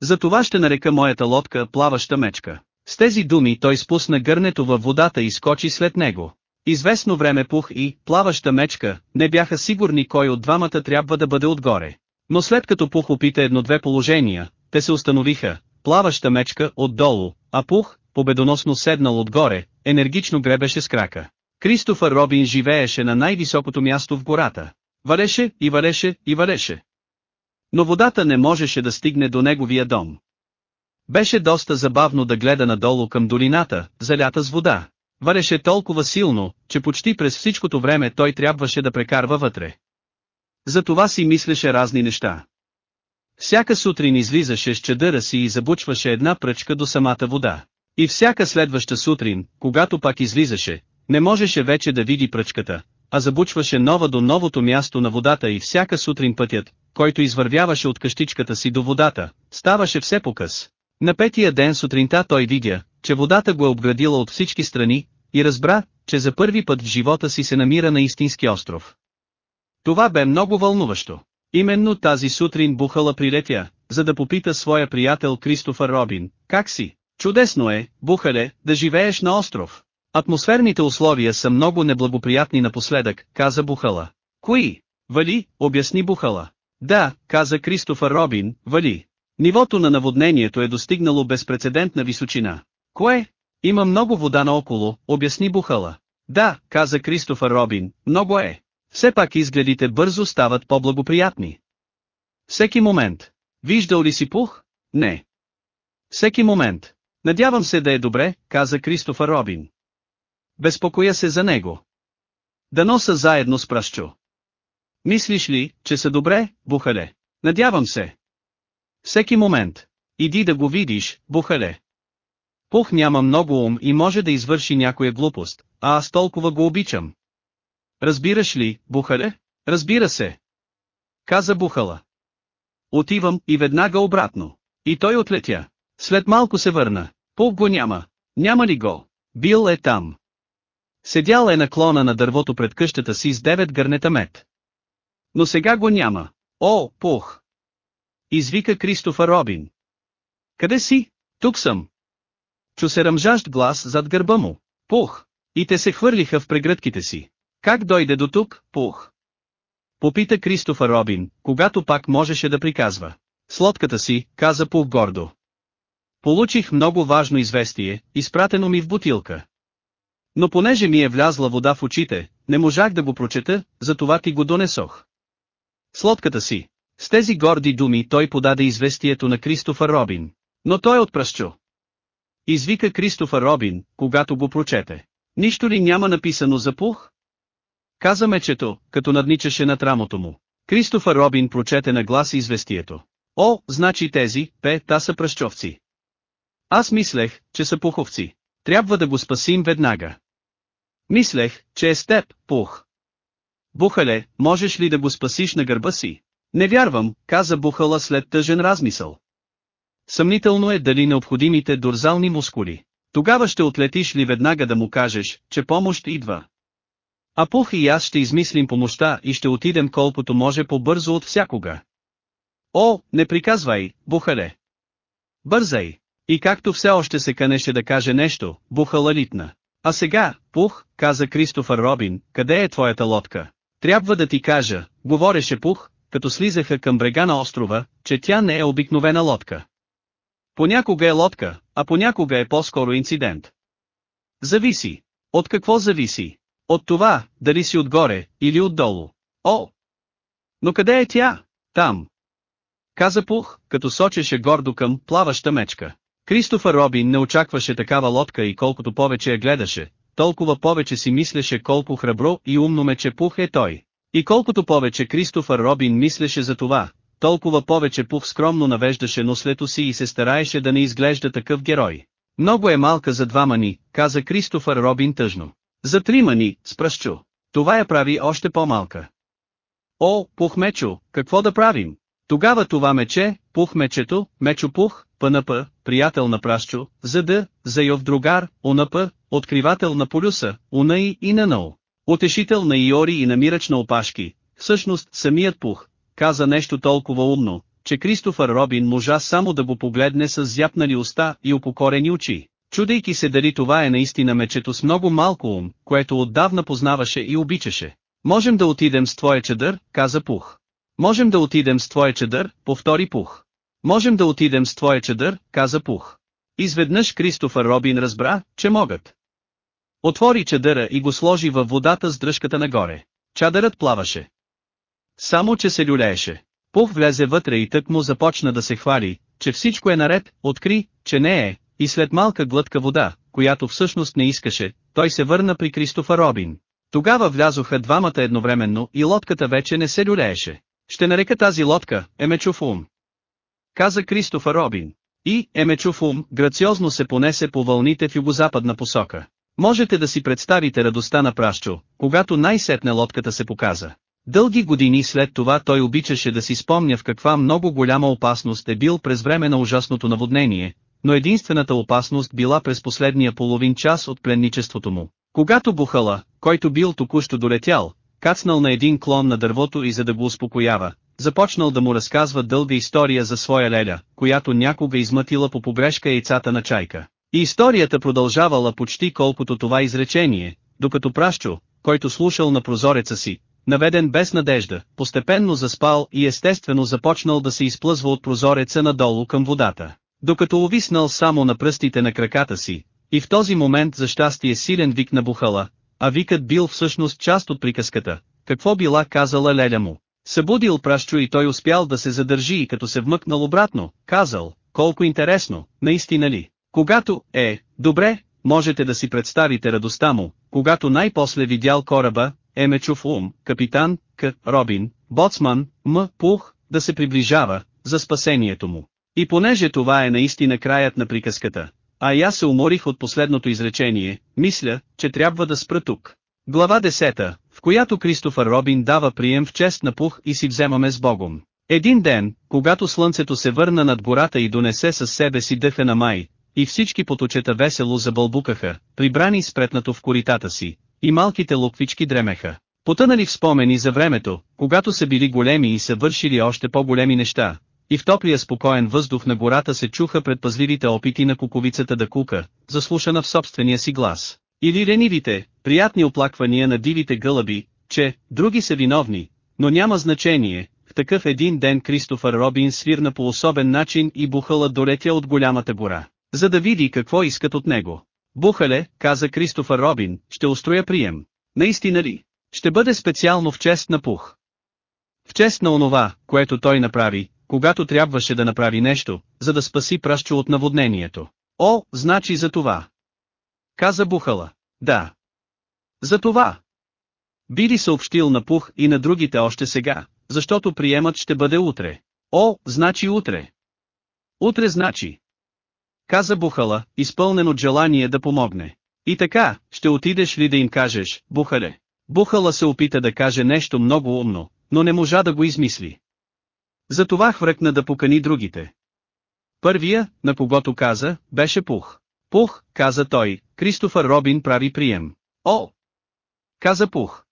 S1: За това ще нарека моята лодка плаваща мечка. С тези думи той спусна гърнето във водата и скочи след него. Известно време пух и плаваща мечка не бяха сигурни кой от двамата трябва да бъде отгоре. Но след като пух опита едно-две положения, те се установиха, плаваща мечка отдолу, а пух, победоносно седнал отгоре, енергично гребеше с крака. Кристофър Робин живееше на най-високото място в гората. Валеше и валеше и валеше. Но водата не можеше да стигне до неговия дом. Беше доста забавно да гледа надолу към долината, залята с вода. Вареше толкова силно, че почти през всичкото време той трябваше да прекарва вътре. За това си мислеше разни неща. Всяка сутрин излизаше с чадъра си и забучваше една пръчка до самата вода. И всяка следваща сутрин, когато пак излизаше, не можеше вече да види пръчката, а забучваше нова до новото място на водата и всяка сутрин пътят, който извървяваше от къщичката си до водата, ставаше все по-къс. На петия ден сутринта той видя, че водата го е обградила от всички страни, и разбра, че за първи път в живота си се намира на истински остров. Това бе много вълнуващо. Именно тази сутрин Бухала прилетя, за да попита своя приятел Кристофър Робин, как си? Чудесно е, Бухале, да живееш на остров. Атмосферните условия са много неблагоприятни напоследък, каза Бухала. Кои? Вали, обясни Бухала. Да, каза Кристофър Робин, вали. Нивото на наводнението е достигнало безпредседентна височина. Кое? Има много вода наоколо, обясни Бухала. Да, каза Кристофър Робин, много е. Все пак изгледите бързо стават по-благоприятни. Всеки момент. Виждал ли си пух? Не. Всеки момент. Надявам се да е добре, каза Кристофър Робин. Безпокоя се за него. Да носа заедно с пръщу. Мислиш ли, че са добре, Бухале? Надявам се. Всеки момент. Иди да го видиш, Бухале. Пух няма много ум и може да извърши някоя глупост, а аз толкова го обичам. Разбираш ли, Бухале? Разбира се. Каза Бухала. Отивам и веднага обратно. И той отлетя. След малко се върна. Пух го няма. Няма ли го? Бил е там. Седял е на клона на дървото пред къщата си с девет гърнета мед. Но сега го няма. О, пух! Извика Кристофър Робин. Къде си? Тук съм. Чу се ръмжащ глас зад гърба му. Пух! И те се хвърлиха в прегръдките си. Как дойде до тук, пух? Попита Кристофър Робин, когато пак можеше да приказва. С лодката си, каза Пух гордо. Получих много важно известие, изпратено ми в бутилка. Но понеже ми е влязла вода в очите, не можах да го прочета, затова ти го донесох. С лодката си. С тези горди думи той подаде известието на Кристофър Робин. Но той отпръщу. Извика Кристофър Робин, когато го прочете. Нищо ли няма написано за пух? Каза мечето, като надничаше над рамото му. Кристофър Робин прочете на глас известието. О, значи тези, пе, та са пръщовци. Аз мислех, че са пуховци. Трябва да го спасим веднага. Мислех, че е с теб, пух. Бухале, можеш ли да го спасиш на гърба си? Не вярвам, каза Бухала след тъжен размисъл. Съмнително е дали необходимите дорзални мускули. Тогава ще отлетиш ли веднага да му кажеш, че помощ идва. А Пух и аз ще измислим помощта и ще отидем колкото може по-бързо от всякога. О, не приказвай, Бухале. Бързай. И както все още се канеше да каже нещо, Бухала литна. А сега, Пух, каза Кристофър Робин, къде е твоята лодка? Трябва да ти кажа, говореше Пух, като слизаха към брега на острова, че тя не е обикновена лодка. Понякога е лодка, а понякога е по-скоро инцидент. Зависи. От какво зависи? От това, дали си отгоре, или отдолу. О! Но къде е тя? Там. Каза Пух, като сочеше гордо към плаваща мечка. Кристофър Робин не очакваше такава лодка и колкото повече я гледаше, толкова повече си мислеше колко храбро и умно мече Пух е той. И колкото повече Кристофър Робин мислеше за това, толкова повече Пух скромно навеждаше нослето си и се стараеше да не изглежда такъв герой. Много е малка за двама ни, каза Кристофър Робин тъжно. За трима ни, с пръщу. Това я прави още по-малка. О, Пух Мечо, какво да правим? Тогава това мече, Пух Мечето, Мечо Пух, ПНП, приятел на Пращо, ЗД, Зайов другар, ОНП, откривател на полюса, УНАИ и НАНО. Утешител на Иори и намирач на опашки, всъщност самият Пух, каза нещо толкова умно, че Кристофър Робин можа само да го погледне с зяпнали уста и опокорени очи, чудейки се дали това е наистина мечето с много малко ум, което отдавна познаваше и обичаше. Можем да отидем с твоя чадър, каза Пух. Можем да отидем с твоя чадър, повтори Пух. Можем да отидем с твоя чадър, каза Пух. Изведнъж Кристофър Робин разбра, че могат. Отвори чадъра и го сложи във водата с дръжката нагоре. Чадърът плаваше. Само че се люлееше. Пух влезе вътре и тък му започна да се хвали, че всичко е наред, откри, че не е, и след малка глътка вода, която всъщност не искаше, той се върна при Кристофър Робин. Тогава влязоха двамата едновременно и лодката вече не се люлееше. Ще нарека тази лодка, Емечов ум. Каза Кристофър Робин. И, Емечов ум, грациозно се понесе по вълните в югозападна посока. Можете да си представите радостта на Пращо, когато най-сетне лодката се показа. Дълги години след това той обичаше да си спомня в каква много голяма опасност е бил през време на ужасното наводнение, но единствената опасност била през последния половин час от пленничеството му. Когато Бухала, който бил току-що долетял, кацнал на един клон на дървото и за да го успокоява, започнал да му разказва дълга история за своя леля, която някога измътила по погрешка яйцата на чайка. И историята продължавала почти колкото това изречение, докато Пращо, който слушал на прозореца си, наведен без надежда, постепенно заспал и естествено започнал да се изплъзва от прозореца надолу към водата. Докато увиснал само на пръстите на краката си, и в този момент за щастие силен вик на бухала, а викът бил всъщност част от приказката, какво била казала леля му. Събудил пращу и той успял да се задържи и като се вмъкнал обратно, казал, колко интересно, наистина ли? Когато, е, добре, можете да си представите радостта му, когато най-после видял кораба, Емечов ум, капитан, К, Робин, боцман, М, Пух, да се приближава, за спасението му. И понеже това е наистина краят на приказката, а и аз се уморих от последното изречение, мисля, че трябва да спра тук. Глава 10, в която Кристофър Робин дава прием в чест на Пух и си вземаме с Богом. Един ден, когато слънцето се върна над гората и донесе със себе си дъха на май, и всички поточета весело забълбукаха, прибрани спретнато в коритата си, и малките луквички дремеха. Потънали в спомени за времето, когато са били големи и са вършили още по-големи неща, и в топлия спокоен въздух на гората се чуха предпазливите опити на куковицата да кука, заслушана в собствения си глас. Или ленивите, приятни оплаквания на дивите гълъби, че, други са виновни, но няма значение, в такъв един ден Кристофър Робин свирна по особен начин и бухала долетя от голямата гора, за да види какво искат от него. Бухале, каза Кристофър Робин, ще устроя прием. Наистина ли? Ще бъде специално в чест на Пух. В чест на онова, което той направи, когато трябваше да направи нещо, за да спаси пращу от наводнението. О, значи за това. Каза Бухала. Да. За това. Бири съобщил на Пух и на другите още сега, защото приемът ще бъде утре. О, значи утре. Утре значи. Каза Бухала, изпълнен от желание да помогне. И така, ще отидеш ли да им кажеш, Бухале? Бухала се опита да каже нещо много умно, но не можа да го измисли. Затова хвръкна да покани другите. Първия, на когото каза, беше Пух. Пух, каза той, Кристофър Робин прави прием. О! Каза Пух.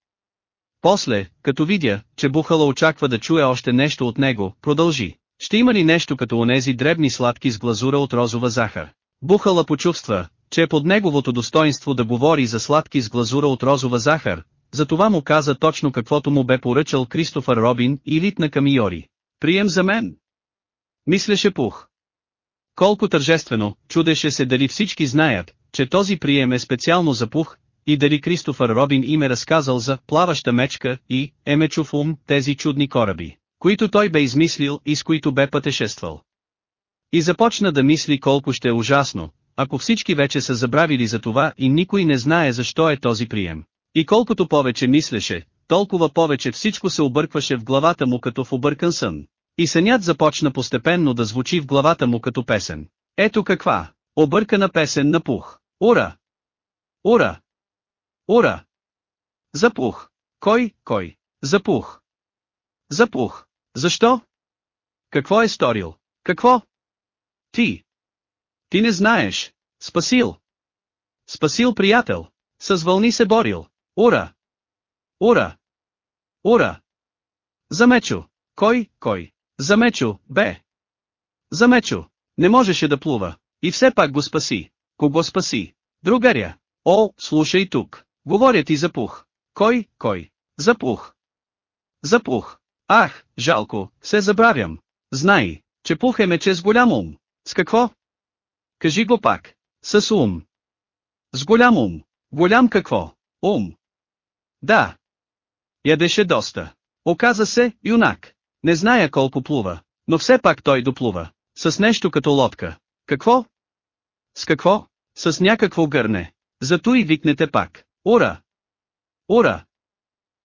S1: После, като видя, че Бухала очаква да чуе още нещо от него, продължи. Ще има ли нещо като онези дребни сладки с глазура от розова захар? Бухала почувства, че е под неговото достоинство да говори за сладки с глазура от розова захар, затова му каза точно каквото му бе поръчал Кристофър Робин и литна към Йори. Прием за мен. Мислеше Пух. Колко тържествено, чудеше се дали всички знаят, че този прием е специално за Пух, и дали Кристофър Робин им е разказал за плаваща мечка и Емечов ум тези чудни кораби, които той бе измислил и с които бе пътешествал. И започна да мисли колко ще е ужасно, ако всички вече са забравили за това и никой не знае защо е този прием. И колкото повече мислеше, толкова повече всичко се объркваше в главата му като в объркан сън. И сънят започна постепенно да звучи в главата му като песен. Ето каква, объркана песен на пух. Ура! Ура! Ура! Запух! Кой, кой? Запух! Запух! Защо? Какво е сторил? Какво? Ти! Ти не знаеш! Спасил! Спасил приятел! С вълни се борил! Ура! Ура! Ура! Замечо! Кой, кой? Замечо, бе! Замечо! Не можеше да плува. И все пак го спаси. Кого спаси? Другаря! О, слушай тук. Говоря ти за пух. Кой, кой? За пух. За пух. Ах, жалко, се забравям. Знай, че пух е мече с голям ум. С какво? Кажи го пак. С ум. С голям ум. Голям какво? Ум. Да. Ядеше доста. Оказа се, юнак. Не зная колко плува, но все пак той доплува. С нещо като лодка. Какво? С какво? С някакво гърне. Зато и викнете пак. Ура! Ура!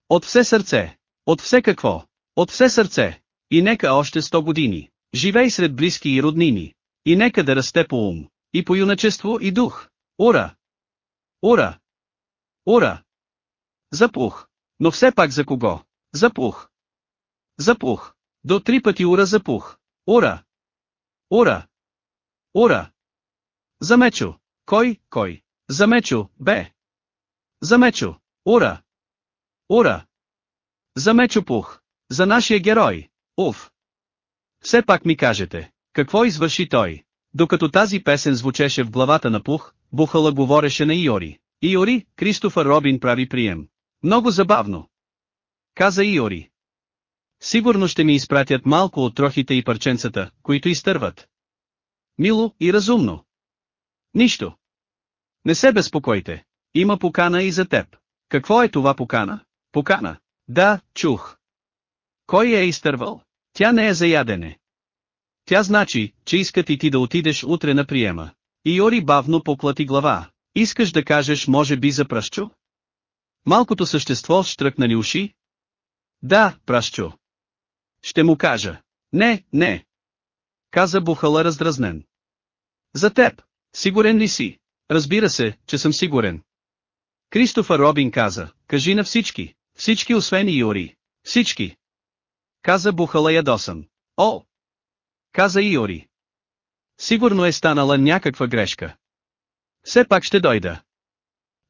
S1: От все сърце. От все какво? От все сърце. И нека още сто години. Живей сред близки и роднини. И нека да расте по ум. И по юначество и дух. Ура! Ура! Ура! Запух. Но все пак за кого? Запух. Запух. До три пъти ура запух. Ура! Ура! Ура! Замечо. Кой, кой? Замечо, бе. Замечо. Ура! Ура! Замечо пух. За нашия герой. Уф! Все пак ми кажете, какво извърши той? Докато тази песен звучеше в главата на Пух, Бухала говореше на Иори. Иори, Кристофър Робин прави прием. Много забавно. Каза Иори. Сигурно ще ми изпратят малко от трохите и парченцата, които изтърват. Мило и разумно. Нищо. Не се безпокойте. Има покана и за теб. Какво е това покана? Покана. Да, чух. Кой е изтървал? Тя не е за ядене. Тя значи, че искат и ти да отидеш утре на приема. Иори бавно поклати глава. Искаш да кажеш може би за пръщу? Малкото същество штръкнали уши? Да, пращу. Ще му кажа. Не, не. Каза Бухала раздразнен. За теб. Сигурен ли си? Разбира се, че съм сигурен. Кристофър Робин каза, кажи на всички, всички освен Иори, всички. Каза Бухала ядосан. О! Каза Иори. Сигурно е станала някаква грешка. Все пак ще дойда.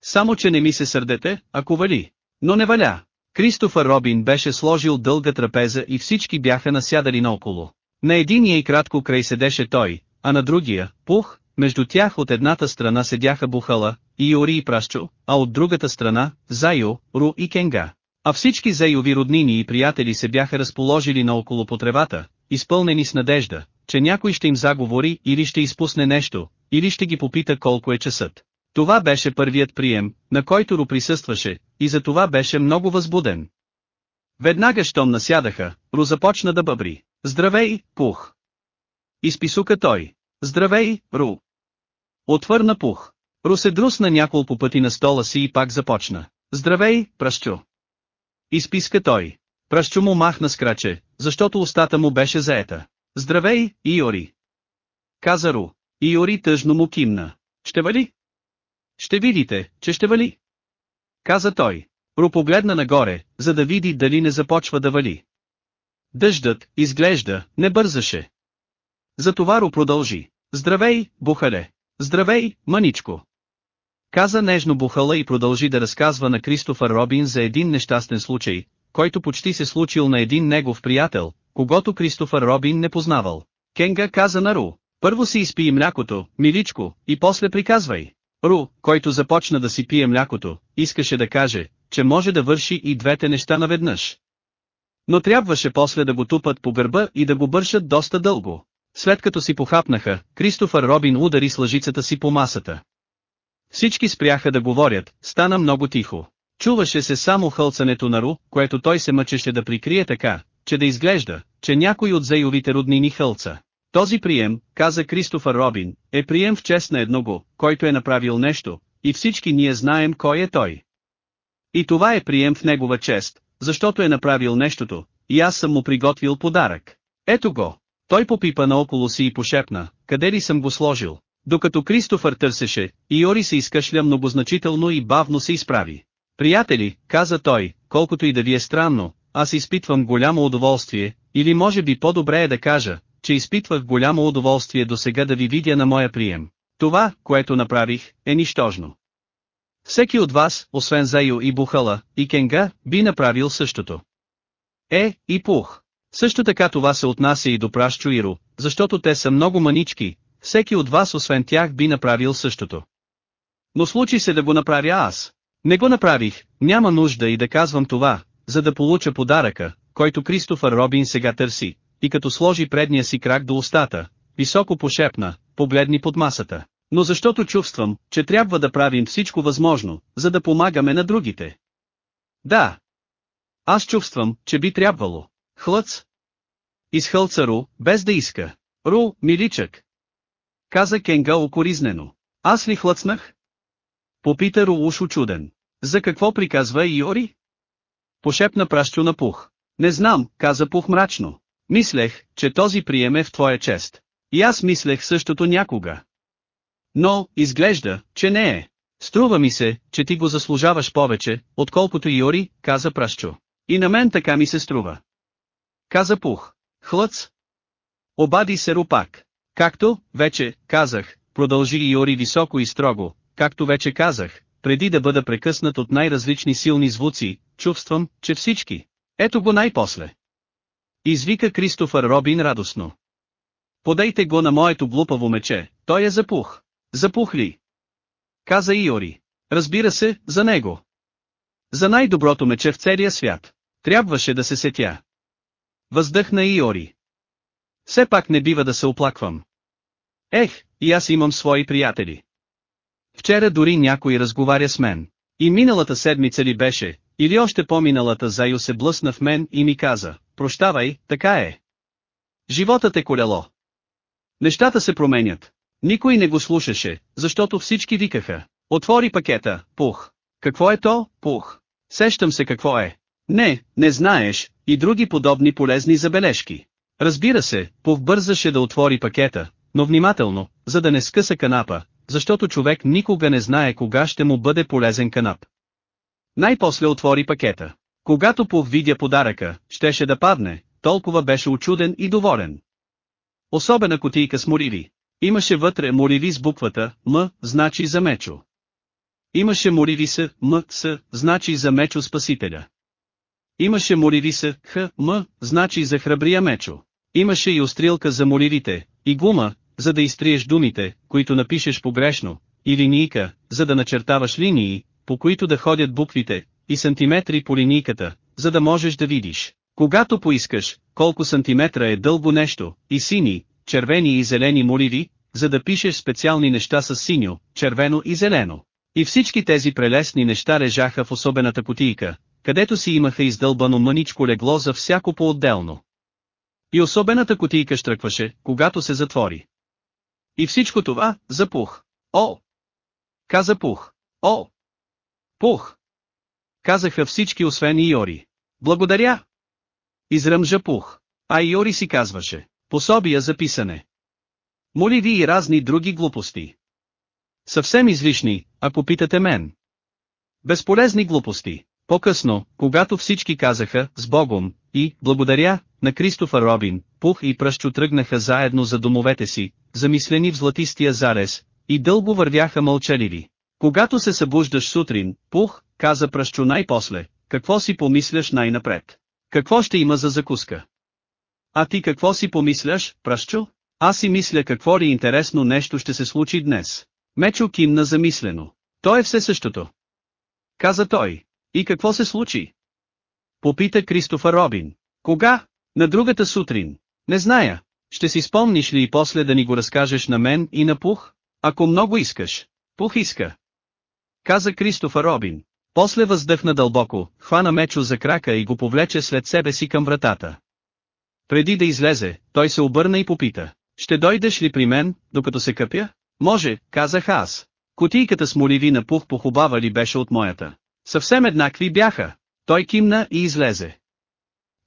S1: Само че не ми се сърдете, ако вали. Но не валя. Кристофър Робин беше сложил дълга трапеза и всички бяха насядали наоколо. На единия и кратко край седеше той, а на другия, Пух, между тях от едната страна седяха Бухала, Иори и Прашчо, а от другата страна, Зайо, Ру и Кенга. А всички Зайови роднини и приятели се бяха разположили наоколо по тревата, изпълнени с надежда, че някой ще им заговори или ще изпусне нещо, или ще ги попита колко е часът. Това беше първият прием, на който Ру присъстваше, и за това беше много възбуден. Веднага щом насядаха, Ру започна да бъбри. Здравей, Пух! Изписука той. Здравей, Ру! Отвърна Пух. Ру се друсна няколко пъти на стола си и пак започна. Здравей, пращу! Изписка той. Пращу му махна с краче, защото устата му беше заета. Здравей, Иори! Каза Ру. Иори тъжно му кимна. Ще вали? Ще видите, че ще вали. Каза той. Ру погледна нагоре, за да види дали не започва да вали. Дъждът, изглежда, не бързаше. Затова Ру продължи. Здравей, Бухале! Здравей, мъничко! Каза нежно Бухала и продължи да разказва на Кристофър Робин за един нещастен случай, който почти се случил на един негов приятел, когато Кристофър Робин не познавал. Кенга каза на Ру, първо си изпи млякото, миличко, и после приказвай. Ру, който започна да си пие млякото, искаше да каже, че може да върши и двете неща наведнъж. Но трябваше после да го тупат по гърба и да го бършат доста дълго. След като си похапнаха, Кристофър Робин удари с лъжицата си по масата. Всички спряха да говорят, стана много тихо. Чуваше се само хълцането на Ру, което той се мъчеше да прикрие така, че да изглежда, че някой от зайовите роднини хълца. Този прием, каза Кристофър Робин, е прием в чест на едного, който е направил нещо, и всички ние знаем кой е той. И това е прием в негова чест, защото е направил нещото, и аз съм му приготвил подарък. Ето го. Той попипа наоколо си и пошепна, къде ли съм го сложил. Докато Кристофър търсеше, Иори се изкашля многозначително и бавно се изправи. Приятели, каза той, колкото и да ви е странно, аз изпитвам голямо удоволствие, или може би по-добре е да кажа, че изпитвах голямо удоволствие до сега да ви видя на моя прием. Това, което направих, е нищожно. Всеки от вас, освен Зайо и Бухала, и Кенга, би направил същото. Е, и Пух. Също така това се отнася и до Прашчо Иро, защото те са много манички, всеки от вас освен тях би направил същото. Но случи се да го направя аз. Не го направих, няма нужда и да казвам това, за да получа подаръка, който Кристофър Робин сега търси, и като сложи предния си крак до устата, високо пошепна, погледни под масата. Но защото чувствам, че трябва да правим всичко възможно, за да помагаме на другите. Да. Аз чувствам, че би трябвало. Хлъц. Изхълца Ру, без да иска. Ру, миличък. Каза Кенга окоризнено. Аз ли хлъцнах? Попита Ру уж очуден. За какво приказва Иори? Пошепна пращу на Пух. Не знам, каза Пух мрачно. Мислех, че този прием е в твоя чест. И аз мислех същото някога. Но, изглежда, че не е. Струва ми се, че ти го заслужаваш повече, отколкото Йори, каза Пращо. И на мен така ми се струва. Каза Пух. Хлъц. Обади се Рупак. Както, вече, казах, продължи Йори високо и строго, както вече казах, преди да бъда прекъснат от най-различни силни звуци, чувствам, че всички. Ето го най-после. Извика Кристофър Робин радостно. Подайте го на моето глупаво мече, той е запух. Запух ли? Каза Иори. Разбира се, за него. За най-доброто мече в целия свят. Трябваше да се сетя. Въздъхна Иори. Все пак не бива да се оплаквам. Ех, и аз имам свои приятели. Вчера дори някой разговаря с мен. И миналата седмица ли беше, или още по-миналата Зайо се блъсна в мен и ми каза, прощавай, така е. Животът е колело. Нещата се променят. Никой не го слушаше, защото всички викаха. Отвори пакета, пух. Какво е то, пух? Сещам се какво е. Не, не знаеш, и други подобни полезни забележки. Разбира се, Пух бързаше да отвори пакета, но внимателно, за да не скъса канапа, защото човек никога не знае кога ще му бъде полезен канап. Най-после отвори пакета. Когато Пух видя подаръка, щеше да падне, толкова беше очуден и доволен. Особена котийка с мориви. Имаше вътре мориви с буквата М, значи за Мечо. Имаше мориви с М, С, значи за Мечо Спасителя. Имаше мориви с Х, М, значи за храбрия Мечо. Имаше и острилка за моливите, и гума, за да изтриеш думите, които напишеш погрешно, и линийка, за да начертаваш линии, по които да ходят буквите, и сантиметри по линийката, за да можеш да видиш. Когато поискаш, колко сантиметра е дълго нещо, и сини, червени и зелени моливи, за да пишеш специални неща с синьо, червено и зелено. И всички тези прелесни неща лежаха в особената кутийка, където си имаха издълбано мъничко легло за всяко по-отделно. И особената кутийка штръкваше, когато се затвори. И всичко това, запух. О! Каза Пух. О! Пух! Казаха всички освен Иори. Благодаря! Изръмжа Пух. А Иори си казваше. Пособия за писане. Моливи и разни други глупости. Съвсем излишни, ако питате мен. Безполезни глупости. По-късно, когато всички казаха «С Богом» и «Благодаря» на Кристофър Робин, Пух и Пръщо тръгнаха заедно за домовете си, замислени в златистия зарез, и дълго вървяха мълчаливи. Когато се събуждаш сутрин, Пух, каза Пръщо най-после, какво си помисляш най-напред? Какво ще има за закуска? А ти какво си помисляш, Пръщо? Аз си мисля какво ли интересно нещо ще се случи днес. Мечо кимна замислено. То е все същото. Каза той. И какво се случи? Попита Кристофър Робин. Кога? На другата сутрин. Не зная. Ще си спомниш ли и после да ни го разкажеш на мен и на Пух? Ако много искаш. Пух иска. Каза Кристофър Робин. После въздъхна дълбоко, хвана Мечо за крака и го повлече след себе си към вратата. Преди да излезе, той се обърна и попита. Ще дойдеш ли при мен, докато се къпя? Може, казах аз. Котийката с моливи на пух похубава ли беше от моята? Съвсем еднакви бяха. Той кимна и излезе.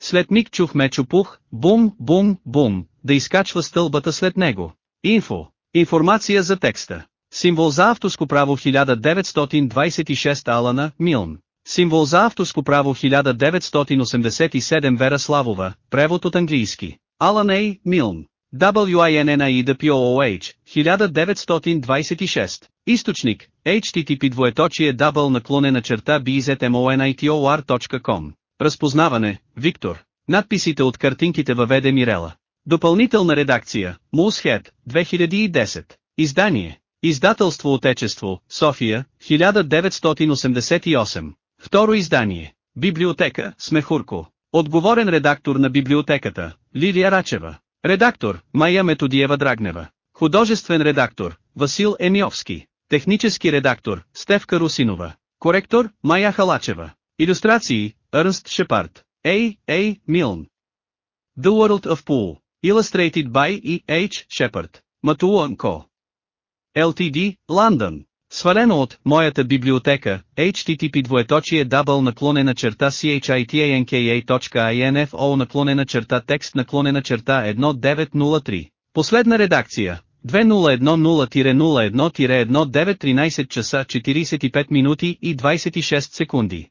S1: След миг чух мечо пух, бум, бум, бум, да изкачва стълбата след него. Инфо. Информация за текста. Символ за авторско право 1926 Алана, Милн. Символ за авторско право 1987 Вера Славова, превод от английски. Алан Ей, Милн. WINNIDPOOH, 1926. Източник, http двоеточие дабл наклонена черта bzmonitor.com. Разпознаване, Виктор. Надписите от картинките въведе Мирела. Допълнителна редакция, Мулсхед, 2010. Издание. Издателство Отечество, София, 1988. Второ издание. Библиотека, Смехурко. Отговорен редактор на библиотеката, Лилия Рачева. Редактор, Майя Методиева Драгнева. Художествен редактор, Васил Емиовски. Технически редактор, Стевка Русинова. Коректор, Майя Халачева. Иллюстрации, Ернст Шепард. A. A. Milne. The World of Pool. Illustrated by E. H. Shepard. Co. LTD, London. Свалено от моята библиотека, http двоеточие дабл наклонена черта chitanka.info наклонена черта текст наклонена черта 1903. Последна редакция. 2010-01-1913 часа 45 минути и 26 секунди.